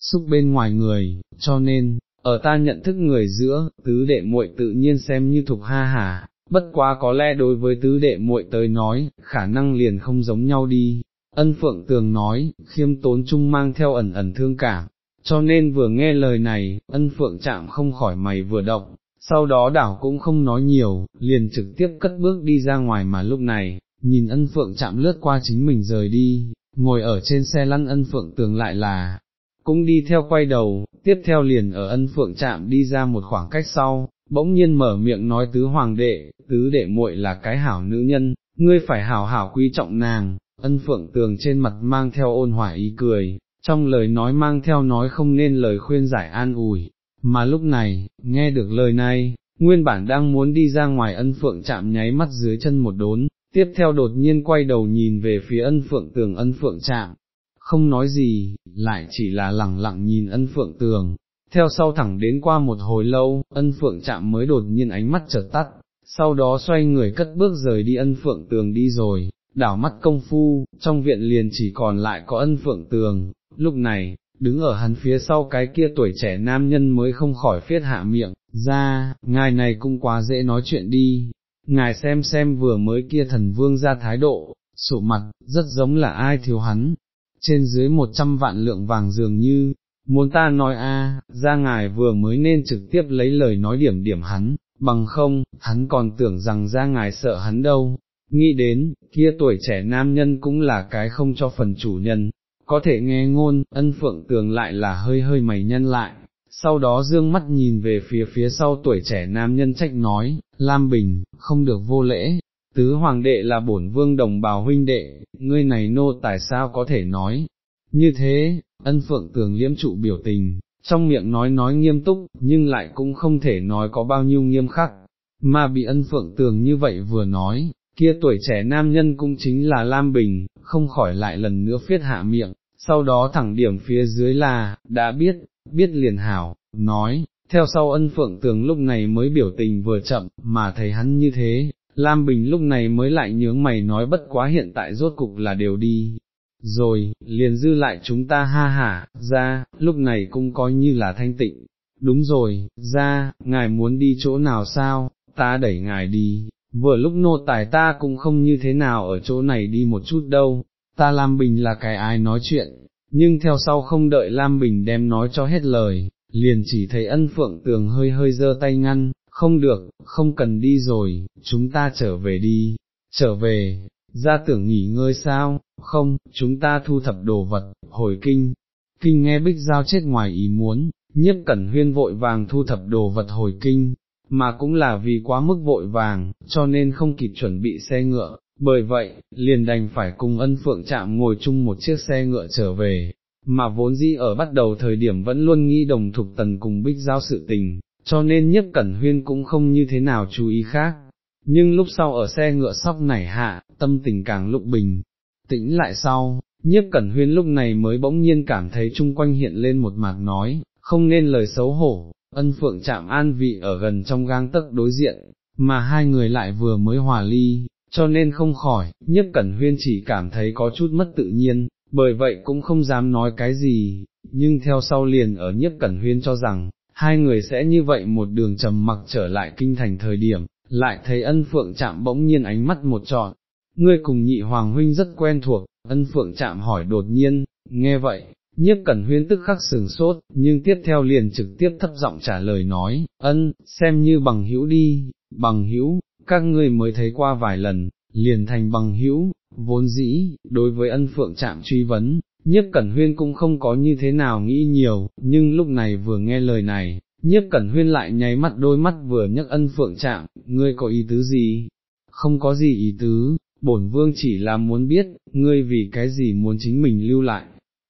xúc bên ngoài người, cho nên, ở ta nhận thức người giữa, tứ đệ muội tự nhiên xem như thuộc ha hà, bất quá có lẽ đối với tứ đệ muội tới nói, khả năng liền không giống nhau đi. Ân Phượng Tường nói, khiêm tốn chung mang theo ẩn ẩn thương cảm, cho nên vừa nghe lời này, ân Phượng chạm không khỏi mày vừa động, sau đó đảo cũng không nói nhiều, liền trực tiếp cất bước đi ra ngoài mà lúc này, nhìn ân Phượng chạm lướt qua chính mình rời đi, ngồi ở trên xe lăn ân Phượng Tường lại là, cũng đi theo quay đầu, tiếp theo liền ở ân Phượng chạm đi ra một khoảng cách sau, bỗng nhiên mở miệng nói tứ hoàng đệ, tứ đệ muội là cái hảo nữ nhân, ngươi phải hảo hảo quý trọng nàng, ân phượng tường trên mặt mang theo ôn hòa ý cười, trong lời nói mang theo nói không nên lời khuyên giải an ủi, mà lúc này, nghe được lời này, nguyên bản đang muốn đi ra ngoài ân phượng chạm nháy mắt dưới chân một đốn, tiếp theo đột nhiên quay đầu nhìn về phía ân phượng tường ân phượng chạm, không nói gì, lại chỉ là lẳng lặng nhìn ân phượng tường, theo sau thẳng đến qua một hồi lâu, ân phượng chạm mới đột nhiên ánh mắt chợt tắt, sau đó xoay người cất bước rời đi ân phượng tường đi rồi, đảo mắt công phu, trong viện liền chỉ còn lại có ân phượng tường, lúc này, đứng ở hắn phía sau cái kia tuổi trẻ nam nhân mới không khỏi phiết hạ miệng, ra, ngài này cũng quá dễ nói chuyện đi, ngài xem xem vừa mới kia thần vương ra thái độ, sụ mặt, rất giống là ai thiếu hắn, trên dưới một trăm vạn lượng vàng dường như, muốn ta nói a, ra ngài vừa mới nên trực tiếp lấy lời nói điểm điểm hắn, bằng không, hắn còn tưởng rằng ra ngài sợ hắn đâu, nghĩ đến, kia tuổi trẻ nam nhân cũng là cái không cho phần chủ nhân, có thể nghe ngôn, ân phượng tường lại là hơi hơi mày nhân lại, sau đó dương mắt nhìn về phía phía sau tuổi trẻ nam nhân trách nói, Lam Bình, không được vô lễ, tứ hoàng đệ là bổn vương đồng bào huynh đệ, ngươi này nô tài sao có thể nói, như thế, ân phượng tường liễm trụ biểu tình, trong miệng nói nói nghiêm túc, nhưng lại cũng không thể nói có bao nhiêu nghiêm khắc, mà bị ân phượng tường như vậy vừa nói, kia tuổi trẻ nam nhân cũng chính là Lam Bình, không khỏi lại lần nữa phiết hạ miệng, sau đó thẳng điểm phía dưới là, đã biết, biết liền hảo, nói, theo sau ân phượng tường lúc này mới biểu tình vừa chậm, mà thấy hắn như thế, Lam Bình lúc này mới lại nhướng mày nói bất quá hiện tại rốt cục là đều đi. Rồi, liền dư lại chúng ta ha hả, ra, lúc này cũng coi như là thanh tịnh. Đúng rồi, ra, ngài muốn đi chỗ nào sao, ta đẩy ngài đi, vừa lúc nô tài ta cũng không như thế nào ở chỗ này đi một chút đâu, ta Lam Bình là cái ai nói chuyện, nhưng theo sau không đợi Lam Bình đem nói cho hết lời, liền chỉ thấy ân phượng tường hơi hơi giơ tay ngăn, không được, không cần đi rồi, chúng ta trở về đi, trở về, ra tưởng nghỉ ngơi sao, không, chúng ta thu thập đồ vật, hồi kinh, kinh nghe bích giao chết ngoài ý muốn, nhiếp cẩn huyên vội vàng thu thập đồ vật hồi kinh, mà cũng là vì quá mức vội vàng, cho nên không kịp chuẩn bị xe ngựa, bởi vậy, liền đành phải cùng ân phượng chạm ngồi chung một chiếc xe ngựa trở về, mà vốn dĩ ở bắt đầu thời điểm vẫn luôn nghĩ đồng thục tần cùng bích giao sự tình, cho nên nhất cẩn huyên cũng không như thế nào chú ý khác. Nhưng lúc sau ở xe ngựa sóc nảy hạ, tâm tình càng lúc bình, tĩnh lại sau, nhiếp cẩn huyên lúc này mới bỗng nhiên cảm thấy chung quanh hiện lên một mạc nói, không nên lời xấu hổ, ân phượng chạm an vị ở gần trong gang tấc đối diện, mà hai người lại vừa mới hòa ly, cho nên không khỏi, nhất cẩn huyên chỉ cảm thấy có chút mất tự nhiên, bởi vậy cũng không dám nói cái gì, nhưng theo sau liền ở nhất cẩn huyên cho rằng, hai người sẽ như vậy một đường trầm mặc trở lại kinh thành thời điểm, lại thấy ân phượng chạm bỗng nhiên ánh mắt một trọn, ngươi cùng nhị hoàng huynh rất quen thuộc, ân phượng chạm hỏi đột nhiên, nghe vậy, nhiếp cẩn huyên tức khắc sừng sốt, nhưng tiếp theo liền trực tiếp thấp giọng trả lời nói, ân, xem như bằng hữu đi, bằng hữu, các ngươi mới thấy qua vài lần, liền thành bằng hữu, vốn dĩ, đối với ân phượng chạm truy vấn, nhiếp cẩn huyên cũng không có như thế nào nghĩ nhiều, nhưng lúc này vừa nghe lời này, nhiếp cẩn huyên lại nháy mắt đôi mắt vừa nhấc ân phượng chạm, ngươi có ý tứ gì? Không có gì ý tứ, bổn vương chỉ là muốn biết, ngươi vì cái gì muốn chính mình lưu lại,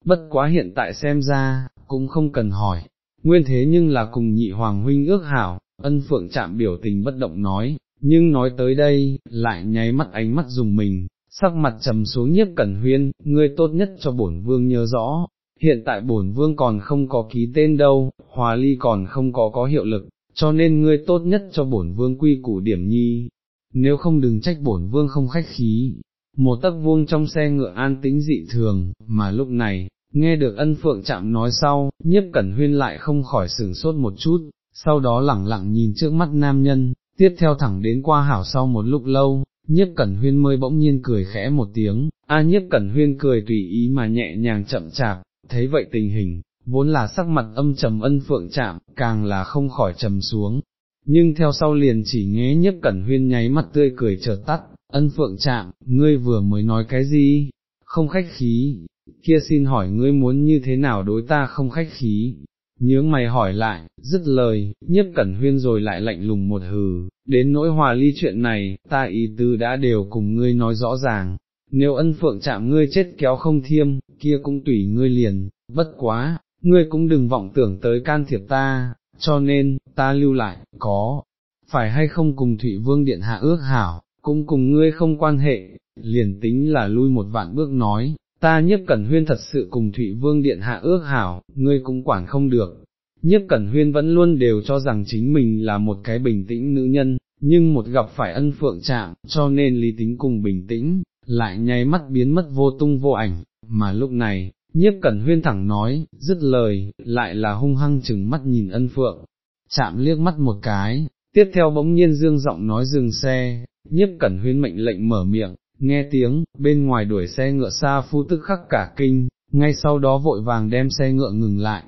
bất quá hiện tại xem ra, cũng không cần hỏi, nguyên thế nhưng là cùng nhị hoàng huynh ước hảo, ân phượng chạm biểu tình bất động nói, nhưng nói tới đây, lại nháy mắt ánh mắt dùng mình, sắc mặt trầm xuống nhiếp cẩn huyên, ngươi tốt nhất cho bổn vương nhớ rõ, hiện tại bổn vương còn không có ký tên đâu, hòa ly còn không có có hiệu lực, cho nên ngươi tốt nhất cho bổn vương quy củ điểm nhi, nếu không đừng trách bổn vương không khách khí. Một tấc vuông trong xe ngựa an tĩnh dị thường, mà lúc này, nghe được ân phượng chạm nói sau, nhiếp cẩn huyên lại không khỏi sửng sốt một chút, sau đó lẳng lặng nhìn trước mắt nam nhân, tiếp theo thẳng đến qua hảo sau một lúc lâu, nhiếp cẩn huyên mới bỗng nhiên cười khẽ một tiếng, a nhiếp cẩn huyên cười tùy ý mà nhẹ nhàng chậm chạp, thấy vậy tình hình, vốn là sắc mặt âm trầm ân phượng chạm, càng là không khỏi trầm xuống, nhưng theo sau liền chỉ nghe nhiếp cẩn huyên nháy mắt tươi cười chợt tắt, ân phượng chạm, ngươi vừa mới nói cái gì, không khách khí, kia xin hỏi ngươi muốn như thế nào đối ta không khách khí, nhướng mày hỏi lại, dứt lời, nhiếp cẩn huyên rồi lại lạnh lùng một hừ, đến nỗi hòa ly chuyện này, ta ý tư đã đều cùng ngươi nói rõ ràng, nếu ân phượng chạm ngươi chết kéo không thiêm, kia cũng tùy ngươi liền, bất quá, ngươi cũng đừng vọng tưởng tới can thiệp ta, cho nên, ta lưu lại, có, phải hay không cùng Thụy Vương Điện Hạ ước hảo, cũng cùng ngươi không quan hệ, liền tính là lui một vạn bước nói, ta nhiếp cẩn huyên thật sự cùng Thụy Vương Điện Hạ ước hảo, ngươi cũng quản không được. Nhiếp Cẩn Huyên vẫn luôn đều cho rằng chính mình là một cái bình tĩnh nữ nhân, nhưng một gặp phải ân phượng chạm, cho nên lý tính cùng bình tĩnh, lại nháy mắt biến mất vô tung vô ảnh, mà lúc này, nhiếp cẩn huyên thẳng nói, dứt lời, lại là hung hăng chừng mắt nhìn ân phượng, chạm liếc mắt một cái, tiếp theo bỗng nhiên dương giọng nói dừng xe, nhiếp cẩn huyên mệnh lệnh mở miệng, nghe tiếng, bên ngoài đuổi xe ngựa xa phu tức khắc cả kinh, ngay sau đó vội vàng đem xe ngựa ngừng lại,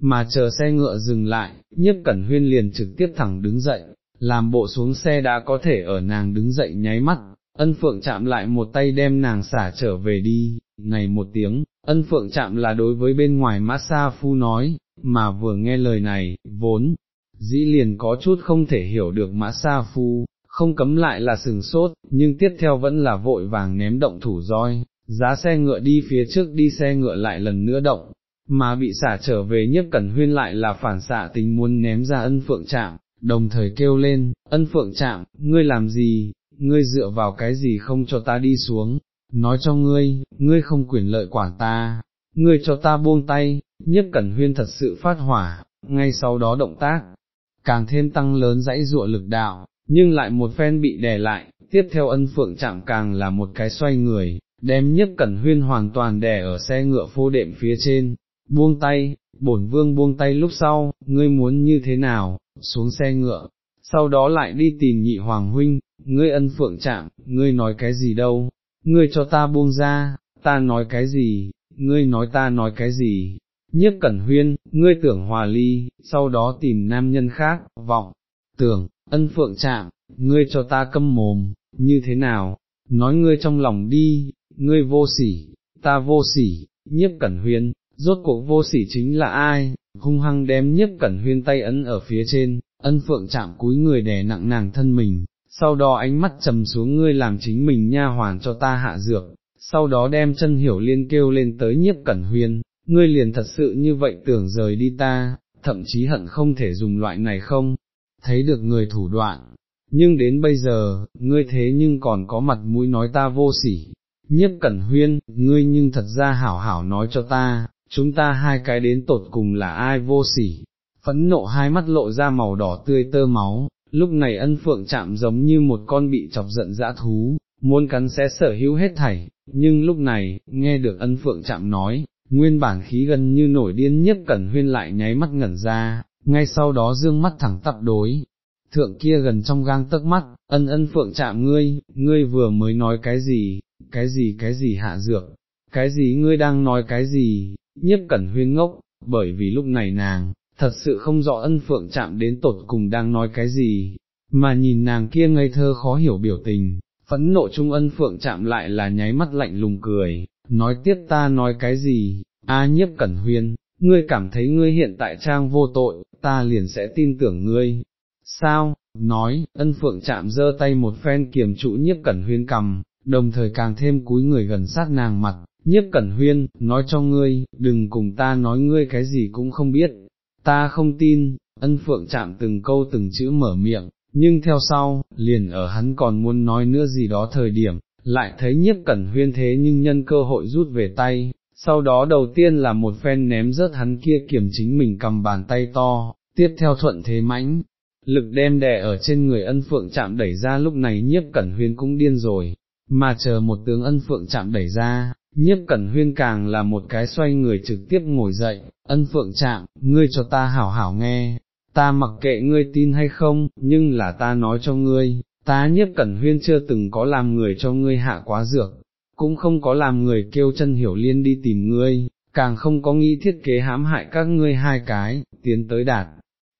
mà chờ xe ngựa dừng lại, nhiếp cẩn huyên liền trực tiếp thẳng đứng dậy, làm bộ xuống xe đã có thể ở nàng đứng dậy nháy mắt, ân phượng chạm lại một tay đem nàng xả trở về đi, này một tiếng, ân phượng chạm là đối với bên ngoài mã xa phu nói, mà vừa nghe lời này, vốn, dĩ liền có chút không thể hiểu được mã xa phu, không cấm lại là sừng sốt, nhưng tiếp theo vẫn là vội vàng ném động thủ roi, giá xe ngựa đi phía trước đi xe ngựa lại lần nữa động, mà bị xả trở về nhất cẩn huyên lại là phản xạ tính muốn ném ra ân phượng chạm, đồng thời kêu lên, ân phượng chạm, ngươi làm gì, ngươi dựa vào cái gì không cho ta đi xuống, nói cho ngươi, ngươi không quyền lợi quản ta, ngươi cho ta buông tay, nhất cẩn huyên thật sự phát hỏa, ngay sau đó động tác, càng thêm tăng lớn dãy dụa lực đạo, nhưng lại một phen bị đè lại, tiếp theo ân phượng chạm càng là một cái xoay người, đem nhất cẩn huyên hoàn toàn đè ở xe ngựa phô đệm phía trên, buông tay, bổn vương buông tay lúc sau, ngươi muốn như thế nào, xuống xe ngựa, sau đó lại đi tìm nhị hoàng huynh, ngươi ân phượng chạm, ngươi nói cái gì đâu, ngươi cho ta buông ra, ta nói cái gì, ngươi nói ta nói cái gì, Nhất cẩn huyên, ngươi tưởng hòa ly, sau đó tìm nam nhân khác, vọng, tưởng, ân phượng chạm, ngươi cho ta câm mồm, như thế nào, nói ngươi trong lòng đi, ngươi vô sỉ, ta vô sỉ, nhiếp cẩn huyên, rốt cuộc vô sỉ chính là ai, hung hăng đem nhiếp cẩn huyên tay ấn ở phía trên, ân phượng chạm cúi người đè nặng nàng thân mình, sau đó ánh mắt trầm xuống ngươi làm chính mình nha hoàn cho ta hạ dược, sau đó đem chân hiểu liên kêu lên tới nhiếp cẩn huyên, ngươi liền thật sự như vậy tưởng rời đi ta, thậm chí hận không thể dùng loại này không, thấy được người thủ đoạn, nhưng đến bây giờ, ngươi thế nhưng còn có mặt mũi nói ta vô sỉ, nhiếp cẩn huyên, ngươi nhưng thật ra hảo hảo nói cho ta, chúng ta hai cái đến tột cùng là ai vô sỉ, phẫn nộ hai mắt lộ ra màu đỏ tươi tơ máu, lúc này ân phượng chạm giống như một con bị chọc giận dã thú, muốn cắn xé sở hữu hết thảy, nhưng lúc này, nghe được ân phượng chạm nói, nguyên bản khí gần như nổi điên nhất cẩn huyên lại nháy mắt ngẩn ra, ngay sau đó dương mắt thẳng tắp đối. Thượng kia gần trong gang tấc mắt, ân ân phượng chạm ngươi, ngươi vừa mới nói cái gì, cái gì cái gì hạ dược, cái gì ngươi đang nói cái gì, nhiếp cẩn huyên ngốc, bởi vì lúc này nàng, thật sự không rõ ân phượng chạm đến tột cùng đang nói cái gì, mà nhìn nàng kia ngây thơ khó hiểu biểu tình, phẫn nộ trung ân phượng chạm lại là nháy mắt lạnh lùng cười, nói tiếp ta nói cái gì, a nhiếp cẩn huyên, ngươi cảm thấy ngươi hiện tại trang vô tội, ta liền sẽ tin tưởng ngươi, sao, nói, ân phượng chạm giơ tay một phen kiềm trụ nhiếp cẩn huyên cầm, đồng thời càng thêm cúi người gần sát nàng mặt, nhiếp cẩn huyên, nói cho ngươi, đừng cùng ta nói ngươi cái gì cũng không biết, ta không tin, ân phượng chạm từng câu từng chữ mở miệng, nhưng theo sau, liền ở hắn còn muốn nói nữa gì đó thời điểm, lại thấy nhiếp cẩn huyên thế nhưng nhân cơ hội rút về tay, sau đó đầu tiên là một phen ném rớt hắn kia kiểm chính mình cầm bàn tay to, tiếp theo thuận thế mãnh. Lực đem đè ở trên người ân phượng chạm đẩy ra lúc này nhiếp cẩn huyên cũng điên rồi, mà chờ một tướng ân phượng chạm đẩy ra, nhiếp cẩn huyên càng là một cái xoay người trực tiếp ngồi dậy, ân phượng chạm, ngươi cho ta hảo hảo nghe, ta mặc kệ ngươi tin hay không, nhưng là ta nói cho ngươi, ta nhiếp cẩn huyên chưa từng có làm người cho ngươi hạ quá dược, cũng không có làm người kêu chân hiểu liên đi tìm ngươi, càng không có nghĩ thiết kế hãm hại các ngươi hai cái, tiến tới đạt,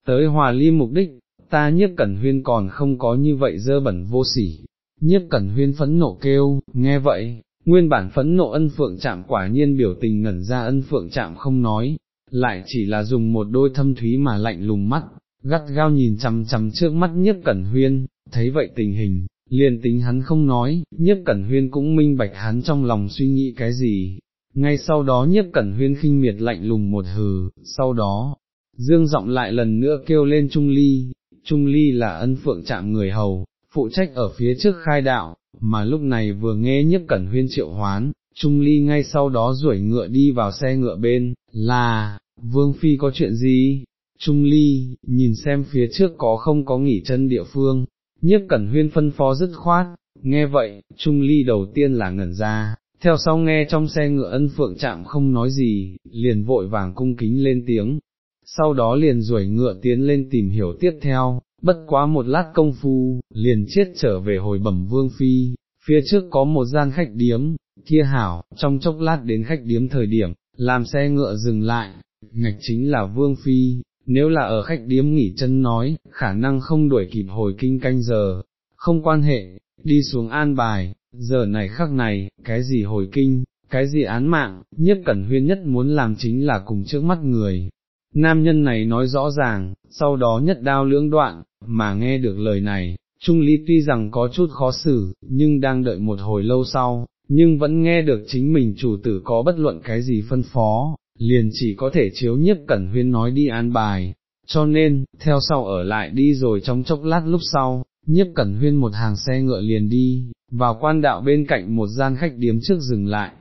tới hòa ly mục đích, ta nhiếp cẩn huyên còn không có như vậy dơ bẩn vô sỉ. Nhiếp cẩn huyên phẫn nộ kêu, nghe vậy, nguyên bản phẫn nộ ân phượng chạm quả nhiên biểu tình ngẩn ra ân phượng chạm không nói, lại chỉ là dùng một đôi thâm thúy mà lạnh lùng mắt, gắt gao nhìn chằm chằm trước mắt nhiếp cẩn huyên, thấy vậy tình hình, liền tính hắn không nói, nhiếp cẩn huyên cũng minh bạch hắn trong lòng suy nghĩ cái gì, ngay sau đó nhiếp cẩn huyên khinh miệt lạnh lùng một hừ, sau đó, dương giọng lại lần nữa kêu lên Trung Ly, Trung Ly là ân phượng chạm người hầu, phụ trách ở phía trước khai đạo, mà lúc này vừa nghe nhiếp cẩn huyên triệu hoán, Trung Ly ngay sau đó duỗi ngựa đi vào xe ngựa bên, là, Vương Phi có chuyện gì? Trung Ly, nhìn xem phía trước có không có nghỉ chân địa phương, nhiếp cẩn huyên phân phó dứt khoát, nghe vậy, Trung Ly đầu tiên là ngẩn ra, theo sau nghe trong xe ngựa ân phượng chạm không nói gì, liền vội vàng cung kính lên tiếng, sau đó liền duỗi ngựa tiến lên tìm hiểu tiếp theo, bất quá một lát công phu, liền chết trở về hồi bẩm vương phi, phía trước có một gian khách điếm, kia hảo, trong chốc lát đến khách điếm thời điểm, làm xe ngựa dừng lại, ngạch chính là vương phi, nếu là ở khách điếm nghỉ chân nói, khả năng không đuổi kịp hồi kinh canh giờ, không quan hệ, đi xuống an bài, giờ này khắc này, cái gì hồi kinh, cái gì án mạng, nhất cẩn huyên nhất muốn làm chính là cùng trước mắt người. Nam nhân này nói rõ ràng, sau đó nhất đao lưỡng đoạn, mà nghe được lời này, Trung lý tuy rằng có chút khó xử, nhưng đang đợi một hồi lâu sau, nhưng vẫn nghe được chính mình chủ tử có bất luận cái gì phân phó, liền chỉ có thể chiếu nhiếp cẩn huyên nói đi an bài, cho nên, theo sau ở lại đi rồi trong chốc lát lúc sau, nhiếp cẩn huyên một hàng xe ngựa liền đi, vào quan đạo bên cạnh một gian khách điếm trước dừng lại,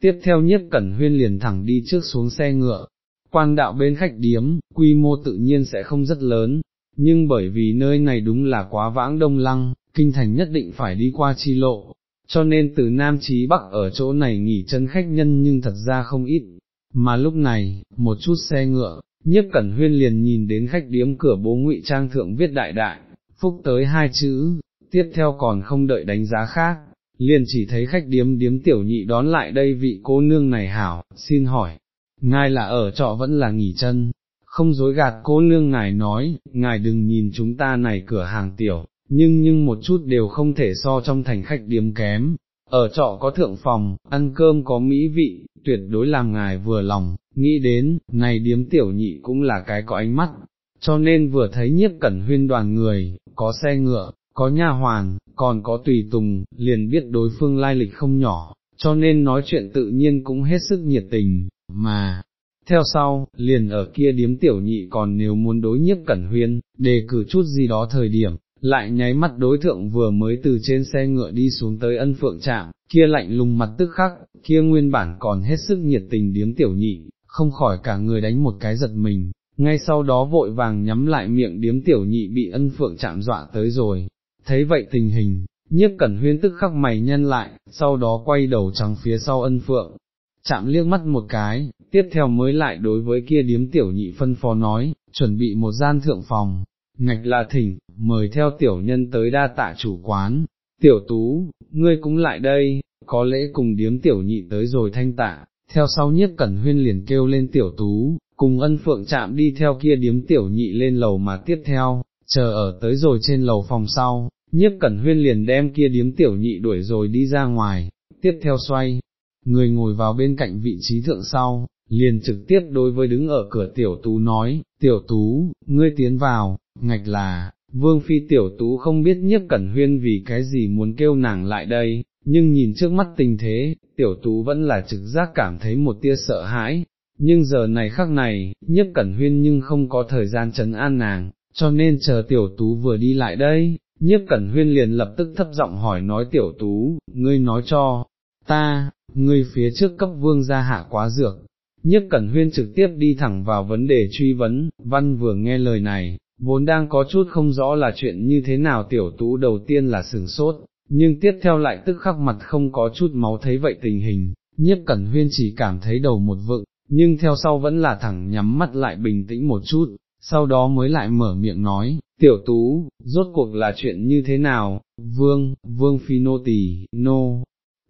tiếp theo nhiếp cẩn huyên liền thẳng đi trước xuống xe ngựa, quan đạo bên khách điếm, quy mô tự nhiên sẽ không rất lớn, nhưng bởi vì nơi này đúng là quá vãng đông lăng, kinh thành nhất định phải đi qua chi lộ, cho nên từ Nam Chí Bắc ở chỗ này nghỉ chân khách nhân nhưng thật ra không ít, mà lúc này, một chút xe ngựa, nhiếp cẩn huyên liền nhìn đến khách điếm cửa bố ngụy trang thượng viết đại đại, phúc tới hai chữ, tiếp theo còn không đợi đánh giá khác, liền chỉ thấy khách điếm điếm tiểu nhị đón lại đây vị cô nương này hảo, xin hỏi, ngài là ở trọ vẫn là nghỉ chân, không dối gạt cô nương ngài nói, ngài đừng nhìn chúng ta này cửa hàng tiểu, nhưng nhưng một chút đều không thể so trong thành khách điếm kém, ở trọ có thượng phòng, ăn cơm có mỹ vị, tuyệt đối làm ngài vừa lòng, nghĩ đến, này điếm tiểu nhị cũng là cái có ánh mắt, cho nên vừa thấy nhiếp cẩn huyên đoàn người, có xe ngựa, có nha hoàn, còn có tùy tùng, liền biết đối phương lai lịch không nhỏ, cho nên nói chuyện tự nhiên cũng hết sức nhiệt tình, mà, theo sau, liền ở kia điếm tiểu nhị còn nếu muốn đối nhiếp cẩn huyên, đề cử chút gì đó thời điểm, lại nháy mắt đối thượng vừa mới từ trên xe ngựa đi xuống tới ân phượng trạm, kia lạnh lùng mặt tức khắc, kia nguyên bản còn hết sức nhiệt tình điếm tiểu nhị, không khỏi cả người đánh một cái giật mình, ngay sau đó vội vàng nhắm lại miệng điếm tiểu nhị bị ân phượng chạm dọa tới rồi, thấy vậy tình hình, nhiếp cẩn huyên tức khắc mày nhân lại, sau đó quay đầu trắng phía sau ân phượng, chạm liếc mắt một cái, tiếp theo mới lại đối với kia điếm tiểu nhị phân phó nói, chuẩn bị một gian thượng phòng, ngạch là thỉnh, mời theo tiểu nhân tới đa tạ chủ quán, tiểu tú, ngươi cũng lại đây, có lẽ cùng điếm tiểu nhị tới rồi thanh tạ, theo sau nhiếp cẩn huyên liền kêu lên tiểu tú, cùng ân phượng chạm đi theo kia điếm tiểu nhị lên lầu mà tiếp theo, chờ ở tới rồi trên lầu phòng sau, nhiếp cẩn huyên liền đem kia điếm tiểu nhị đuổi rồi đi ra ngoài, tiếp theo xoay, người ngồi vào bên cạnh vị trí thượng sau, liền trực tiếp đối với đứng ở cửa tiểu tú nói, tiểu tú, ngươi tiến vào, ngạch là, vương phi tiểu tú không biết nhiếp cẩn huyên vì cái gì muốn kêu nàng lại đây, nhưng nhìn trước mắt tình thế, tiểu tú vẫn là trực giác cảm thấy một tia sợ hãi, nhưng giờ này khắc này, nhiếp cẩn huyên nhưng không có thời gian trấn an nàng, cho nên chờ tiểu tú vừa đi lại đây, nhiếp cẩn huyên liền lập tức thấp giọng hỏi nói tiểu tú, ngươi nói cho, ta, ngươi phía trước cấp vương gia hạ quá dược. nhất Cẩn Huyên trực tiếp đi thẳng vào vấn đề truy vấn, văn vừa nghe lời này, vốn đang có chút không rõ là chuyện như thế nào tiểu tú đầu tiên là sừng sốt, nhưng tiếp theo lại tức khắc mặt không có chút máu thấy vậy tình hình, nhiếp cẩn huyên chỉ cảm thấy đầu một vựng, nhưng theo sau vẫn là thẳng nhắm mắt lại bình tĩnh một chút, sau đó mới lại mở miệng nói, tiểu tú, rốt cuộc là chuyện như thế nào, vương, vương phi nô tỳ, nô,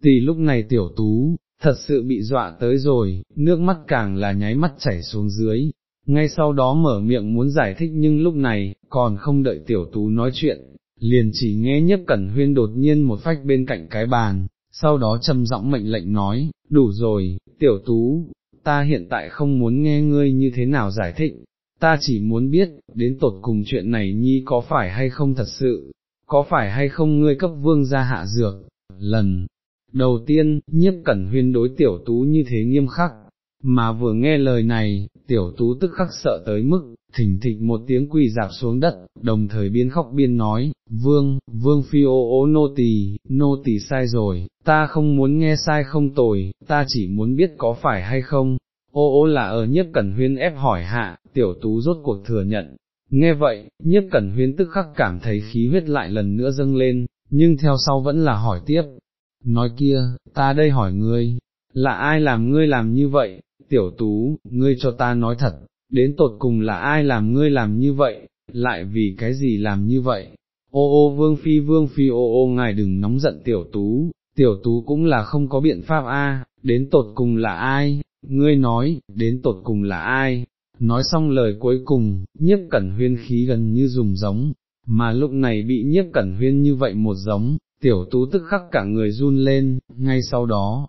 tỳ lúc này tiểu tú, thật sự bị dọa tới rồi, nước mắt càng là nháy mắt chảy xuống dưới, ngay sau đó mở miệng muốn giải thích nhưng lúc này, còn không đợi tiểu tú nói chuyện, liền chỉ nghe nhấp cẩn huyên đột nhiên một phách bên cạnh cái bàn, sau đó trầm giọng mệnh lệnh nói, đủ rồi, tiểu tú, ta hiện tại không muốn nghe ngươi như thế nào giải thích, ta chỉ muốn biết, đến tột cùng chuyện này nhi có phải hay không thật sự, có phải hay không ngươi cấp vương ra hạ dược, lần. Đầu tiên, nhiếp cẩn huyên đối tiểu tú như thế nghiêm khắc, mà vừa nghe lời này, tiểu tú tức khắc sợ tới mức, thỉnh thịch một tiếng quỳ dạp xuống đất, đồng thời biên khóc biên nói, vương, vương phi ô ô nô tỳ, nô tỳ sai rồi, ta không muốn nghe sai không tồi, ta chỉ muốn biết có phải hay không, ô ô là ở nhất cẩn huyên ép hỏi hạ, tiểu tú rốt cuộc thừa nhận. Nghe vậy, nhiếp cẩn huyên tức khắc cảm thấy khí huyết lại lần nữa dâng lên, nhưng theo sau vẫn là hỏi tiếp. Nói kia, ta đây hỏi ngươi, là ai làm ngươi làm như vậy, tiểu tú, ngươi cho ta nói thật, đến tột cùng là ai làm ngươi làm như vậy, lại vì cái gì làm như vậy. Ô ô vương phi vương phi ô ô ngài đừng nóng giận tiểu tú, tiểu tú cũng là không có biện pháp a, đến tột cùng là ai, ngươi nói, đến tột cùng là ai, nói xong lời cuối cùng, nhiếp cẩn huyên khí gần như dùng giống, mà lúc này bị nhiếp cẩn huyên như vậy một giống, tiểu tú tức khắc cả người run lên, ngay sau đó,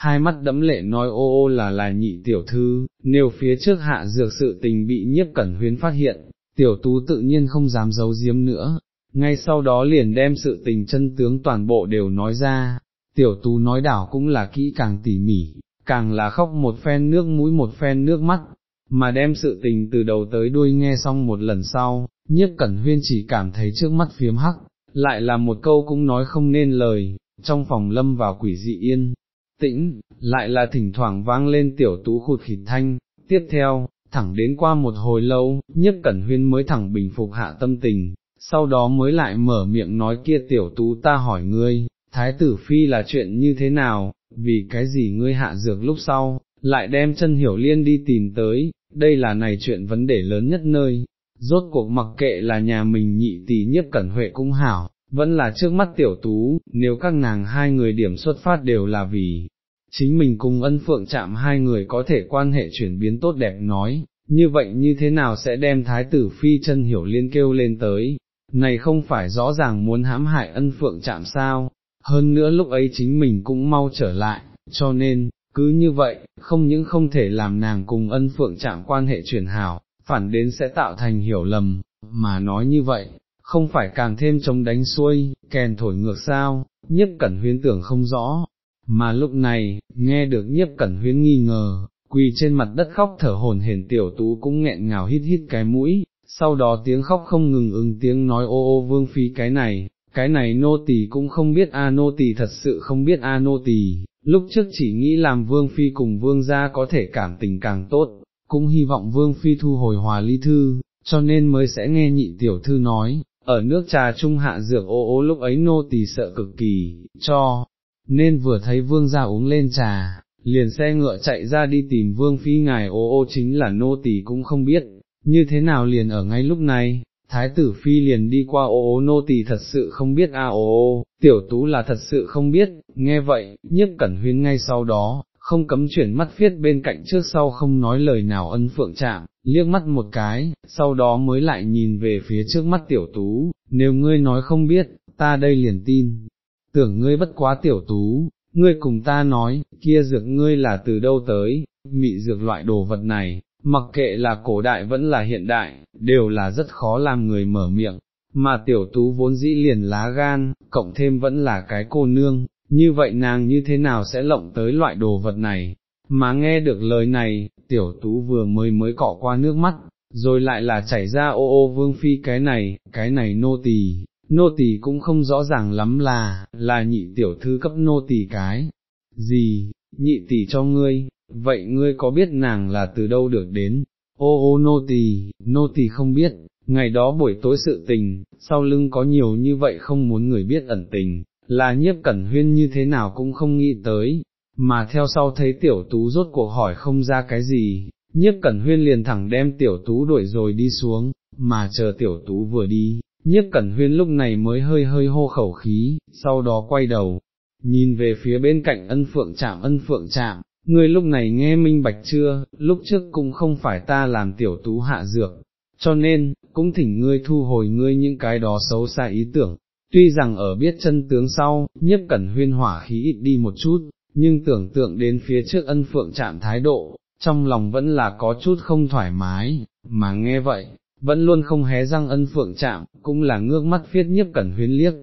hai mắt đẫm lệ nói ô ô là là nhị tiểu thư, nếu phía trước hạ dược sự tình bị nhiếp cẩn huyên phát hiện, tiểu tú tự nhiên không dám giấu giếm nữa, ngay sau đó liền đem sự tình chân tướng toàn bộ đều nói ra, tiểu tú nói đảo cũng là kỹ càng tỉ mỉ, càng là khóc một phen nước mũi một phen nước mắt, mà đem sự tình từ đầu tới đuôi nghe xong một lần sau, nhiếp cẩn huyên chỉ cảm thấy trước mắt phiếm hắc, lại là một câu cũng nói không nên lời, trong phòng lâm vào quỷ dị yên, tĩnh, lại là thỉnh thoảng vang lên tiểu tú khụt khịt thanh, tiếp theo, thẳng đến qua một hồi lâu, nhất cẩn huyên mới thẳng bình phục hạ tâm tình, sau đó mới lại mở miệng nói kia tiểu tú ta hỏi ngươi, thái tử phi là chuyện như thế nào, vì cái gì ngươi hạ dược lúc sau, lại đem chân hiểu liên đi tìm tới, đây là này chuyện vấn đề lớn nhất nơi, rốt cuộc mặc kệ là nhà mình nhị tỷ nhất cẩn huệ cũng hảo, vẫn là trước mắt tiểu tú, nếu các nàng hai người điểm xuất phát đều là vì, chính mình cùng ân phượng chạm hai người có thể quan hệ chuyển biến tốt đẹp nói, như vậy như thế nào sẽ đem thái tử phi chân hiểu liên kêu lên tới, này không phải rõ ràng muốn hãm hại ân phượng chạm sao, hơn nữa lúc ấy chính mình cũng mau trở lại, cho nên, cứ như vậy, không những không thể làm nàng cùng ân phượng chạm quan hệ chuyển hảo, phản đến sẽ tạo thành hiểu lầm, mà nói như vậy, không phải càng thêm chống đánh xuôi, kèn thổi ngược sao, nhất cẩn huyến tưởng không rõ, mà lúc này, nghe được nhiếp cẩn huyến nghi ngờ, quỳ trên mặt đất khóc thở hồn hển tiểu tú cũng nghẹn ngào hít hít cái mũi, sau đó tiếng khóc không ngừng ứng tiếng nói ô ô vương phi cái này, cái này nô tỳ cũng không biết a nô tỳ thật sự không biết a nô tỳ, lúc trước chỉ nghĩ làm vương phi cùng vương gia có thể cảm tình càng tốt, cũng hy vọng vương phi thu hồi hòa ly thư, cho nên mới sẽ nghe nhị tiểu thư nói, ở nước trà trung hạ dược ô ô lúc ấy nô tỳ sợ cực kỳ, cho, nên vừa thấy vương ra uống lên trà, liền xe ngựa chạy ra đi tìm vương phi ngài. Ô ô chính là nô tỳ cũng không biết, như thế nào liền ở ngay lúc này, thái tử phi liền đi qua. Ô ô nô tỳ thật sự không biết a ô ô, tiểu tú là thật sự không biết, nghe vậy, nhất cẩn huyên ngay sau đó, không cấm chuyển mắt viết bên cạnh trước sau không nói lời nào ân phượng chạm, liếc mắt một cái, sau đó mới lại nhìn về phía trước mắt tiểu tú, nếu ngươi nói không biết, ta đây liền tin, tưởng ngươi bất quá tiểu tú, ngươi cùng ta nói, kia dược ngươi là từ đâu tới, mị dược loại đồ vật này, mặc kệ là cổ đại vẫn là hiện đại, đều là rất khó làm người mở miệng, mà tiểu tú vốn dĩ liền lá gan, cộng thêm vẫn là cái cô nương, như vậy nàng như thế nào sẽ lộng tới loại đồ vật này, mà nghe được lời này, tiểu tú vừa mới mới cọ qua nước mắt, rồi lại là chảy ra ô ô vương phi cái này, cái này nô tỳ, nô tỳ cũng không rõ ràng lắm là, là nhị tiểu thư cấp nô tỳ cái, gì, nhị tỷ cho ngươi, vậy ngươi có biết nàng là từ đâu được đến, ô ô nô tỳ, nô tỳ không biết, ngày đó buổi tối sự tình, sau lưng có nhiều như vậy không muốn người biết ẩn tình, là nhiếp cẩn huyên như thế nào cũng không nghĩ tới, mà theo sau thấy tiểu tú rốt cuộc hỏi không ra cái gì, nhiếp cẩn huyên liền thẳng đem tiểu tú đuổi rồi đi xuống, mà chờ tiểu tú vừa đi, nhiếp cẩn huyên lúc này mới hơi hơi hô khẩu khí, sau đó quay đầu, nhìn về phía bên cạnh ân phượng chạm ân phượng chạm, ngươi lúc này nghe minh bạch chưa, lúc trước cũng không phải ta làm tiểu tú hạ dược, cho nên, cũng thỉnh ngươi thu hồi ngươi những cái đó xấu xa ý tưởng, tuy rằng ở biết chân tướng sau, nhiếp cẩn huyên hỏa khí ít đi một chút, nhưng tưởng tượng đến phía trước ân phượng chạm thái độ, trong lòng vẫn là có chút không thoải mái, mà nghe vậy, vẫn luôn không hé răng ân phượng chạm, cũng là ngước mắt phiết nhiếp cẩn huyên liếc,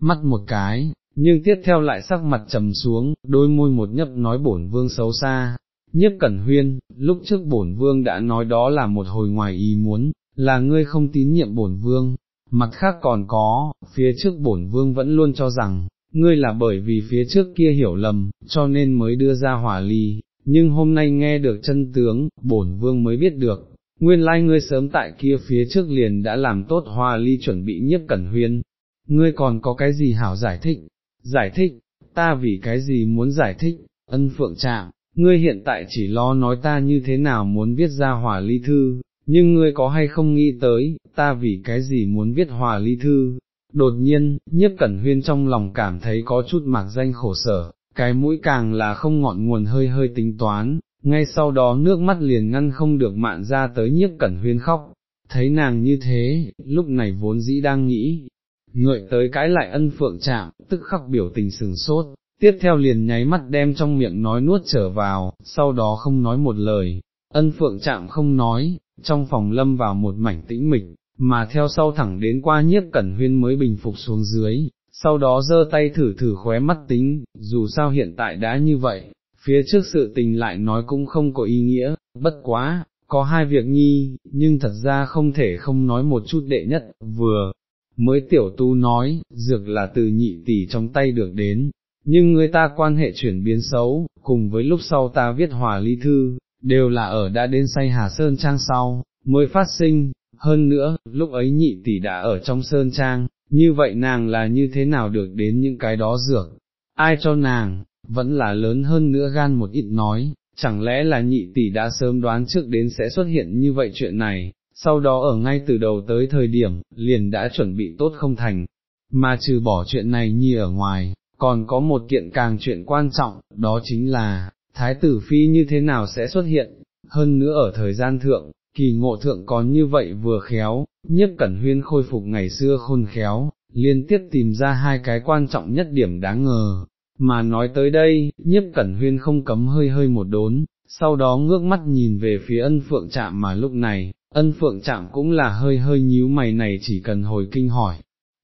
mắt một cái, nhưng tiếp theo lại sắc mặt trầm xuống, đôi môi một nhấp nói bổn vương xấu xa, nhiếp cẩn huyên, lúc trước bổn vương đã nói đó là một hồi ngoài ý muốn, là ngươi không tín nhiệm bổn vương, mặt khác còn có, phía trước bổn vương vẫn luôn cho rằng, ngươi là bởi vì phía trước kia hiểu lầm, cho nên mới đưa ra hỏa ly, nhưng hôm nay nghe được chân tướng, bổn vương mới biết được, nguyên lai ngươi sớm tại kia phía trước liền đã làm tốt hòa ly chuẩn bị nhiếp cẩn huyên, ngươi còn có cái gì hảo giải thích, giải thích, ta vì cái gì muốn giải thích, ân phượng trạng, ngươi hiện tại chỉ lo nói ta như thế nào muốn viết ra hòa ly thư, nhưng ngươi có hay không nghĩ tới, ta vì cái gì muốn viết hòa ly thư. Đột nhiên, nhiếp cẩn huyên trong lòng cảm thấy có chút mạc danh khổ sở, cái mũi càng là không ngọn nguồn hơi hơi tính toán, ngay sau đó nước mắt liền ngăn không được mạn ra tới nhiếp cẩn huyên khóc, thấy nàng như thế, lúc này vốn dĩ đang nghĩ, ngợi tới cái lại ân phượng chạm, tức khắc biểu tình sừng sốt, tiếp theo liền nháy mắt đem trong miệng nói nuốt trở vào, sau đó không nói một lời, ân phượng chạm không nói, trong phòng lâm vào một mảnh tĩnh mịch, mà theo sau thẳng đến qua nhiếp cẩn huyên mới bình phục xuống dưới, sau đó giơ tay thử thử khóe mắt tính, dù sao hiện tại đã như vậy, phía trước sự tình lại nói cũng không có ý nghĩa, bất quá, có hai việc nhi, nhưng thật ra không thể không nói một chút đệ nhất, vừa, mới tiểu tu nói, dược là từ nhị tỷ trong tay được đến, nhưng người ta quan hệ chuyển biến xấu, cùng với lúc sau ta viết hòa ly thư, đều là ở đã đến say Hà Sơn Trang sau, mới phát sinh, hơn nữa, lúc ấy nhị tỷ đã ở trong Sơn Trang, như vậy nàng là như thế nào được đến những cái đó dược, ai cho nàng, vẫn là lớn hơn nữa gan một ít nói, chẳng lẽ là nhị tỷ đã sớm đoán trước đến sẽ xuất hiện như vậy chuyện này, sau đó ở ngay từ đầu tới thời điểm, liền đã chuẩn bị tốt không thành, mà trừ bỏ chuyện này nhi ở ngoài, còn có một kiện càng chuyện quan trọng, đó chính là, thái tử phi như thế nào sẽ xuất hiện, hơn nữa ở thời gian thượng, kỳ ngộ thượng còn như vậy vừa khéo, nhất cẩn huyên khôi phục ngày xưa khôn khéo, liên tiếp tìm ra hai cái quan trọng nhất điểm đáng ngờ, mà nói tới đây, nhiếp cẩn huyên không cấm hơi hơi một đốn, sau đó ngước mắt nhìn về phía ân phượng chạm mà lúc này, ân phượng chạm cũng là hơi hơi nhíu mày này chỉ cần hồi kinh hỏi,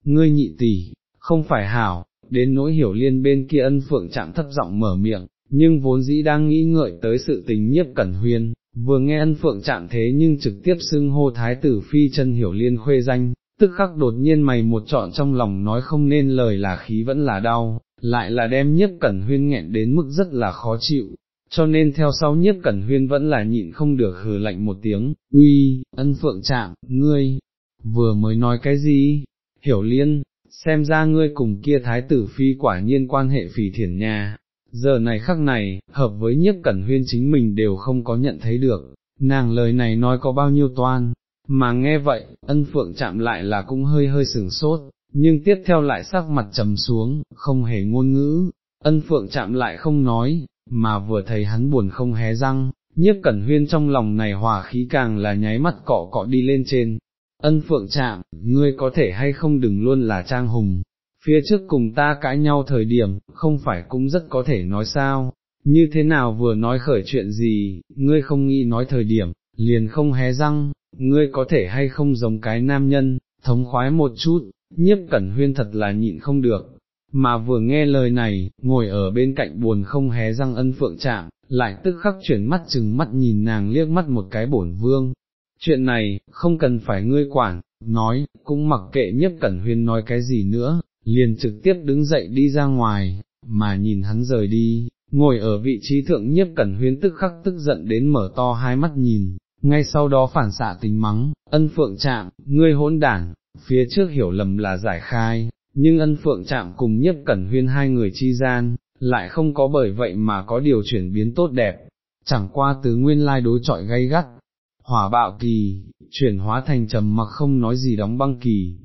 ngươi nhị tỷ, không phải hảo, đến nỗi hiểu liên bên kia ân phượng chạm thấp giọng mở miệng, nhưng vốn dĩ đang nghĩ ngợi tới sự tình nhiếp cẩn huyên, vừa nghe ân phượng chạm thế nhưng trực tiếp xưng hô thái tử phi chân hiểu liên khuê danh, tức khắc đột nhiên mày một trọn trong lòng nói không nên lời là khí vẫn là đau, lại là đem nhiếp cẩn huyên nghẹn đến mức rất là khó chịu, cho nên theo sau nhiếp cẩn huyên vẫn là nhịn không được hừ lạnh một tiếng, uy, ân phượng chạm, ngươi, vừa mới nói cái gì, hiểu liên, xem ra ngươi cùng kia thái tử phi quả nhiên quan hệ phỉ thiển nhà, giờ này khắc này, hợp với nhiếp cẩn huyên chính mình đều không có nhận thấy được, nàng lời này nói có bao nhiêu toan, mà nghe vậy, ân phượng chạm lại là cũng hơi hơi sừng sốt, nhưng tiếp theo lại sắc mặt trầm xuống, không hề ngôn ngữ, ân phượng chạm lại không nói, mà vừa thấy hắn buồn không hé răng, nhiếp cẩn huyên trong lòng này hòa khí càng là nháy mắt cọ cọ đi lên trên. Ân phượng chạm, ngươi có thể hay không đừng luôn là trang hùng, phía trước cùng ta cãi nhau thời điểm, không phải cũng rất có thể nói sao, như thế nào vừa nói khởi chuyện gì, ngươi không nghĩ nói thời điểm, liền không hé răng, ngươi có thể hay không giống cái nam nhân, thống khoái một chút, nhiếp cẩn huyên thật là nhịn không được, mà vừa nghe lời này, ngồi ở bên cạnh buồn không hé răng ân phượng chạm, lại tức khắc chuyển mắt chừng mắt nhìn nàng liếc mắt một cái bổn vương. Chuyện này, không cần phải ngươi quản, nói, cũng mặc kệ nhiếp cẩn huyên nói cái gì nữa, liền trực tiếp đứng dậy đi ra ngoài, mà nhìn hắn rời đi, ngồi ở vị trí thượng nhiếp cẩn huyên tức khắc tức giận đến mở to hai mắt nhìn, ngay sau đó phản xạ tính mắng, ân phượng chạm, ngươi hỗn đảng, phía trước hiểu lầm là giải khai, nhưng ân phượng chạm cùng nhất cẩn huyên hai người chi gian, lại không có bởi vậy mà có điều chuyển biến tốt đẹp, chẳng qua từ nguyên lai đối trọi gay gắt, hỏa bạo kỳ, chuyển hóa thành trầm mặc không nói gì đóng băng kỳ,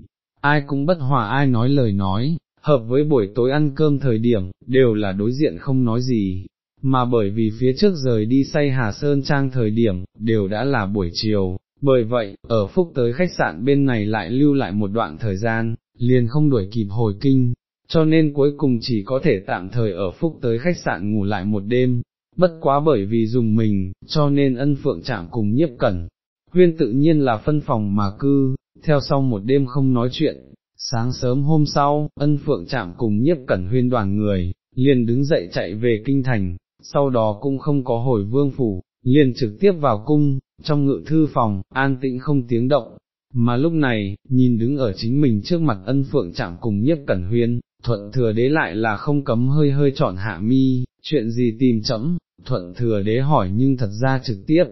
ai cũng bất hòa ai nói lời nói, hợp với buổi tối ăn cơm thời điểm, đều là đối diện không nói gì, mà bởi vì phía trước rời đi say Hà Sơn Trang thời điểm, đều đã là buổi chiều, bởi vậy, ở phúc tới khách sạn bên này lại lưu lại một đoạn thời gian, liền không đuổi kịp hồi kinh, cho nên cuối cùng chỉ có thể tạm thời ở phúc tới khách sạn ngủ lại một đêm, bất quá bởi vì dùng mình, cho nên ân phượng chạm cùng nhiếp cẩn. Huyên tự nhiên là phân phòng mà cư, theo sau một đêm không nói chuyện, sáng sớm hôm sau, ân phượng chạm cùng nhiếp cẩn huyên đoàn người, liền đứng dậy chạy về kinh thành, sau đó cũng không có hồi vương phủ, liền trực tiếp vào cung, trong ngự thư phòng, an tĩnh không tiếng động, mà lúc này, nhìn đứng ở chính mình trước mặt ân phượng chạm cùng nhất cẩn huyên, thuận thừa đế lại là không cấm hơi hơi chọn hạ mi, chuyện gì tìm chấm, thuận thừa đế hỏi nhưng thật ra trực tiếp.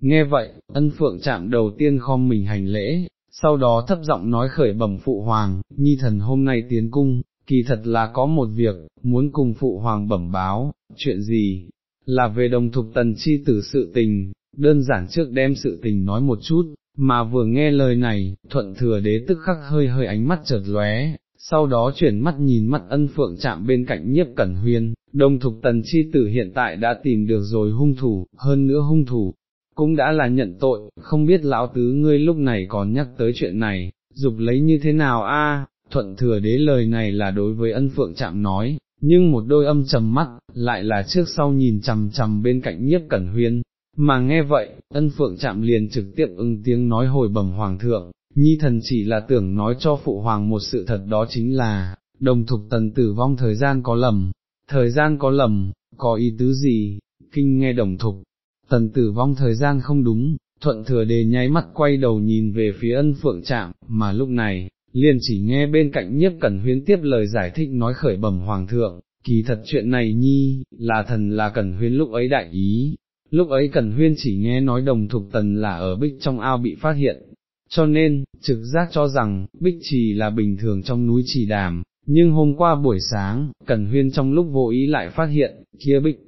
Nghe vậy, ân phượng chạm đầu tiên khom mình hành lễ, sau đó thấp giọng nói khởi bẩm phụ hoàng, nhi thần hôm nay tiến cung, kỳ thật là có một việc, muốn cùng phụ hoàng bẩm báo, chuyện gì, là về đồng thục tần chi tử sự tình, đơn giản trước đem sự tình nói một chút, mà vừa nghe lời này, thuận thừa đế tức khắc hơi hơi ánh mắt chợt lóe, sau đó chuyển mắt nhìn mắt ân phượng chạm bên cạnh nhiếp cẩn huyên, đồng thục tần chi tử hiện tại đã tìm được rồi hung thủ, hơn nữa hung thủ, cũng đã là nhận tội, không biết lão tứ ngươi lúc này còn nhắc tới chuyện này, dục lấy như thế nào a? thuận thừa đế lời này là đối với ân phượng chạm nói, nhưng một đôi âm trầm mắt, lại là trước sau nhìn chằm chằm bên cạnh nhiếp cẩn huyên, mà nghe vậy, ân phượng chạm liền trực tiếp ưng tiếng nói hồi bẩm hoàng thượng, nhi thần chỉ là tưởng nói cho phụ hoàng một sự thật đó chính là, đồng thục tần tử vong thời gian có lầm, thời gian có lầm, có ý tứ gì, kinh nghe đồng thục, tần tử vong thời gian không đúng, thuận thừa đề nháy mắt quay đầu nhìn về phía ân phượng trạm, mà lúc này, liền chỉ nghe bên cạnh nhiếp cẩn huyến tiếp lời giải thích nói khởi bẩm hoàng thượng, kỳ thật chuyện này nhi, là thần là cẩn huyến lúc ấy đại ý, lúc ấy cẩn huyên chỉ nghe nói đồng thục tần là ở bích trong ao bị phát hiện, cho nên, trực giác cho rằng, bích trì là bình thường trong núi trì đàm, nhưng hôm qua buổi sáng, cẩn huyên trong lúc vô ý lại phát hiện, kia bích,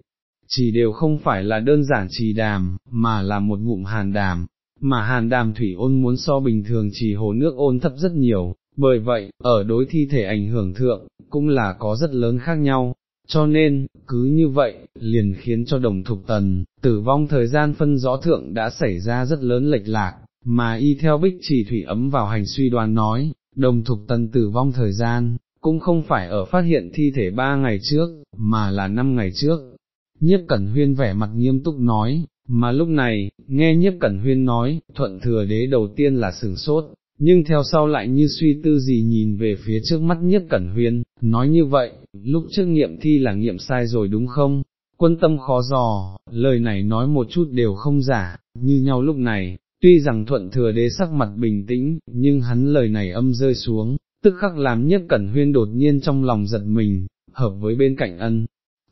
chỉ đều không phải là đơn giản trì đàm, mà là một ngụm hàn đàm, mà hàn đàm thủy ôn muốn so bình thường chỉ hồ nước ôn thấp rất nhiều, bởi vậy, ở đối thi thể ảnh hưởng thượng, cũng là có rất lớn khác nhau, cho nên, cứ như vậy, liền khiến cho đồng thục tần, tử vong thời gian phân rõ thượng đã xảy ra rất lớn lệch lạc, mà y theo bích chỉ thủy ấm vào hành suy đoán nói, đồng thục tần tử vong thời gian, cũng không phải ở phát hiện thi thể ba ngày trước, mà là năm ngày trước. Nhiếp Cẩn Huyên vẻ mặt nghiêm túc nói, mà lúc này, nghe Nhiếp Cẩn Huyên nói, thuận thừa đế đầu tiên là sừng sốt, nhưng theo sau lại như suy tư gì nhìn về phía trước mắt Nhiếp Cẩn Huyên, nói như vậy, lúc trước nghiệm thi là nghiệm sai rồi đúng không? Quân tâm khó dò, lời này nói một chút đều không giả, như nhau lúc này, tuy rằng thuận thừa đế sắc mặt bình tĩnh, nhưng hắn lời này âm rơi xuống, tức khắc làm nhất cẩn huyên đột nhiên trong lòng giật mình, hợp với bên cạnh ân.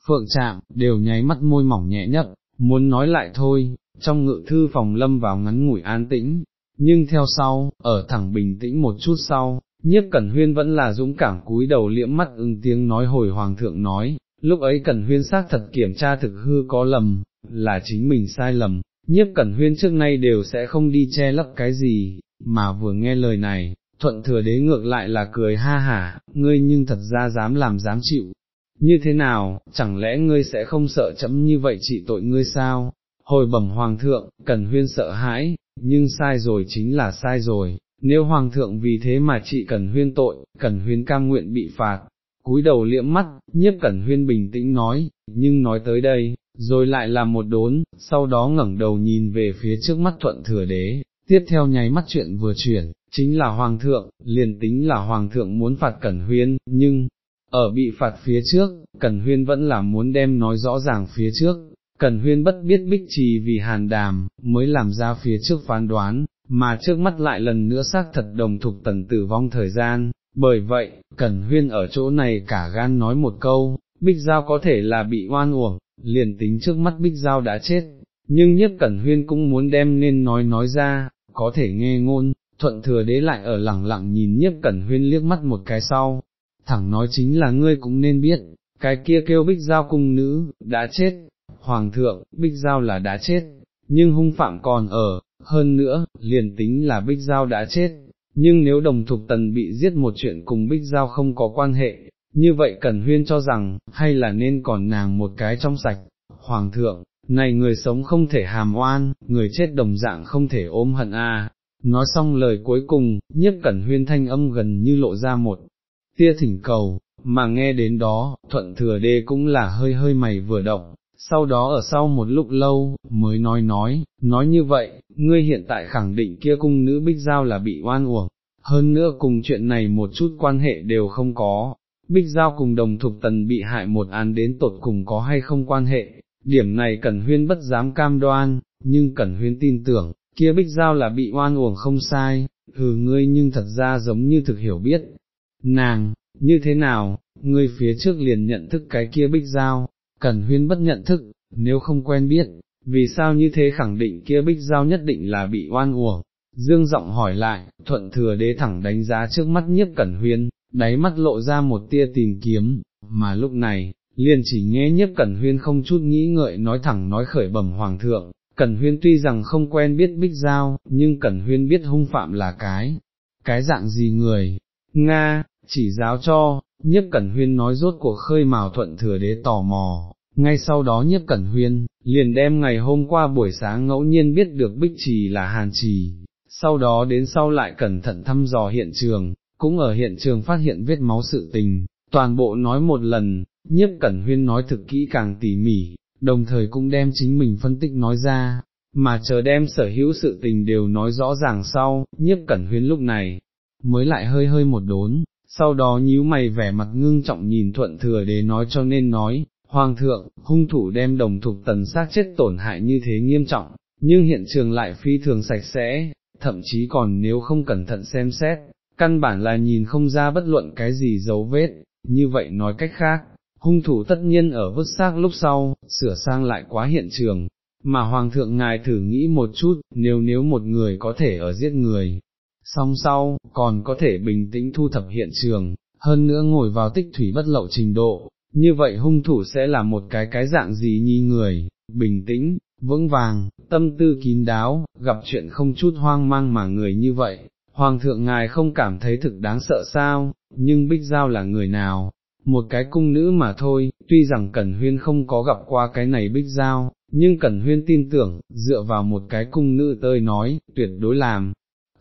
Phượng chạm, đều nháy mắt môi mỏng nhẹ nhất, muốn nói lại thôi, trong ngự thư phòng lâm vào ngắn ngủi an tĩnh, nhưng theo sau, ở thẳng bình tĩnh một chút sau, nhiếp cẩn huyên vẫn là dũng cảm cúi đầu liễm mắt ưng tiếng nói hồi hoàng thượng nói, lúc ấy cẩn huyên xác thật kiểm tra thực hư có lầm, là chính mình sai lầm, nhiếp cẩn huyên trước nay đều sẽ không đi che lấp cái gì, mà vừa nghe lời này, thuận thừa đế ngược lại là cười ha hả, ngươi nhưng thật ra dám làm dám chịu, như thế nào, chẳng lẽ ngươi sẽ không sợ chấm như vậy trị tội ngươi sao? Hồi bẩm hoàng thượng, cần huyên sợ hãi, nhưng sai rồi chính là sai rồi, nếu hoàng thượng vì thế mà trị cần huyên tội, cần huyên cam nguyện bị phạt. Cúi đầu liễm mắt, nhiếp cẩn huyên bình tĩnh nói, nhưng nói tới đây, rồi lại làm một đốn, sau đó ngẩng đầu nhìn về phía trước mắt thuận thừa đế, tiếp theo nháy mắt chuyện vừa chuyển, chính là hoàng thượng, liền tính là hoàng thượng muốn phạt cẩn huyên, nhưng, ở bị phạt phía trước, cẩn huyên vẫn là muốn đem nói rõ ràng phía trước, cẩn huyên bất biết bích trì vì hàn đàm, mới làm ra phía trước phán đoán, mà trước mắt lại lần nữa xác thật đồng thục tần tử vong thời gian, bởi vậy, cẩn huyên ở chỗ này cả gan nói một câu, bích giao có thể là bị oan uổng, liền tính trước mắt bích giao đã chết, nhưng nhất cẩn huyên cũng muốn đem nên nói nói ra, có thể nghe ngôn, thuận thừa đế lại ở lẳng lặng nhìn nhất cẩn huyên liếc mắt một cái sau, thẳng nói chính là ngươi cũng nên biết, cái kia kêu bích giao cung nữ, đã chết, hoàng thượng, bích giao là đã chết, nhưng hung phạm còn ở, hơn nữa, liền tính là bích giao đã chết, nhưng nếu đồng thục tần bị giết một chuyện cùng bích giao không có quan hệ, như vậy Cẩn Huyên cho rằng, hay là nên còn nàng một cái trong sạch, Hoàng thượng, này người sống không thể hàm oan, người chết đồng dạng không thể ôm hận a. Nói xong lời cuối cùng, nhất Cẩn Huyên thanh âm gần như lộ ra một tia thỉnh cầu, mà nghe đến đó, thuận thừa đê cũng là hơi hơi mày vừa động, sau đó ở sau một lúc lâu, mới nói nói, nói như vậy, ngươi hiện tại khẳng định kia cung nữ bích giao là bị oan uổng, hơn nữa cùng chuyện này một chút quan hệ đều không có, Bích Giao cùng đồng thục tần bị hại một án đến tột cùng có hay không quan hệ, điểm này Cẩn Huyên bất dám cam đoan, nhưng Cẩn Huyên tin tưởng, kia bích giao là bị oan uổng không sai, hừ ngươi nhưng thật ra giống như thực hiểu biết. Nàng, như thế nào, ngươi phía trước liền nhận thức cái kia bích giao, Cẩn Huyên bất nhận thức, nếu không quen biết, vì sao như thế khẳng định kia bích giao nhất định là bị oan uổng. Dương giọng hỏi lại, thuận thừa đế thẳng đánh giá trước mắt nhiếp cẩn huyên, đáy mắt lộ ra một tia tìm kiếm, mà lúc này, liền chỉ nghe nhiếp cẩn huyên không chút nghĩ ngợi nói thẳng nói khởi bẩm hoàng thượng, cẩn huyên tuy rằng không quen biết bích giao, nhưng cẩn huyên biết hung phạm là cái, cái dạng gì người, Nga, chỉ giáo cho, nhất cẩn huyên nói rốt cuộc khơi mào thuận thừa đế tò mò, ngay sau đó nhất cẩn huyên, liền đem ngày hôm qua buổi sáng ngẫu nhiên biết được bích trì là hàn trì, sau đó đến sau lại cẩn thận thăm dò hiện trường, cũng ở hiện trường phát hiện vết máu sự tình, toàn bộ nói một lần, nhiếp cẩn huyên nói thực kỹ càng tỉ mỉ, đồng thời cũng đem chính mình phân tích nói ra, mà chờ đem sở hữu sự tình đều nói rõ ràng sau, nhiếp cẩn huyên lúc này, mới lại hơi hơi một đốn, sau đó nhíu mày vẻ mặt ngưng trọng nhìn thuận thừa đế nói cho nên nói, Hoàng thượng, hung thủ đem đồng thuộc tần xác chết tổn hại như thế nghiêm trọng, nhưng hiện trường lại phi thường sạch sẽ, thậm chí còn nếu không cẩn thận xem xét, căn bản là nhìn không ra bất luận cái gì dấu vết, như vậy nói cách khác, hung thủ tất nhiên ở vứt xác lúc sau, sửa sang lại quá hiện trường, mà Hoàng thượng ngài thử nghĩ một chút, nếu nếu một người có thể ở giết người, song sau, còn có thể bình tĩnh thu thập hiện trường, hơn nữa ngồi vào tích thủy bất lậu trình độ, như vậy hung thủ sẽ là một cái cái dạng gì nhi người, bình tĩnh, vững vàng, tâm tư kín đáo, gặp chuyện không chút hoang mang mà người như vậy, Hoàng thượng ngài không cảm thấy thực đáng sợ sao, nhưng Bích Giao là người nào, một cái cung nữ mà thôi, tuy rằng Cẩn Huyên không có gặp qua cái này Bích Giao, nhưng Cẩn Huyên tin tưởng, dựa vào một cái cung nữ tơi nói, tuyệt đối làm,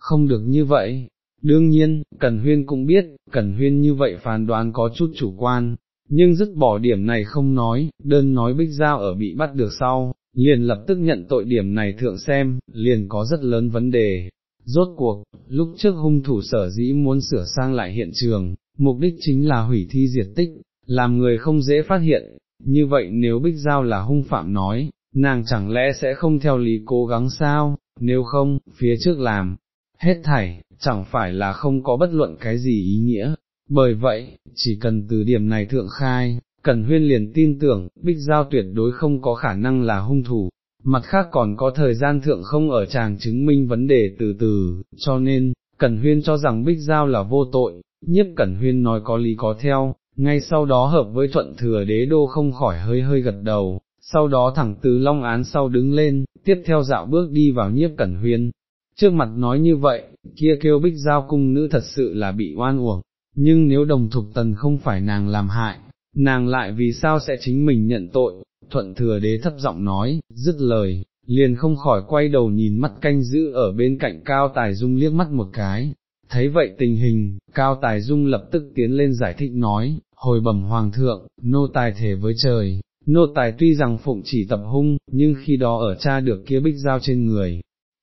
không được như vậy. Đương nhiên, Cẩn Huyên cũng biết, Cẩn Huyên như vậy phán đoán có chút chủ quan, nhưng dứt bỏ điểm này không nói, đơn nói Bích Giao ở bị bắt được sau, liền lập tức nhận tội điểm này thượng xem, liền có rất lớn vấn đề. Rốt cuộc, lúc trước hung thủ sở dĩ muốn sửa sang lại hiện trường, mục đích chính là hủy thi diệt tích, làm người không dễ phát hiện, như vậy nếu Bích Giao là hung phạm nói, nàng chẳng lẽ sẽ không theo lý cố gắng sao, nếu không, phía trước làm, hết thảy, chẳng phải là không có bất luận cái gì ý nghĩa, bởi vậy, chỉ cần từ điểm này thượng khai, Cẩn Huyên liền tin tưởng, Bích Giao tuyệt đối không có khả năng là hung thủ, mặt khác còn có thời gian thượng không ở chàng chứng minh vấn đề từ từ, cho nên, Cẩn Huyên cho rằng Bích Giao là vô tội, nhiếp Cẩn Huyên nói có lý có theo, ngay sau đó hợp với thuận thừa đế đô không khỏi hơi hơi gật đầu, sau đó thẳng từ long án sau đứng lên, tiếp theo dạo bước đi vào nhiếp Cẩn Huyên. Trước mặt nói như vậy, kia kêu Bích Giao cung nữ thật sự là bị oan uổng, nhưng nếu đồng thục tần không phải nàng làm hại, nàng lại vì sao sẽ chính mình nhận tội, thuận thừa đế thấp giọng nói, dứt lời, liền không khỏi quay đầu nhìn mắt canh giữ ở bên cạnh Cao Tài Dung liếc mắt một cái, thấy vậy tình hình, Cao Tài Dung lập tức tiến lên giải thích nói, hồi bẩm Hoàng thượng, nô tài thể với trời, nô tài tuy rằng phụng chỉ tập hung, nhưng khi đó ở cha được kia bích giao trên người,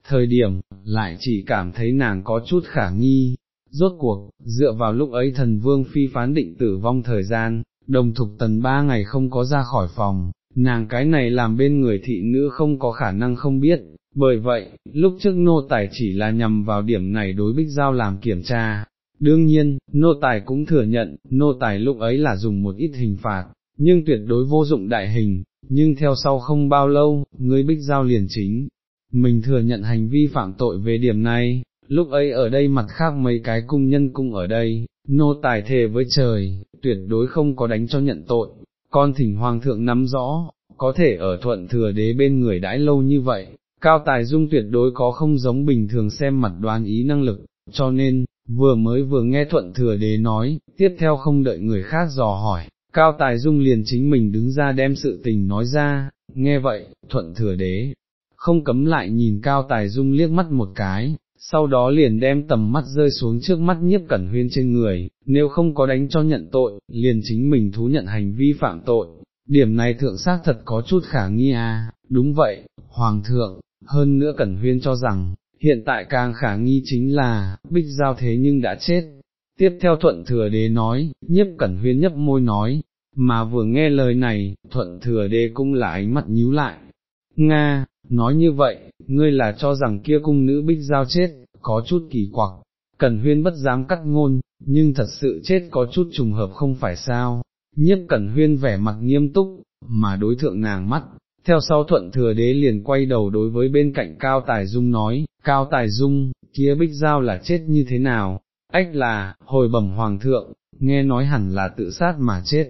thời điểm, lại chỉ cảm thấy nàng có chút khả nghi, Rốt cuộc, dựa vào lúc ấy thần vương phi phán định tử vong thời gian, đồng thục tần ba ngày không có ra khỏi phòng, nàng cái này làm bên người thị nữ không có khả năng không biết, bởi vậy, lúc trước nô tài chỉ là nhằm vào điểm này đối bích giao làm kiểm tra. Đương nhiên, nô tài cũng thừa nhận, nô tài lúc ấy là dùng một ít hình phạt, nhưng tuyệt đối vô dụng đại hình, nhưng theo sau không bao lâu, người bích giao liền chính. Mình thừa nhận hành vi phạm tội về điểm này, lúc ấy ở đây mặt khác mấy cái cung nhân cung ở đây, nô tài thề với trời, tuyệt đối không có đánh cho nhận tội, con thỉnh hoàng thượng nắm rõ, có thể ở thuận thừa đế bên người đãi lâu như vậy, cao tài dung tuyệt đối có không giống bình thường xem mặt đoán ý năng lực, cho nên, vừa mới vừa nghe thuận thừa đế nói, tiếp theo không đợi người khác dò hỏi, cao tài dung liền chính mình đứng ra đem sự tình nói ra, nghe vậy, thuận thừa đế, không cấm lại nhìn cao tài dung liếc mắt một cái, sau đó liền đem tầm mắt rơi xuống trước mắt nhiếp cẩn huyên trên người, nếu không có đánh cho nhận tội, liền chính mình thú nhận hành vi phạm tội. Điểm này thượng xác thật có chút khả nghi à, đúng vậy, Hoàng thượng, hơn nữa Cẩn Huyên cho rằng, hiện tại càng khả nghi chính là, bích giao thế nhưng đã chết. Tiếp theo thuận thừa đế nói, nhiếp Cẩn Huyên nhấp môi nói, mà vừa nghe lời này, thuận thừa đế cũng là ánh mắt nhíu lại. Nga, nói như vậy, ngươi là cho rằng kia cung nữ bích giao chết, có chút kỳ quặc, Cẩn Huyên bất dám cắt ngôn, nhưng thật sự chết có chút trùng hợp không phải sao, nhiếp Cẩn Huyên vẻ mặt nghiêm túc, mà đối thượng nàng mắt, theo sau thuận thừa đế liền quay đầu đối với bên cạnh Cao Tài Dung nói, Cao Tài Dung, kia bích giao là chết như thế nào, ách là, hồi bẩm hoàng thượng, nghe nói hẳn là tự sát mà chết,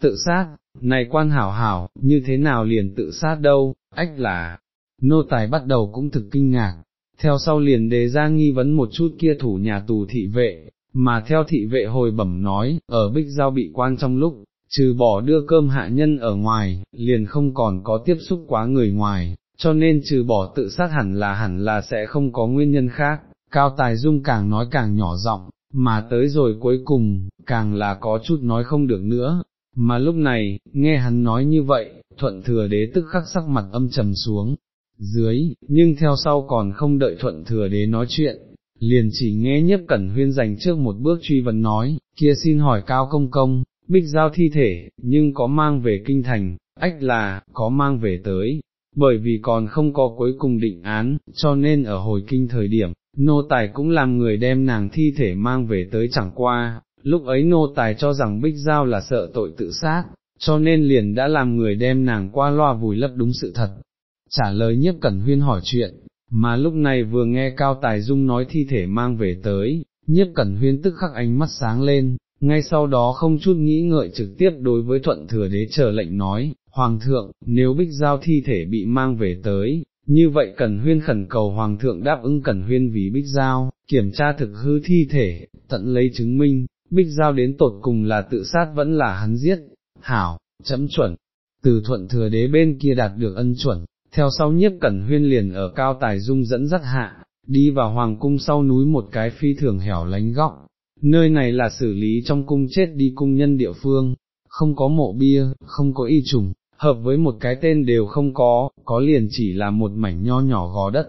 tự sát, này quan hảo hảo, như thế nào liền tự sát đâu, ách là, nô tài bắt đầu cũng thực kinh ngạc, theo sau liền đề ra nghi vấn một chút kia thủ nhà tù thị vệ, mà theo thị vệ hồi bẩm nói, ở bích giao bị quan trong lúc, trừ bỏ đưa cơm hạ nhân ở ngoài, liền không còn có tiếp xúc quá người ngoài, cho nên trừ bỏ tự sát hẳn là hẳn là sẽ không có nguyên nhân khác, Cao Tài Dung càng nói càng nhỏ giọng, mà tới rồi cuối cùng, càng là có chút nói không được nữa, mà lúc này, nghe hắn nói như vậy, thuận thừa đế tức khắc sắc mặt âm trầm xuống, dưới, nhưng theo sau còn không đợi thuận thừa đế nói chuyện, liền chỉ nghe nhiếp cẩn huyên dành trước một bước truy vấn nói, kia xin hỏi cao công công, bích giao thi thể, nhưng có mang về kinh thành, ách là, có mang về tới, bởi vì còn không có cuối cùng định án, cho nên ở hồi kinh thời điểm, nô tài cũng làm người đem nàng thi thể mang về tới chẳng qua, lúc ấy nô tài cho rằng bích giao là sợ tội tự sát, cho nên liền đã làm người đem nàng qua loa vùi lấp đúng sự thật. Trả lời nhiếp cẩn huyên hỏi chuyện, mà lúc này vừa nghe Cao Tài Dung nói thi thể mang về tới, nhiếp cẩn huyên tức khắc ánh mắt sáng lên, ngay sau đó không chút nghĩ ngợi trực tiếp đối với thuận thừa đế chờ lệnh nói, Hoàng thượng, nếu bích giao thi thể bị mang về tới, như vậy Cẩn Huyên khẩn cầu Hoàng thượng đáp ứng Cẩn Huyên vì bích giao, kiểm tra thực hư thi thể, tận lấy chứng minh, bích giao đến tột cùng là tự sát vẫn là hắn giết, hảo, chấm chuẩn, từ thuận thừa đế bên kia đạt được ân chuẩn, theo sau nhiếp Cẩn Huyên liền ở cao tài dung dẫn dắt hạ, đi vào Hoàng cung sau núi một cái phi thường hẻo lánh góc, nơi này là xử lý trong cung chết đi cung nhân địa phương, không có mộ bia, không có y trùng, hợp với một cái tên đều không có, có liền chỉ là một mảnh nho nhỏ gò đất,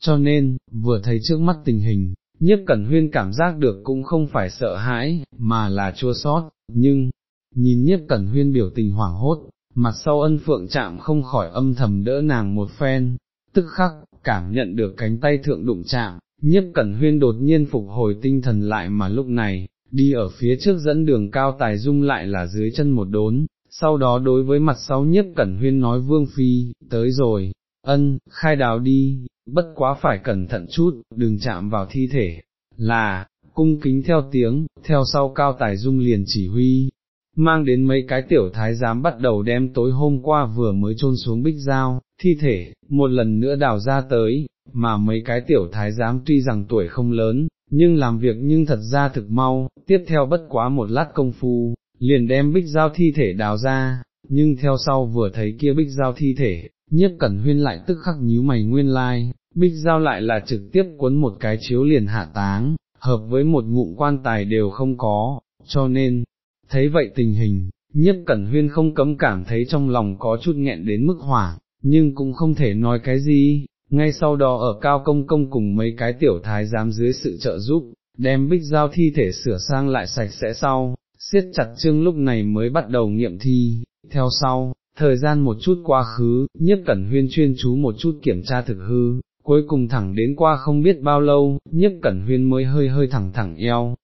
cho nên, vừa thấy trước mắt tình hình, nhiếp cẩn huyên cảm giác được cũng không phải sợ hãi, mà là chua sót, nhưng, nhìn nhiếp cẩn huyên biểu tình hoảng hốt, mặt sau ân phượng chạm không khỏi âm thầm đỡ nàng một phen, tức khắc, cảm nhận được cánh tay thượng đụng chạm, nhiếp cẩn huyên đột nhiên phục hồi tinh thần lại mà lúc này, đi ở phía trước dẫn đường cao tài dung lại là dưới chân một đốn, sau đó đối với mặt sau nhiếp cẩn huyên nói vương phi, tới rồi, ân, khai đào đi, bất quá phải cẩn thận chút, đừng chạm vào thi thể, là, cung kính theo tiếng, theo sau cao tài dung liền chỉ huy, mang đến mấy cái tiểu thái giám bắt đầu đem tối hôm qua vừa mới trôn xuống bích dao, thi thể, một lần nữa đào ra tới, mà mấy cái tiểu thái giám tuy rằng tuổi không lớn, nhưng làm việc nhưng thật ra thực mau, tiếp theo bất quá một lát công phu, liền đem bích dao thi thể đào ra, nhưng theo sau vừa thấy kia bích dao thi thể, nhiếp cẩn huyên lại tức khắc nhíu mày nguyên lai, bích giao lại là trực tiếp cuốn một cái chiếu liền hạ táng, hợp với một ngụm quan tài đều không có, cho nên, thấy vậy tình hình, nhiếp cẩn huyên không cấm cảm thấy trong lòng có chút nghẹn đến mức hoảng, nhưng cũng không thể nói cái gì, ngay sau đó ở cao công công cùng mấy cái tiểu thái giám dưới sự trợ giúp, đem bích giao thi thể sửa sang lại sạch sẽ sau, siết chặt chương lúc này mới bắt đầu nghiệm thi, theo sau, thời gian một chút quá khứ, nhất cẩn huyên chuyên chú một chút kiểm tra thực hư, cuối cùng thẳng đến qua không biết bao lâu, nhất cẩn huyên mới hơi hơi thẳng thẳng eo,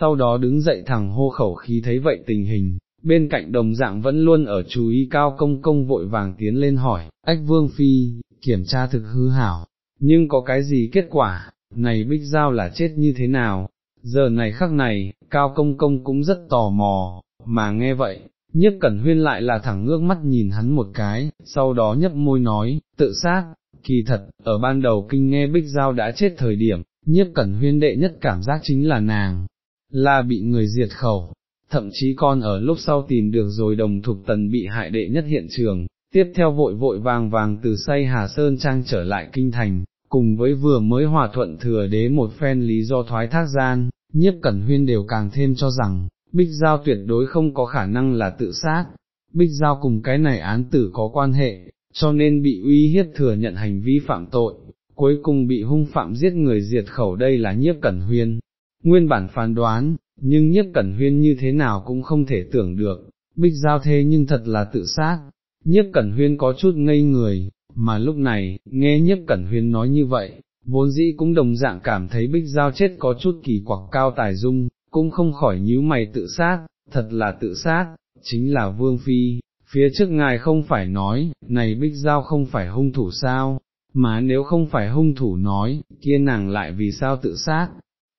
sau đó đứng dậy thẳng hô khẩu khí thấy vậy tình hình, bên cạnh đồng dạng vẫn luôn ở chú ý cao công công vội vàng tiến lên hỏi, ách vương phi, kiểm tra thực hư hảo, nhưng có cái gì kết quả, này bích giao là chết như thế nào, giờ này khắc này, cao công công cũng rất tò mò, mà nghe vậy, nhiếp cẩn huyên lại là thẳng ngước mắt nhìn hắn một cái, sau đó nhấp môi nói, tự sát, kỳ thật, ở ban đầu kinh nghe bích giao đã chết thời điểm, nhiếp cẩn huyên đệ nhất cảm giác chính là nàng, là bị người diệt khẩu, thậm chí con ở lúc sau tìm được rồi đồng thục tần bị hại đệ nhất hiện trường, tiếp theo vội vội vàng vàng từ say Hà Sơn Trang trở lại kinh thành, cùng với vừa mới hòa thuận thừa đế một phen lý do thoái thác gian, nhiếp cẩn huyên đều càng thêm cho rằng, Bích Giao tuyệt đối không có khả năng là tự sát, Bích Giao cùng cái này án tử có quan hệ, cho nên bị uy hiếp thừa nhận hành vi phạm tội, cuối cùng bị hung phạm giết người diệt khẩu đây là nhiếp cẩn huyên. Nguyên bản phán đoán, nhưng nhất cẩn huyên như thế nào cũng không thể tưởng được, bích giao thế nhưng thật là tự sát, nhất cẩn huyên có chút ngây người, mà lúc này, nghe nhất cẩn huyên nói như vậy, vốn dĩ cũng đồng dạng cảm thấy bích giao chết có chút kỳ quặc cao tài dung, cũng không khỏi nhíu mày tự sát, thật là tự sát, chính là vương phi, phía trước ngài không phải nói, này bích giao không phải hung thủ sao, mà nếu không phải hung thủ nói, kia nàng lại vì sao tự sát,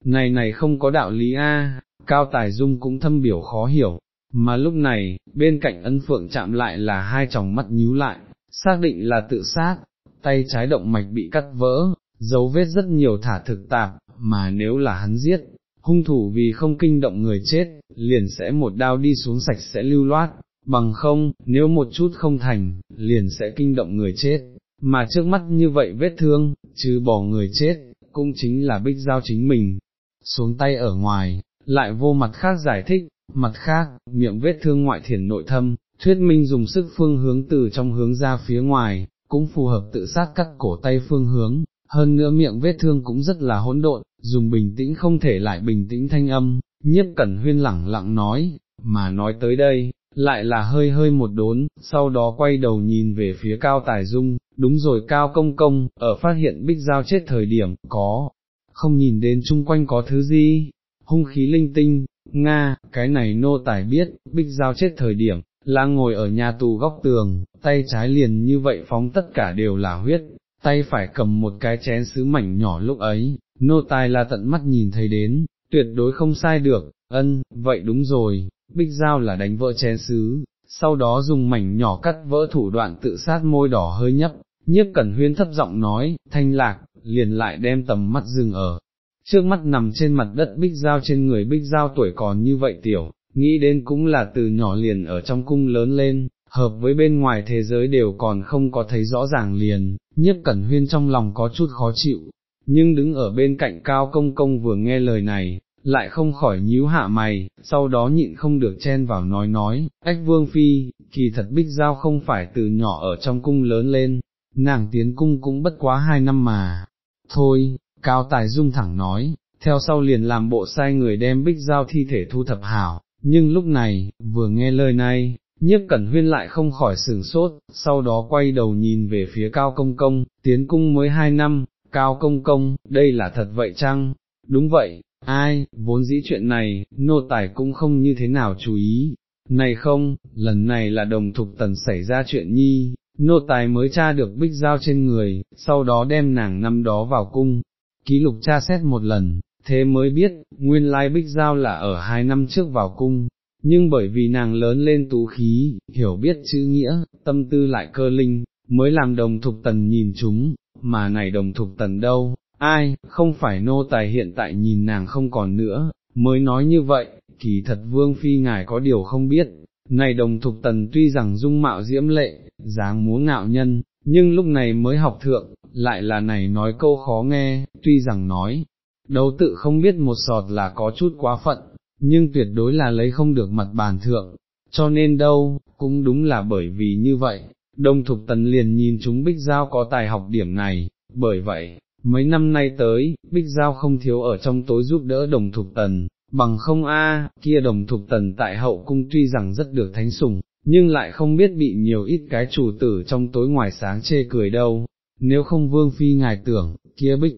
này này không có đạo lý a. cao tài dung cũng thâm biểu khó hiểu, mà lúc này, bên cạnh ân phượng chạm lại là hai tròng mắt nhíu lại, xác định là tự sát, tay trái động mạch bị cắt vỡ, dấu vết rất nhiều thả thực tạp, mà nếu là hắn giết, hung thủ vì không kinh động người chết, liền sẽ một đao đi xuống sạch sẽ lưu loát, bằng không, nếu một chút không thành, liền sẽ kinh động người chết, mà trước mắt như vậy vết thương, chứ bỏ người chết, cũng chính là bích giao chính mình, xuống tay ở ngoài, lại vô mặt khác giải thích, mặt khác, miệng vết thương ngoại thiền nội thâm, thuyết minh dùng sức phương hướng từ trong hướng ra phía ngoài, cũng phù hợp tự sát cắt cổ tay phương hướng, hơn nữa miệng vết thương cũng rất là hỗn độn, dùng bình tĩnh không thể lại bình tĩnh thanh âm, nhiếp cẩn huyên lẳng lặng nói, mà nói tới đây, lại là hơi hơi một đốn, sau đó quay đầu nhìn về phía cao tài dung, đúng rồi cao công công, ở phát hiện bích giao chết thời điểm, có, không nhìn đến chung quanh có thứ gì, hung khí linh tinh, Nga, cái này nô tài biết, bích giao chết thời điểm, là ngồi ở nhà tù góc tường, tay trái liền như vậy phóng tất cả đều là huyết, tay phải cầm một cái chén sứ mảnh nhỏ lúc ấy, nô tài là tận mắt nhìn thấy đến, tuyệt đối không sai được, ân, vậy đúng rồi, bích giao là đánh vỡ chén sứ, sau đó dùng mảnh nhỏ cắt vỡ thủ đoạn tự sát môi đỏ hơi nhấp, nhiếp cẩn huyên thấp giọng nói, thanh lạc, liền lại đem tầm mắt dừng ở, trước mắt nằm trên mặt đất bích giao trên người bích giao tuổi còn như vậy tiểu, nghĩ đến cũng là từ nhỏ liền ở trong cung lớn lên, hợp với bên ngoài thế giới đều còn không có thấy rõ ràng liền, nhất cẩn huyên trong lòng có chút khó chịu, nhưng đứng ở bên cạnh cao công công vừa nghe lời này, lại không khỏi nhíu hạ mày, sau đó nhịn không được chen vào nói nói, ách vương phi, kỳ thật bích giao không phải từ nhỏ ở trong cung lớn lên, nàng tiến cung cũng bất quá hai năm mà, thôi, cao tài dung thẳng nói, theo sau liền làm bộ sai người đem bích giao thi thể thu thập hảo, nhưng lúc này, vừa nghe lời này, nhiếp cẩn huyên lại không khỏi sửng sốt, sau đó quay đầu nhìn về phía cao công công, tiến cung mới hai năm, cao công công, đây là thật vậy chăng? Đúng vậy, ai, vốn dĩ chuyện này, nô tài cũng không như thế nào chú ý, này không, lần này là đồng thục tần xảy ra chuyện nhi, nô tài mới tra được bích giao trên người, sau đó đem nàng năm đó vào cung, ký lục tra xét một lần, thế mới biết, nguyên lai bích giao là ở hai năm trước vào cung, nhưng bởi vì nàng lớn lên tú khí, hiểu biết chữ nghĩa, tâm tư lại cơ linh, mới làm đồng thục tần nhìn chúng, mà này đồng thục tần đâu, ai, không phải nô tài hiện tại nhìn nàng không còn nữa, mới nói như vậy, kỳ thật vương phi ngài có điều không biết, này đồng thục tần tuy rằng dung mạo diễm lệ, dáng múa ngạo nhân, nhưng lúc này mới học thượng, lại là này nói câu khó nghe, tuy rằng nói, đấu tự không biết một sọt là có chút quá phận, nhưng tuyệt đối là lấy không được mặt bàn thượng, cho nên đâu, cũng đúng là bởi vì như vậy, đồng thục tần liền nhìn chúng Bích Giao có tài học điểm này, bởi vậy, mấy năm nay tới, Bích Giao không thiếu ở trong tối giúp đỡ đồng thục tần, bằng không a kia đồng thục tần tại hậu cung tuy rằng rất được thánh sủng, nhưng lại không biết bị nhiều ít cái chủ tử trong tối ngoài sáng chê cười đâu, nếu không vương phi ngài tưởng, kia Bích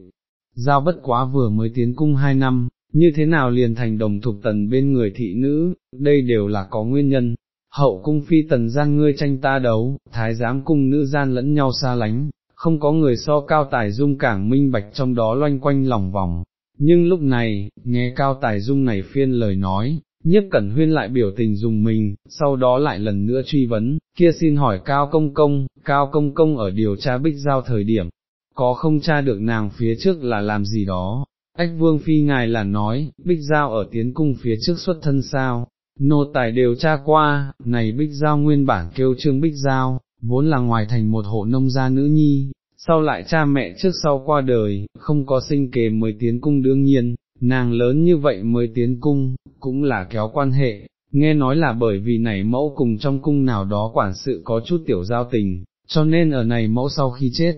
Giao bất quá vừa mới tiến cung hai năm, như thế nào liền thành đồng thục tần bên người thị nữ, đây đều là có nguyên nhân. Hậu cung phi tần gian ngươi tranh ta đấu, thái giám cung nữ gian lẫn nhau xa lánh, không có người so cao tài dung cảng minh bạch trong đó loanh quanh lòng vòng. Nhưng lúc này, nghe cao tài dung này phiên lời nói, nhiếp cẩn huyên lại biểu tình dùng mình, sau đó lại lần nữa truy vấn, kia xin hỏi cao công công, cao công công ở điều tra bích giao thời điểm, có không tra được nàng phía trước là làm gì đó, ách vương phi ngài là nói, bích giao ở tiến cung phía trước xuất thân sao, nô tài điều tra qua, này bích giao nguyên bản kêu trương bích giao, vốn là ngoài thành một hộ nông gia nữ nhi, sau lại cha mẹ trước sau qua đời, không có sinh kế mới tiến cung đương nhiên, nàng lớn như vậy mới tiến cung, cũng là kéo quan hệ, nghe nói là bởi vì này mẫu cùng trong cung nào đó quản sự có chút tiểu giao tình, cho nên ở này mẫu sau khi chết,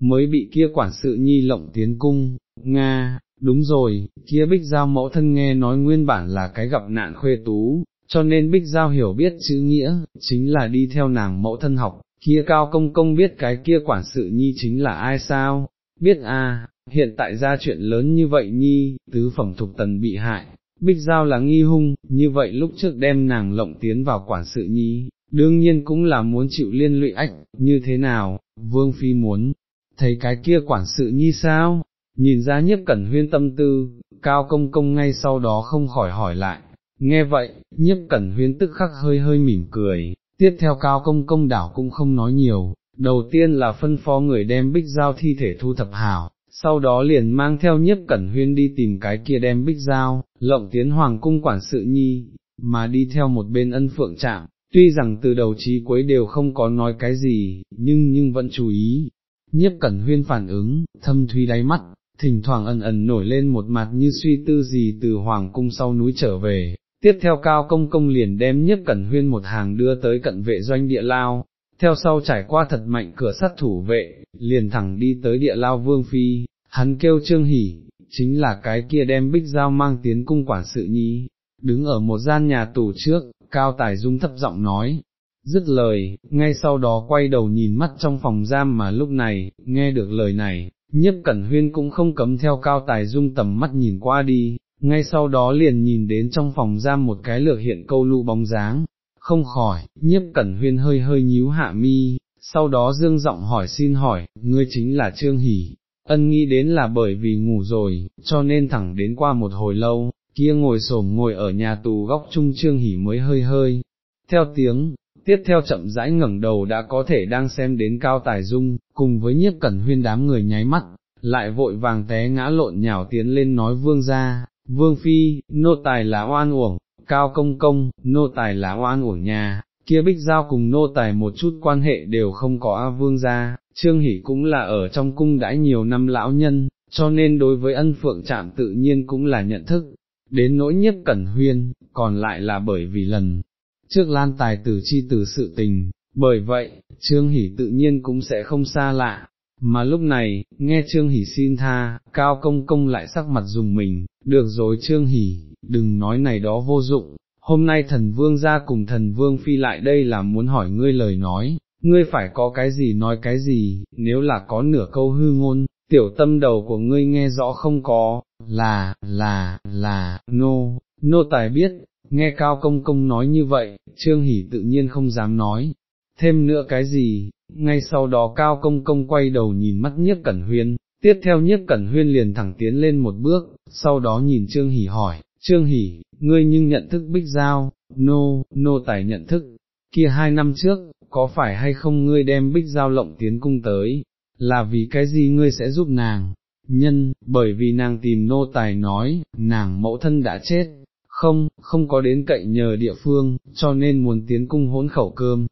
mới bị kia quản sự nhi lộng tiến cung, Nga, đúng rồi, kia bích giao mẫu thân nghe nói nguyên bản là cái gặp nạn khuê tú, cho nên Bích Giao hiểu biết chữ nghĩa, chính là đi theo nàng mẫu thân học, kia cao công công biết cái kia quản sự nhi chính là ai sao, biết à, hiện tại ra chuyện lớn như vậy nhi, tứ phẩm thục tần bị hại, Bích Giao là nghi hung, như vậy lúc trước đem nàng lộng tiến vào quản sự nhi, đương nhiên cũng là muốn chịu liên lụy ách, như thế nào, Vương Phi muốn, thấy cái kia quản sự nhi sao, nhìn ra nhiếp cẩn huyên tâm tư, cao công công ngay sau đó không khỏi hỏi lại, nghe vậy, nhiếp cẩn huyên tức khắc hơi hơi mỉm cười, tiếp theo cao công công đảo cũng không nói nhiều, đầu tiên là phân phó người đem bích giao thi thể thu thập hảo, sau đó liền mang theo nhiếp cẩn huyên đi tìm cái kia đem bích giao, lộng tiến hoàng cung quản sự nhi, mà đi theo một bên ân phượng trạm, tuy rằng từ đầu chí cuối đều không có nói cái gì, nhưng nhưng vẫn chú ý. Nhiếp cẩn huyên phản ứng, thâm thuy đáy mắt, thỉnh thoảng ẩn ẩn nổi lên một mặt như suy tư gì từ hoàng cung sau núi trở về, tiếp theo cao công công liền đem nhất cẩn huyên một hàng đưa tới cận vệ doanh địa lao, theo sau trải qua thật mạnh cửa sắt thủ vệ, liền thẳng đi tới địa lao vương phi, hắn kêu trương hỉ, chính là cái kia đem bích giao mang tiến cung quản sự nhi, đứng ở một gian nhà tù trước, cao tài dung thấp giọng nói, dứt lời, ngay sau đó quay đầu nhìn mắt trong phòng giam mà lúc này, nghe được lời này, nhiếp cẩn huyên cũng không cấm theo cao tài dung tầm mắt nhìn qua đi, ngay sau đó liền nhìn đến trong phòng giam một cái lược hiện câu lụ bóng dáng, không khỏi, nhiếp cẩn huyên hơi hơi nhíu hạ mi, sau đó dương giọng hỏi xin hỏi, ngươi chính là Trương Hỷ, ân nghĩ đến là bởi vì ngủ rồi, cho nên thẳng đến qua một hồi lâu, kia ngồi xổm ngồi ở nhà tù góc trung Trương Hỷ mới hơi hơi, theo tiếng, tiếp theo chậm rãi ngẩng đầu đã có thể đang xem đến cao tài dung, cùng với nhiếp cẩn huyên đám người nháy mắt, lại vội vàng té ngã lộn nhào tiến lên nói vương ra, vương phi, nô tài là oan uổng, cao công công, nô tài là oan uổng nhà, kia bích giao cùng nô tài một chút quan hệ đều không có A vương gia, trương hỷ cũng là ở trong cung đãi nhiều năm lão nhân, cho nên đối với ân phượng trạm tự nhiên cũng là nhận thức, đến nỗi nhất cẩn huyên, còn lại là bởi vì lần trước lan tài tử chi tử sự tình, bởi vậy, trương hỷ tự nhiên cũng sẽ không xa lạ. Mà lúc này, nghe Trương Hỷ xin tha, Cao Công Công lại sắc mặt dùng mình, được rồi Trương Hỷ, đừng nói này đó vô dụng, hôm nay thần vương ra cùng thần vương phi lại đây là muốn hỏi ngươi lời nói, ngươi phải có cái gì nói cái gì, nếu là có nửa câu hư ngôn, tiểu tâm đầu của ngươi nghe rõ không có, là, là, là, nô, no, nô no tài biết, nghe cao công công nói như vậy, trương hỷ tự nhiên không dám nói, thêm nữa cái gì, ngay sau đó cao công công quay đầu nhìn mắt nhiếp cẩn huyên, tiếp theo nhiếp cẩn huyên liền thẳng tiến lên một bước, sau đó nhìn trương hỷ hỏi, trương hỷ, ngươi nhưng nhận thức bích giao, nô, nô tài nhận thức, kia hai năm trước, có phải hay không ngươi đem bích giao lộng tiến cung tới, là vì cái gì ngươi sẽ giúp nàng, nhân, bởi vì nàng tìm nô tài nói, nàng mẫu thân đã chết, không, không có đến cậy nhờ địa phương, cho nên muốn tiến cung hỗn khẩu cơm,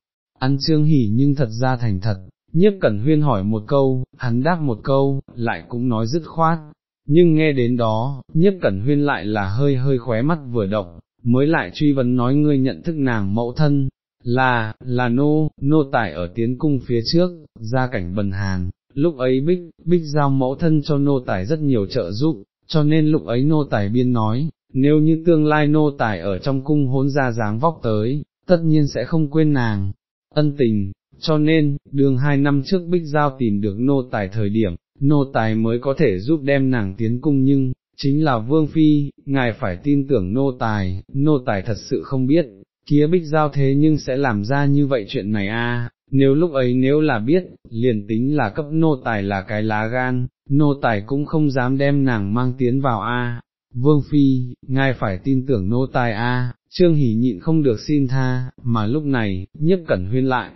ăn trương hỉ nhưng thật ra thành thật, nhiếp cẩn huyên hỏi một câu, hắn đáp một câu, lại cũng nói dứt khoát, nhưng nghe đến đó, nhiếp cẩn huyên lại là hơi hơi khóe mắt vừa động, mới lại truy vấn nói ngươi nhận thức nàng mẫu thân, là, là nô, nô tài ở tiến cung phía trước, ra cảnh bần hàn, lúc ấy bích, bích giao mẫu thân cho nô tài rất nhiều trợ giúp, cho nên lúc ấy nô tài biên nói, nếu như tương lai nô tài ở trong cung hôn ra dáng vóc tới, tất nhiên sẽ không quên nàng, ân tình, cho nên, đường hai năm trước bích giao tìm được nô tài thời điểm, nô tài mới có thể giúp đem nàng tiến cung nhưng, chính là vương phi, ngài phải tin tưởng nô tài, nô tài thật sự không biết, kia bích giao thế nhưng sẽ làm ra như vậy chuyện này a. nếu lúc ấy nếu là biết, liền tính là cấp nô tài là cái lá gan, nô tài cũng không dám đem nàng mang tiến vào a. Vương Phi, ngài phải tin tưởng nô tài a. Trương Hỷ nhịn không được xin tha, mà lúc này, nhiếp cẩn huyên lại,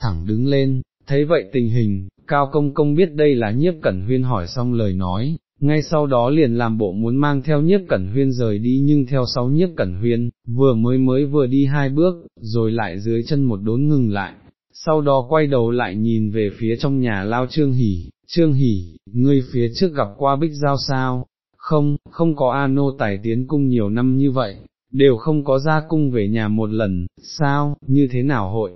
thẳng đứng lên, thấy vậy tình hình, Cao Công Công biết đây là nhiếp cẩn huyên hỏi xong lời nói, ngay sau đó liền làm bộ muốn mang theo nhiếp cẩn huyên rời đi nhưng theo sau nhiếp cẩn huyên, vừa mới mới vừa đi hai bước, rồi lại dưới chân một đốn ngừng lại, sau đó quay đầu lại nhìn về phía trong nhà lao Trương Hỷ, Trương Hỷ, ngươi phía trước gặp qua Bích Giao sao, không, không có A Nô tài tiến cung nhiều năm như vậy, đều không có ra cung về nhà một lần, sao, như thế nào hội,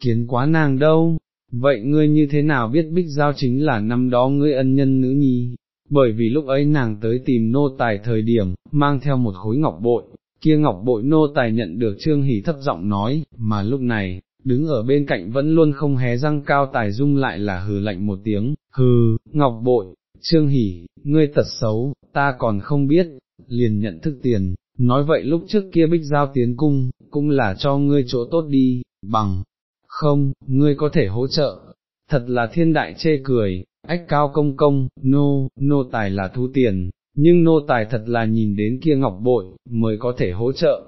kiến quá nàng đâu, vậy ngươi như thế nào biết Bích Giao chính là năm đó ngươi ân nhân nữ nhi, bởi vì lúc ấy nàng tới tìm nô tài thời điểm, mang theo một khối ngọc bội, kia ngọc bội nô tài nhận được trương hỉ thấp giọng nói, mà lúc này, đứng ở bên cạnh vẫn luôn không hé răng cao tài dung lại là hừ lạnh một tiếng, hừ, ngọc bội, trương hỉ, ngươi tật xấu, ta còn không biết, liền nhận thức tiền, nói vậy lúc trước kia bích giao tiến cung, cũng là cho ngươi chỗ tốt đi, bằng, không, ngươi có thể hỗ trợ, thật là thiên đại chê cười, ách cao công công, nô, nô tài là thu tiền, nhưng nô tài thật là nhìn đến kia ngọc bội, mới có thể hỗ trợ.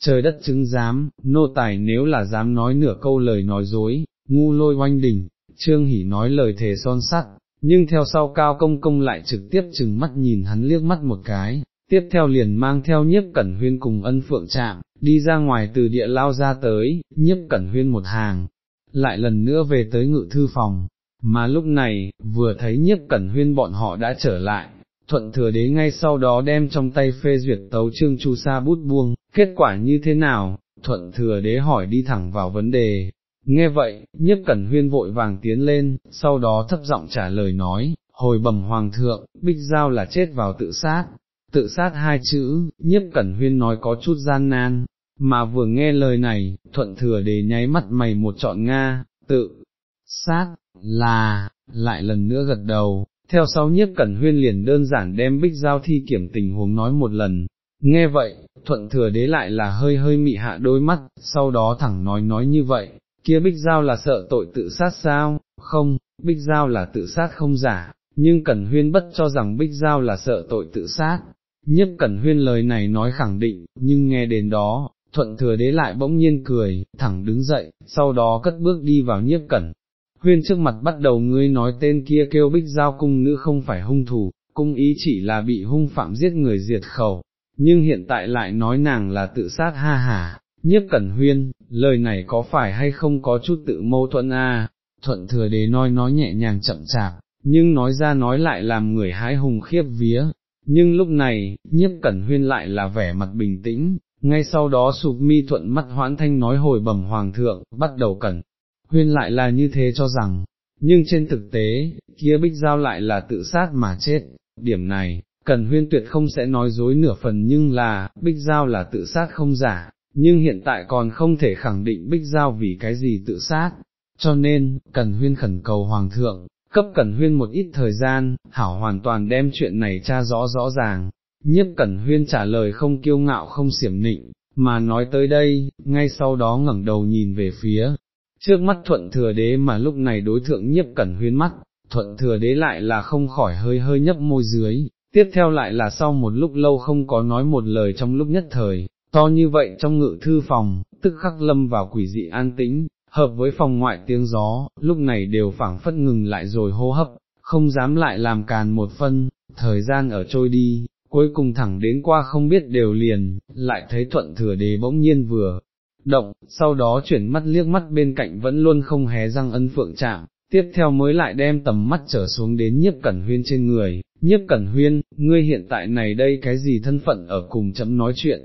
Trời đất chứng giám, nô tài nếu là dám nói nửa câu lời nói dối, ngu lôi oanh đỉnh, trương hỉ nói lời thề son sắt, nhưng theo sau cao công công lại trực tiếp chừng mắt nhìn hắn liếc mắt một cái, tiếp theo liền mang theo nhiếp cẩn huyên cùng ân phượng trạm, đi ra ngoài từ địa lao ra tới, nhiếp cẩn huyên một hàng, lại lần nữa về tới ngự thư phòng, mà lúc này, vừa thấy nhiếp cẩn huyên bọn họ đã trở lại, thuận thừa đế ngay sau đó đem trong tay phê duyệt tấu trương chu sa bút buông, kết quả như thế nào, thuận thừa đế hỏi đi thẳng vào vấn đề. Nghe vậy, nhiếp cẩn huyên vội vàng tiến lên, sau đó thấp giọng trả lời nói, hồi bẩm hoàng thượng, bích giao là chết vào tự sát, tự sát hai chữ, nhiếp cẩn huyên nói có chút gian nan, mà vừa nghe lời này, thuận thừa đế nháy mắt mày một trọn Nga, tự, sát, là, lại lần nữa gật đầu, theo sau nhiếp cẩn huyên liền đơn giản đem bích giao thi kiểm tình huống nói một lần, nghe vậy, thuận thừa đế lại là hơi hơi mị hạ đôi mắt, sau đó thẳng nói nói như vậy, kia bích giao là sợ tội tự sát sao, không, bích giao là tự sát không giả, nhưng cẩn huyên bất cho rằng bích giao là sợ tội tự sát, nhiếp cẩn huyên lời này nói khẳng định, nhưng nghe đến đó, thuận thừa đế lại bỗng nhiên cười, thẳng đứng dậy, sau đó cất bước đi vào nhiếp cẩn. Huyên trước mặt bắt đầu ngươi nói tên kia kêu bích giao cung nữ không phải hung thủ, cung ý chỉ là bị hung phạm giết người diệt khẩu, nhưng hiện tại lại nói nàng là tự sát ha hà, nhiếp cẩn huyên, lời này có phải hay không có chút tự mâu thuẫn a? thuận thừa đế nói nói nhẹ nhàng chậm chạp, nhưng nói ra nói lại làm người hái hùng khiếp vía, nhưng lúc này, nhiếp cẩn huyên lại là vẻ mặt bình tĩnh, ngay sau đó sụp mi thuận mắt hoãn thanh nói hồi bẩm hoàng thượng, bắt đầu cẩn, huyên lại là như thế cho rằng, nhưng trên thực tế, kia bích giao lại là tự sát mà chết, điểm này, Cẩn huyên tuyệt không sẽ nói dối nửa phần nhưng là, bích giao là tự sát không giả, nhưng hiện tại còn không thể khẳng định bích giao vì cái gì tự sát, cho nên, Cẩn huyên khẩn cầu Hoàng thượng, cấp Cẩn huyên một ít thời gian, hảo hoàn toàn đem chuyện này tra rõ rõ ràng, nhiếp Cẩn huyên trả lời không kiêu ngạo không xiểm nịnh, mà nói tới đây, ngay sau đó ngẩng đầu nhìn về phía, trước mắt thuận thừa đế mà lúc này đối thượng nhiếp Cẩn huyên mắt, thuận thừa đế lại là không khỏi hơi hơi nhấp môi dưới, tiếp theo lại là sau một lúc lâu không có nói một lời trong lúc nhất thời, to như vậy trong ngự thư phòng, tức khắc lâm vào quỷ dị an tĩnh, hợp với phòng ngoại tiếng gió, lúc này đều phảng phất ngừng lại rồi hô hấp, không dám lại làm càn một phân, thời gian ở trôi đi, cuối cùng thẳng đến qua không biết đều liền, lại thấy thuận thừa đế bỗng nhiên vừa động, sau đó chuyển mắt liếc mắt bên cạnh vẫn luôn không hé răng ân phượng chạm, tiếp theo mới lại đem tầm mắt trở xuống đến nhiếp cẩn huyên trên người, nhiếp cẩn huyên, ngươi hiện tại này đây cái gì thân phận ở cùng chấm nói chuyện,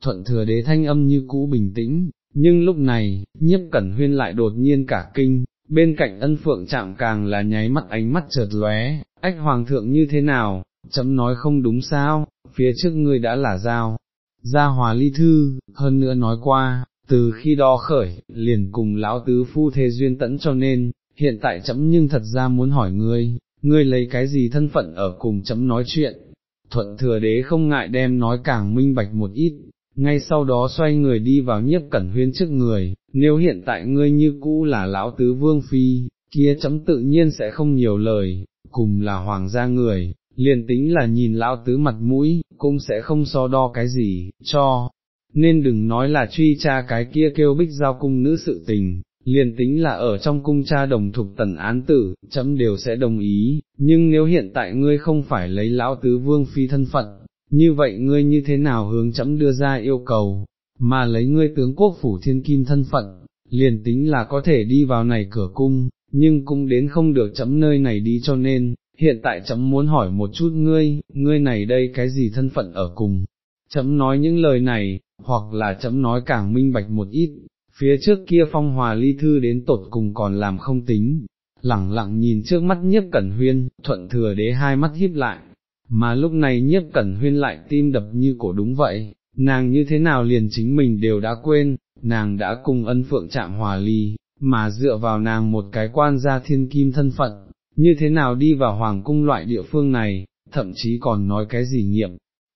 thuận thừa đế thanh âm như cũ bình tĩnh, nhưng lúc này, nhiếp cẩn huyên lại đột nhiên cả kinh, bên cạnh ân phượng chạm càng là nháy mắt ánh mắt chợt lóe, ách hoàng thượng như thế nào, chấm nói không đúng sao, phía trước ngươi đã là giao, gia hòa ly thư, hơn nữa nói qua, từ khi đó khởi, liền cùng lão tứ phu thế duyên tẫn cho nên, hiện tại chấm nhưng thật ra muốn hỏi ngươi, ngươi lấy cái gì thân phận ở cùng chấm nói chuyện, thuận thừa đế không ngại đem nói càng minh bạch một ít, ngay sau đó xoay người đi vào nhiếp cẩn huyên trước người, nếu hiện tại ngươi như cũ là lão tứ vương phi, kia chấm tự nhiên sẽ không nhiều lời, cùng là hoàng gia người, liền tính là nhìn lão tứ mặt mũi, cũng sẽ không so đo cái gì, cho, nên đừng nói là truy tra cái kia kêu bích giao cung nữ sự tình, liền tính là ở trong cung cha đồng thục tần án tử, chấm đều sẽ đồng ý, nhưng nếu hiện tại ngươi không phải lấy lão tứ vương phi thân phận, như vậy ngươi như thế nào hướng chấm đưa ra yêu cầu, mà lấy ngươi tướng quốc phủ thiên kim thân phận, liền tính là có thể đi vào này cửa cung, nhưng cũng đến không được chấm nơi này đi cho nên, hiện tại chấm muốn hỏi một chút ngươi, ngươi này đây cái gì thân phận ở cùng, chấm nói những lời này, hoặc là chấm nói càng minh bạch một ít, phía trước kia phong hòa ly thư đến tột cùng còn làm không tính, lẳng lặng nhìn trước mắt nhiếp cẩn huyên, thuận thừa đế hai mắt híp lại, mà lúc này nhiếp cẩn huyên lại tim đập như cổ đúng vậy, nàng như thế nào liền chính mình đều đã quên, nàng đã cùng ân phượng chạm hòa ly, mà dựa vào nàng một cái quan gia thiên kim thân phận, như thế nào đi vào hoàng cung loại địa phương này, thậm chí còn nói cái gì nghiệm,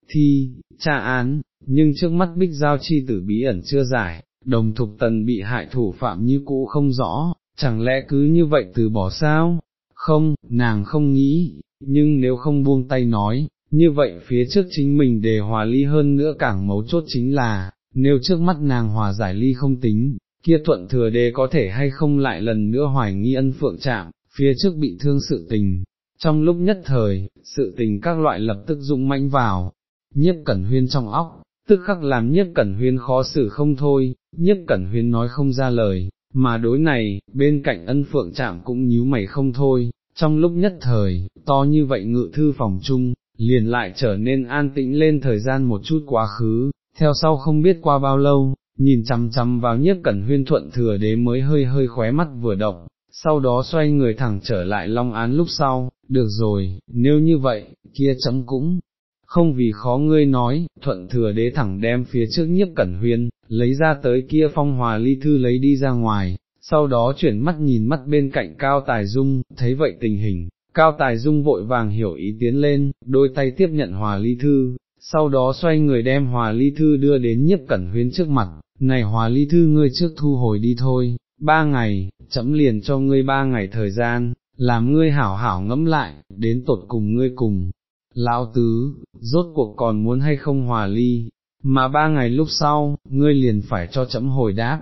thi, tra án, nhưng trước mắt bích giao chi tử bí ẩn chưa giải, đồng thục tần bị hại thủ phạm như cũ không rõ, chẳng lẽ cứ như vậy từ bỏ sao? Không, nàng không nghĩ, nhưng nếu không buông tay nói, như vậy phía trước chính mình đề hòa ly hơn nữa càng mấu chốt chính là, nếu trước mắt nàng hòa giải ly không tính, kia thuận thừa đế có thể hay không lại lần nữa hoài nghi ân phượng chạm, phía trước bị thương sự tình. Trong lúc nhất thời, sự tình các loại lập tức dũng mãnh vào, nhiếp cẩn huyên trong óc, tức khắc làm nhiếp cẩn huyên khó xử không thôi, nhiếp cẩn huyên nói không ra lời, mà đối này, bên cạnh ân phượng chạm cũng nhíu mày không thôi, trong lúc nhất thời, to như vậy ngự thư phòng chung, liền lại trở nên an tĩnh lên thời gian một chút quá khứ, theo sau không biết qua bao lâu, nhìn chằm chằm vào nhiếp cẩn huyên thuận thừa đế mới hơi hơi khóe mắt vừa động, sau đó xoay người thẳng trở lại long án lúc sau, được rồi, nếu như vậy, kia chấm cũng, không vì khó ngươi nói, thuận thừa đế thẳng đem phía trước nhiếp cẩn huyên, lấy ra tới kia phong hòa ly thư lấy đi ra ngoài, sau đó chuyển mắt nhìn mắt bên cạnh cao tài dung, thấy vậy tình hình, cao tài dung vội vàng hiểu ý tiến lên, đôi tay tiếp nhận hòa ly thư, sau đó xoay người đem hòa ly thư đưa đến nhiếp cẩn huyên trước mặt, này hòa ly thư ngươi trước thu hồi đi thôi, ba ngày, chấm liền cho ngươi ba ngày thời gian, làm ngươi hảo hảo ngẫm lại, đến tột cùng ngươi cùng. Lão tứ, rốt cuộc còn muốn hay không hòa ly, mà ba ngày lúc sau, ngươi liền phải cho chấm hồi đáp,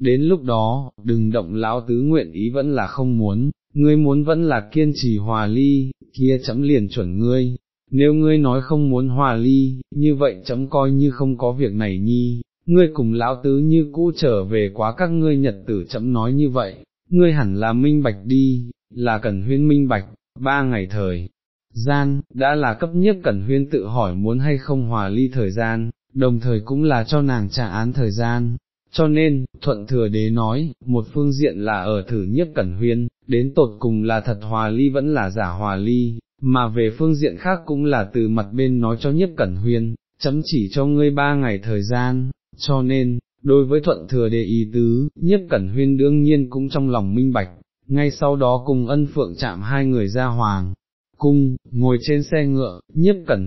đến lúc đó, đừng động lão tứ nguyện ý vẫn là không muốn, ngươi muốn vẫn là kiên trì hòa ly, kia chấm liền chuẩn ngươi, nếu ngươi nói không muốn hòa ly, như vậy chấm coi như không có việc này nhi, ngươi cùng lão tứ như cũ trở về quá các ngươi nhật tử chấm nói như vậy, ngươi hẳn là minh bạch đi, là cần huyên minh bạch, ba ngày thời. Gian, đã là cấp nhất cẩn huyên tự hỏi muốn hay không hòa ly thời gian, đồng thời cũng là cho nàng trả án thời gian, cho nên, thuận thừa đế nói, một phương diện là ở thử nhiếp cẩn huyên, đến tột cùng là thật hòa ly vẫn là giả hòa ly, mà về phương diện khác cũng là từ mặt bên nói cho nhiếp cẩn huyên, chấm chỉ cho ngươi ba ngày thời gian, cho nên, đối với thuận thừa đề ý tứ, nhiếp cẩn huyên đương nhiên cũng trong lòng minh bạch, ngay sau đó cùng ân phượng chạm hai người ra hoàng, cung, ngồi trên xe ngựa, nhiếp cẩn